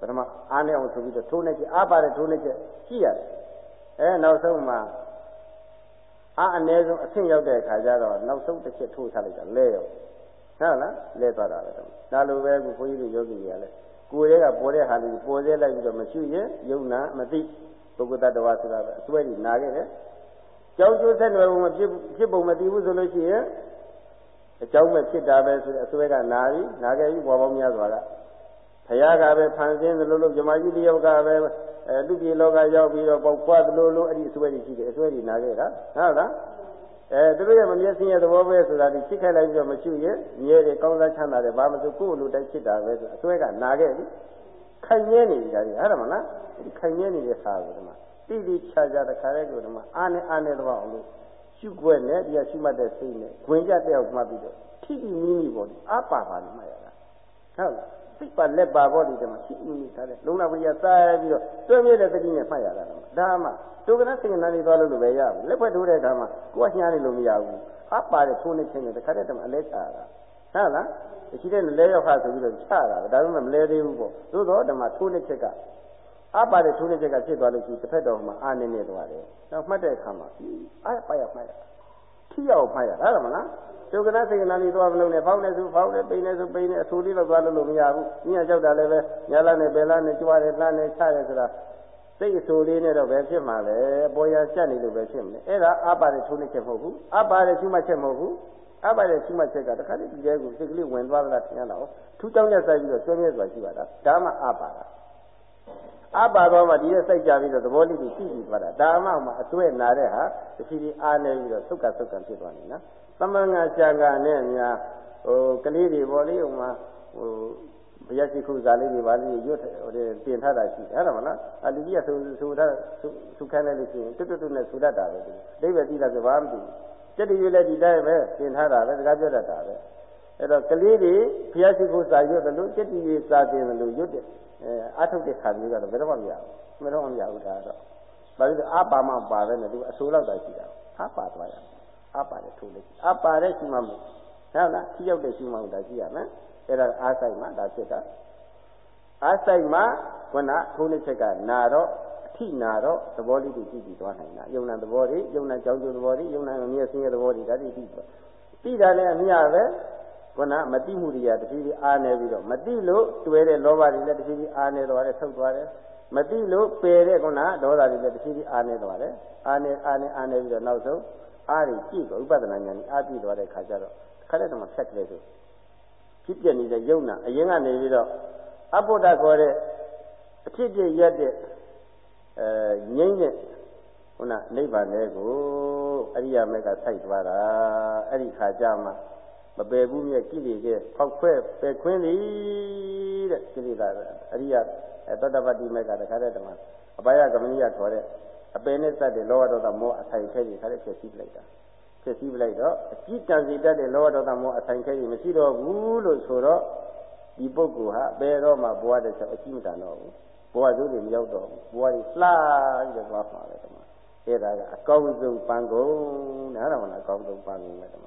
ပထမအားနဲ့အောင်ဆိုပြီးတော့ထိုးနေချက်အားပါတဲ့ထိုးနေချက်ရှိရတယ်အဲနောက်ဆုံးမှ အားအနည်းဆုံးအဆင့်ရောက်တဲ့အခါကျတော့နောက်ဆုံးတစ်ချက်ထိုးချလိုက်တာလဲရောဟုတ်လားလဲသွားတာပဲတော့ဒါလိုပဲခုဘုန်းကြီးတို့ယောဂီတွေကလည်းကိုယ်ရဲ့ကပေါ်တဲ့ဟာလေးပေါ်သေးလိုက်ပြီးတော့မရှိရင်ယုံနာမသိပုဂ္ဂိုလ်တ attva ဆိုတာပဲအစွဲကြီးနာခဲ့တယ်ကြောက်ကျိုးဆက်နွယ်ပုံမဖြစ်ဖြစ်ပုံမသိဘူးဆိုလို့ရှိရင်အကြောင်းမဲ့ဖြစ်တာပဲဆိုတဲ့အစွဲကနာပြီနာခဲ့ပြီဘဝပေါင်းများစွာကဘုရားကပဲဖန်ဆင်းသလိုလိုဇမကြီးတယောက်ကပဲ အဲလူပြည်လောကရောက်ပြီးတော့ပေါက်ဖွားသလိုလိုအဲ့ဒီအစွဲကြီးရှိတယ်အစွဲကြီးနာခဲ့တာဟုတ်လားအဲသူတို့ရဲ့မမျက်စိရဲ့သဘောပဲဆိုတာဒီချစ်ခိုက်လိုက်ပြီးတော့မရှိရင်မြဲတယ်ကောင်းစားချမ်းသာတယ်ဘာမှမဆိုကိုယ်လိုတိုင်းချစ်တာပဲဆိုအစွဲကနာခဲ့ပြီခိုင်မြဲနေကြတယ်ဟုတ်တယ်မလားဒီခိုင်မြဲနေတဲ့စာကိုဒီမှာတိတိချာချာတခါတည်းကိုဒီမှာအာနဲ့အာနဲ့တော့အောင်လို့ရှုွက်နဲ့ဒီကရှုမှတ်တဲ့စိတ်နဲ့ခွင်ကြတဲ့အောင်မှတ်ပြီးတော့ထိတိမိမိပေါ့ဒီအပါပါနေမှရတာဟုတ်လား စိတ်ပါလက်ပါပေါ့ဒီတမှာထိတိမိမိထားတယ်လုံးနာပရိယစားပြီးတော့တွဲမြဲတဲ့သတိနဲ့မှတ်ရတာဒါမှဒုက္ခနဲ့စိတ်နဲ့နေသွားလို့လည်းပဲရဘူးလက်ဖွဲ့ထိုးတဲ့အခါမှာကိုယ်ကညားနေလို့မရဘူးအပါတဲ့ထိုးနေခြင်းနဲ့တခါတည်းတမှာအလဲချတာဟုတ်လားရှိတဲ့လဲရောက်ခါဆိုပြီးတော့ချတာပဲဒါပေမဲ့မလဲသေးဘူးပေါ့သို့တော့ဓမ္မထိုးနေချက်ကအပါတဲ့ထိုးနေချက်ကဖြစ်သွားလို့ရှိရင်တစ်ဖက်တော်မှာအာနေနေသွားတယ်နောက်မှတ်တဲ့အခါမှာအာပါရမှတ်ရထိရောက်မှတ်ရဒါမှမလား ဒုက္ခနာစေကနာလေးသွားမလို့နဲ့ဖောင်းနေစုဖောင်းနေပိန်နေစုပိန်နေအဆူလေးတော့သွားလို့လို့မရဘူးညကြောက်တာလည်းပဲညာလာနဲ့ဘယ်လာနဲ့ကြွားတယ်လှမ်းနေချတယ်ဆိုတာစိတ်အဆူလေးနဲ့တော့ပဲဖြစ်မှာလေပေါ်ရဆက်နေလို့ပဲဖြစ်မလဲအဲ့ဒါအပါတဲ့ထိုးနေချက်မဟုတ်ဘူးအပါတဲ့ရှုမှတ်ချက်မဟုတ်ဘူးအပါတဲ့ရှုမှတ်ချက်ကတခါတည်းဒီတဲကိုစိတ်ကလေးဝင်သွားသလားထင်ရတော့ထူးကြောင်းရက်ဆိုင်ပြီးတော့ကျွမ်းမြဲစွာရှိပါတာဒါမှအပါတာ အပါတော့မှဒီရဲ့စိုက်ကြပြီးတော့သဘောလေးကိုကြည့်ကြည့်သွားတာဒါမှမှအစွဲနာတဲ့ဟာတဖြည်းဖြည်းအားနေပြီးတော့သုတ်ကသုတ်ကဖြစ်သွားနေနော်သမန်ငါရှာကနဲ့များဟိုကလေးတွေပေါ့လေဟိုမှာဟိုဘုရားရှိခိုးစားလေးတွေပါလေးရွတ်ဟိုတင်ထားတာရှိတယ်ဟုတ်တယ်မလားအလူကြီးကဆိုဆိုထားဆုခန်းလိုက်လို့ရှိရင်တွတ်တွတ်နဲ့ဆူတတ်တာပဲဒီအိဗယ်တိတာကဘာမှမသိစက်တရွေးလည်းဒီတိုင်းပဲတင်ထားတာပဲစကားပြောတတ်တာပဲအဲ့တော့ကလေးတွေဘုရားရှိခိုးစားရွတ်တယ်လို့စက်တရွေးစားတင်တယ်လို့ရွတ်တယ် အဲအထုတ်တဲ့ခါမျိုးကတော့ဘယ်တော့မှမရဘူးဘယ်တော့မှမရဘူးဒါတော့ဘာလို့လဲအပါမပါပဲနဲ့သူအဆိုးလောက်တာရှိတာအပါသွားရအပါတဲ့ထိုးလိုက်အပါတဲ့ရှိမှမဟုတ်ဟုတ်လားထိရောက်တဲ့ရှိမှမဟုတ်ဒါရှိရမယ်အဲ့ဒါအားဆိုင်မှဒါဖြစ်တာအားဆိုင်မှခုနထိုးနေချက်ကနာတော့အထိနာတော့သဘောလေးတွေကြည့်ကြည့်သွားနိုင်တာယုံနာသဘောတွေယုံနာကြောင်းကျိုးသဘောတွေယုံနာမြည့်စင်းရဲ့သဘောတွေဒါတွေကြည့်သွားပြီးတာလည်းအမြပဲ ခုနမတိမှုတွေကတဖြည်းဖြည်းအားနေပြီးတော့မတိလို့တွဲတဲ့လောဘတွေလည်းတဖြည်းဖြည်းအားနေသွားတယ်ဆုတ်သွားတယ်မတိလို့ပယ်တဲ့ခုနဒေါသတွေလည်းတဖြည်းဖြည်းအားနေသွားတယ်အားနေအားနေအားနေပြီးတော့နောက်ဆုံးအားတွေကြည့်တော့ဥပဒနာဉာဏ်ကြီးအားပြည့်သွားတဲ့ခါကျတော့ခက်တဲ့တမှာဖြတ်ကလေးဆိုဖြစ်ပြနေတဲ့ယုံနာအရင်ကနေပြီးတော့အဘုဒ္ဓခေါ်တဲ့အဖြစ်ပြရက်တဲ့အဲငြိမ့်တဲ့ခုနနိဗ္ဗာန်လေးကိုအရိယာမေကစိုက်သွားတာအဲ့ဒီခါကျမှ မပယ်ဘူးမြဲကိလေသာဖောက်ခွဲပယ်ခွင်းသည်တဲ့ကိလေသာအရိယသတ္တပတ္တိမေကတခါတည်းတမအပါယကမဏိယခေါ်တဲ့အပယ်နဲ့စတဲ့လောဘဒေါသမောအဆိုင်ခဲကြီးခါတဲ့ဖြစ်စီပလိုက်တာဖြစ်စီပလိုက်တော့အကြည့်တန်စီတတ်တဲ့လောဘဒေါသမောအဆိုင်ခဲကြီးမရှိတော့ဘူးလို့ဆိုတော့ဒီပုဂ္ဂိုလ်ဟာဘယ်တော့မှဘဝတစ်ချက်အကြည့်မတန်တော့ဘူးဘဝစိုးတွေမရောက်တော့ဘူးဘဝကြီးလှပြီးတော့သွားမှာပဲတမအဲ့ဒါကအကောင်းဆုံးပန်းကုန်တဲ့အဲ့ဒါမှလည်းအကောင်းဆုံးပန်းကုန်ပဲတမ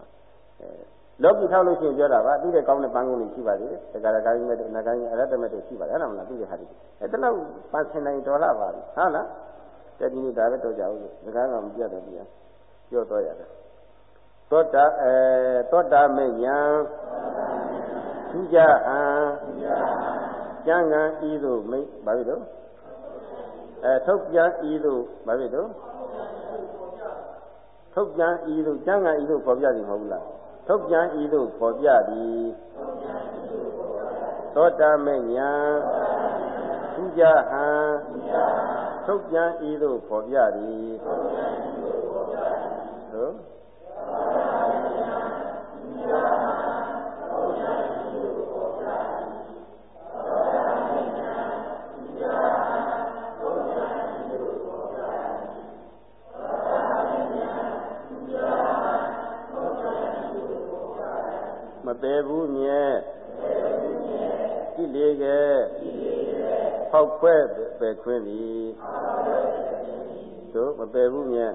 အဲ လောကီထောက်လို့ရှိရင်ပြောတာပါသူတဲ့ကောင်းတဲ့ပန်းကုန်တွေရှိပါသေးတယ်တက္ကရာကိုင်းမဲ့အနာကိုင်းအရတ္တမဲ့တွေရှိပါတယ်အဲ့ဒါမှလည်းသူတဲ့ဟာတွေအဲ့ဒါတော့ပန်းစင်နိုင်တော်လာပါပြီဟုတ်လားတတိယဒါပဲတော့ကြအောင်စကားကမပြတ်တော့ပြန်ပြောတော့ရတယ်သောတာအဲသောတာမေညာသူကြဟံကျမ်းဂန်ဤသို့မိဘာဖြစ်လို့အဲထုတ်ပြန်ဤသို့ဘာဖြစ်လို့ထုတ်ပြန်ဤသို့ကျမ်းဂန်ဤသို့ပေါ်ပြသည်မဟုတ်ဘူးလား ထုတ်ပြန်ဤသို့ပေါ်ပြသည်သောတာမေညာသူကြဟံထုတ်ပြန်ဤသို့ဖော်ပြသည်ထုတ် ပြန်ဤသို့ဖော်ပြသည်သို့မပယ်ဘူးမြဲကိလေကဲဖောက်ခွဲပယ်ခွင်းသည်တို့မပယ်ဘူးမြဲ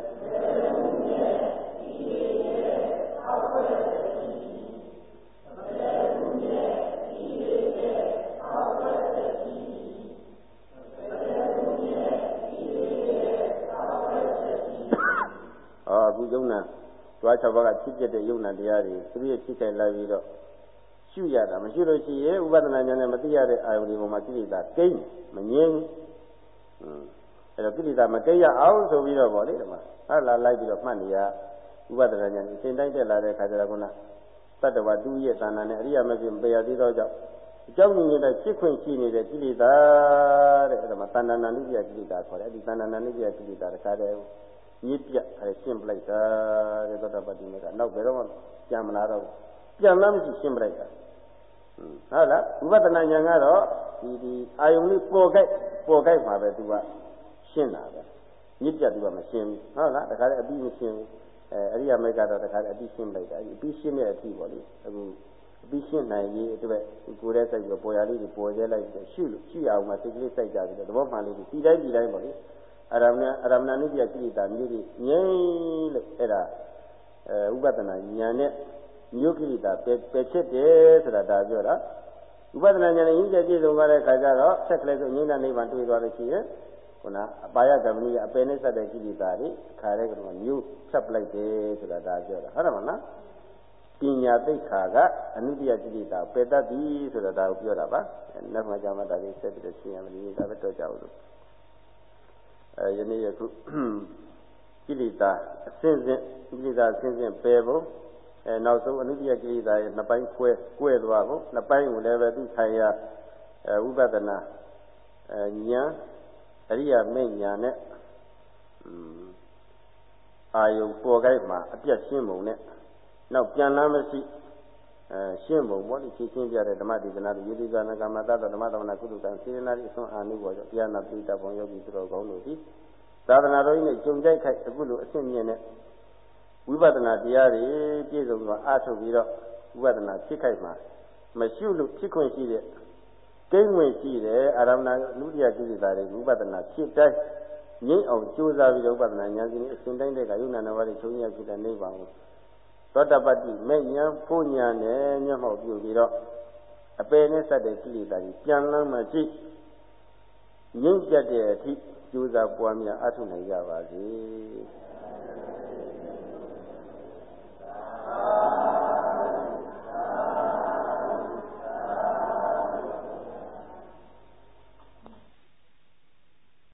အာအခုယုံနာ တွား၆ပါးကဖြစ်ဖြစ်တဲ့ယုံနာတရားတွေသူရဲ့ဖြစ်ခဲ့လိုက်ပြီးတော့ရှုရတာမရှိလို့ရှိရင်ဥပဒနာဉာဏ်နဲ့မသိရတဲ့အာယုန်ဒီပေါ်မှာကိလေသာကိန်းမငြင်းဘူးအဲဒါကိလေသာမကိန်းရအောင်ဆိုပြီးတော့ဗောလေဒီမှာဟာလာလိုက်ပြီးတော့မှတ်နေရဥပဒနာဉာဏ်အစဉ်တိုင်းတက်လာတဲ့ခါကျတော့ခုနတတ္တဝတူရဲ့တဏ္ဍာနဲ့အရိယာမဖြစ်ပေရသေးသောကြောင့်အကြောင်းရင်းနဲ့ဖြစ်ခွင့်ရှိနေတဲ့ကိလေသာတဲ့အဲဒါမှာတဏ္ဍာနာနုပြကိလေသာခေါ်တယ်အဲဒီတဏ္ဍာနာနုပြကိလေသာတခါတည်း ညစ်ပြအဲရှင်းပလိုက်တာတဲ့သောတာပတ္တိမေကနောက်ဘယ်တော့မှပြန်မလာတော့ပြန်လာမရှိရှင်းပလိုက်တာဟုတ်လားဝိပဿနာဉာဏ်ကတော့ဒီဒီအာယုံလေးပေါ်ကြိုက်ပေါ်ကြိုက်မှာပဲသူကရှင်းတာပဲညစ်ပြသူကမရှင်းဘူးဟုတ်လားတခါတည်းအပြီးမရှင်းဘူးအဲအရိယာမေကတော့တခါတည်းအပြီးရှင်းလိုက်တာအပြီးရှင်းတဲ့အထိပေါ့လေအခုအပြီးရှင်းနိုင်ရေးအတွက်ကိုယ်ရဲ့စိတ်ကိုပေါ်ရလေးကိုပေါ်ကျဲလိုက်ပြီးရှုလို့ရှုရအောင်မှစိတ်ကလေးစိုက်ကြပြီးတော့သဘောမှန်လေးကိုဒီတိုင်းဒီတိုင်းပေါ့လေ အရမဏအရမဏနုပြကိလေသာမျိုးတွေငြိမ့်လို့အဲ့ဒါအဲဥပဒနာဉာဏ်နဲ့မျိုးကိလေသာပယ်ပယ်ချက်တယ်ဆိုတာဒါပြောတာဥပဒနာဉာဏ်နဲ့ရင်းချက်ပြည့်စုံသွားတဲ့ခါကျတော့ဆက်ကလေးဆိုငြိမ့်တဲ့နိဗ္ဗာန်တွေ့သွားလို့ရှိရင်ခုနအပါယကမဏိကအပယ်နဲ့ဆက်တဲ့ကိလေသာတွေခါတဲ့ကတော့မျိုးဖြတ်ပလိုက်တယ်ဆိုတာဒါပြောတာဟုတ်တယ်မလားပညာသိက္ခာကအနုတ္တိယကိလေသာပယ်တတ်သည်ဆိုတာဒါကိုပြောတာပါနောက်မှကြာမှဒါလေးဆက်ပြီးတော့ရှင်းရမယ်ဒီဒါပဲတော့ကြအောင်လို့ အဲယနေ့ယခုကိလေသာအစဉ်စဉ်ကိလေသာအစဉ်စဉ်ပယ်ဖို့အဲနောက်ဆုံးအနုတ္တိယကိလေသာရဲ့နှစ်ပိုင်းခွဲကွဲသွားဖို့နှစ်ပိုင်းကိုလည်းပဲသူဆိုင်ရာအဲဝိပဿနာအဲဉာဏ်အရိယာမေညာနဲ့အာယုံပေါ်ခိုက်မှာအပြတ်ရှင်းပုံနဲ့နောက်ပြန်လာမရှိ အဲရှင်းပုံပေါ့ဒီရှင်းရှင်းပြတဲ့ဓမ္မဒေသနာယေတိဇာနကမ္မတတဓမ္မသမနာကုသကံစေရနာတိအစွမ်းအာနုဘောကြောတရားနာပိတဘုံယောဂီသူတော်ကောင်းတို့သည်သာသနာတော်ကြီးနဲ့ကြုံကြိုက်ခိုက်အခုလိုအဆင့်မြင့်တဲ့ဝိပဿနာတရားတွေပြည့်စုံစွာအားထုတ်ပြီးတော့ဝိပဿနာဖြစ်ခိုက်မှာမရှိလို့ဖြစ်ခွင့်ရှိတဲ့ကိန်းဝင်ရှိတဲ့အာရမဏလူတရားကိလေသာတွေဝိပဿနာဖြစ်တိုင်းငြိမ့်အောင်ကြိုးစားပြီးတော့ဝိပဿနာဉာဏ်စီနဲ့အစဉ်တိုင်းတဲ့ကယုံနာနဝရချုပ်ရဖြစ်တဲ့နိဗ္ဗာန်ကို သောတပတ္တိမဲ့ဉာဏ်ဖို့ဉာဏ်နဲ့မျက်မှောက်ပြုပြီးတော့အပေနဲ့ဆက်တဲ့ကိလေသာတွေပြန်လမ်းမှရှိငြိမ့်ပြတ်တဲ့အထိကြိုးစားပွားများအထုနိုင်ကြပါစေ။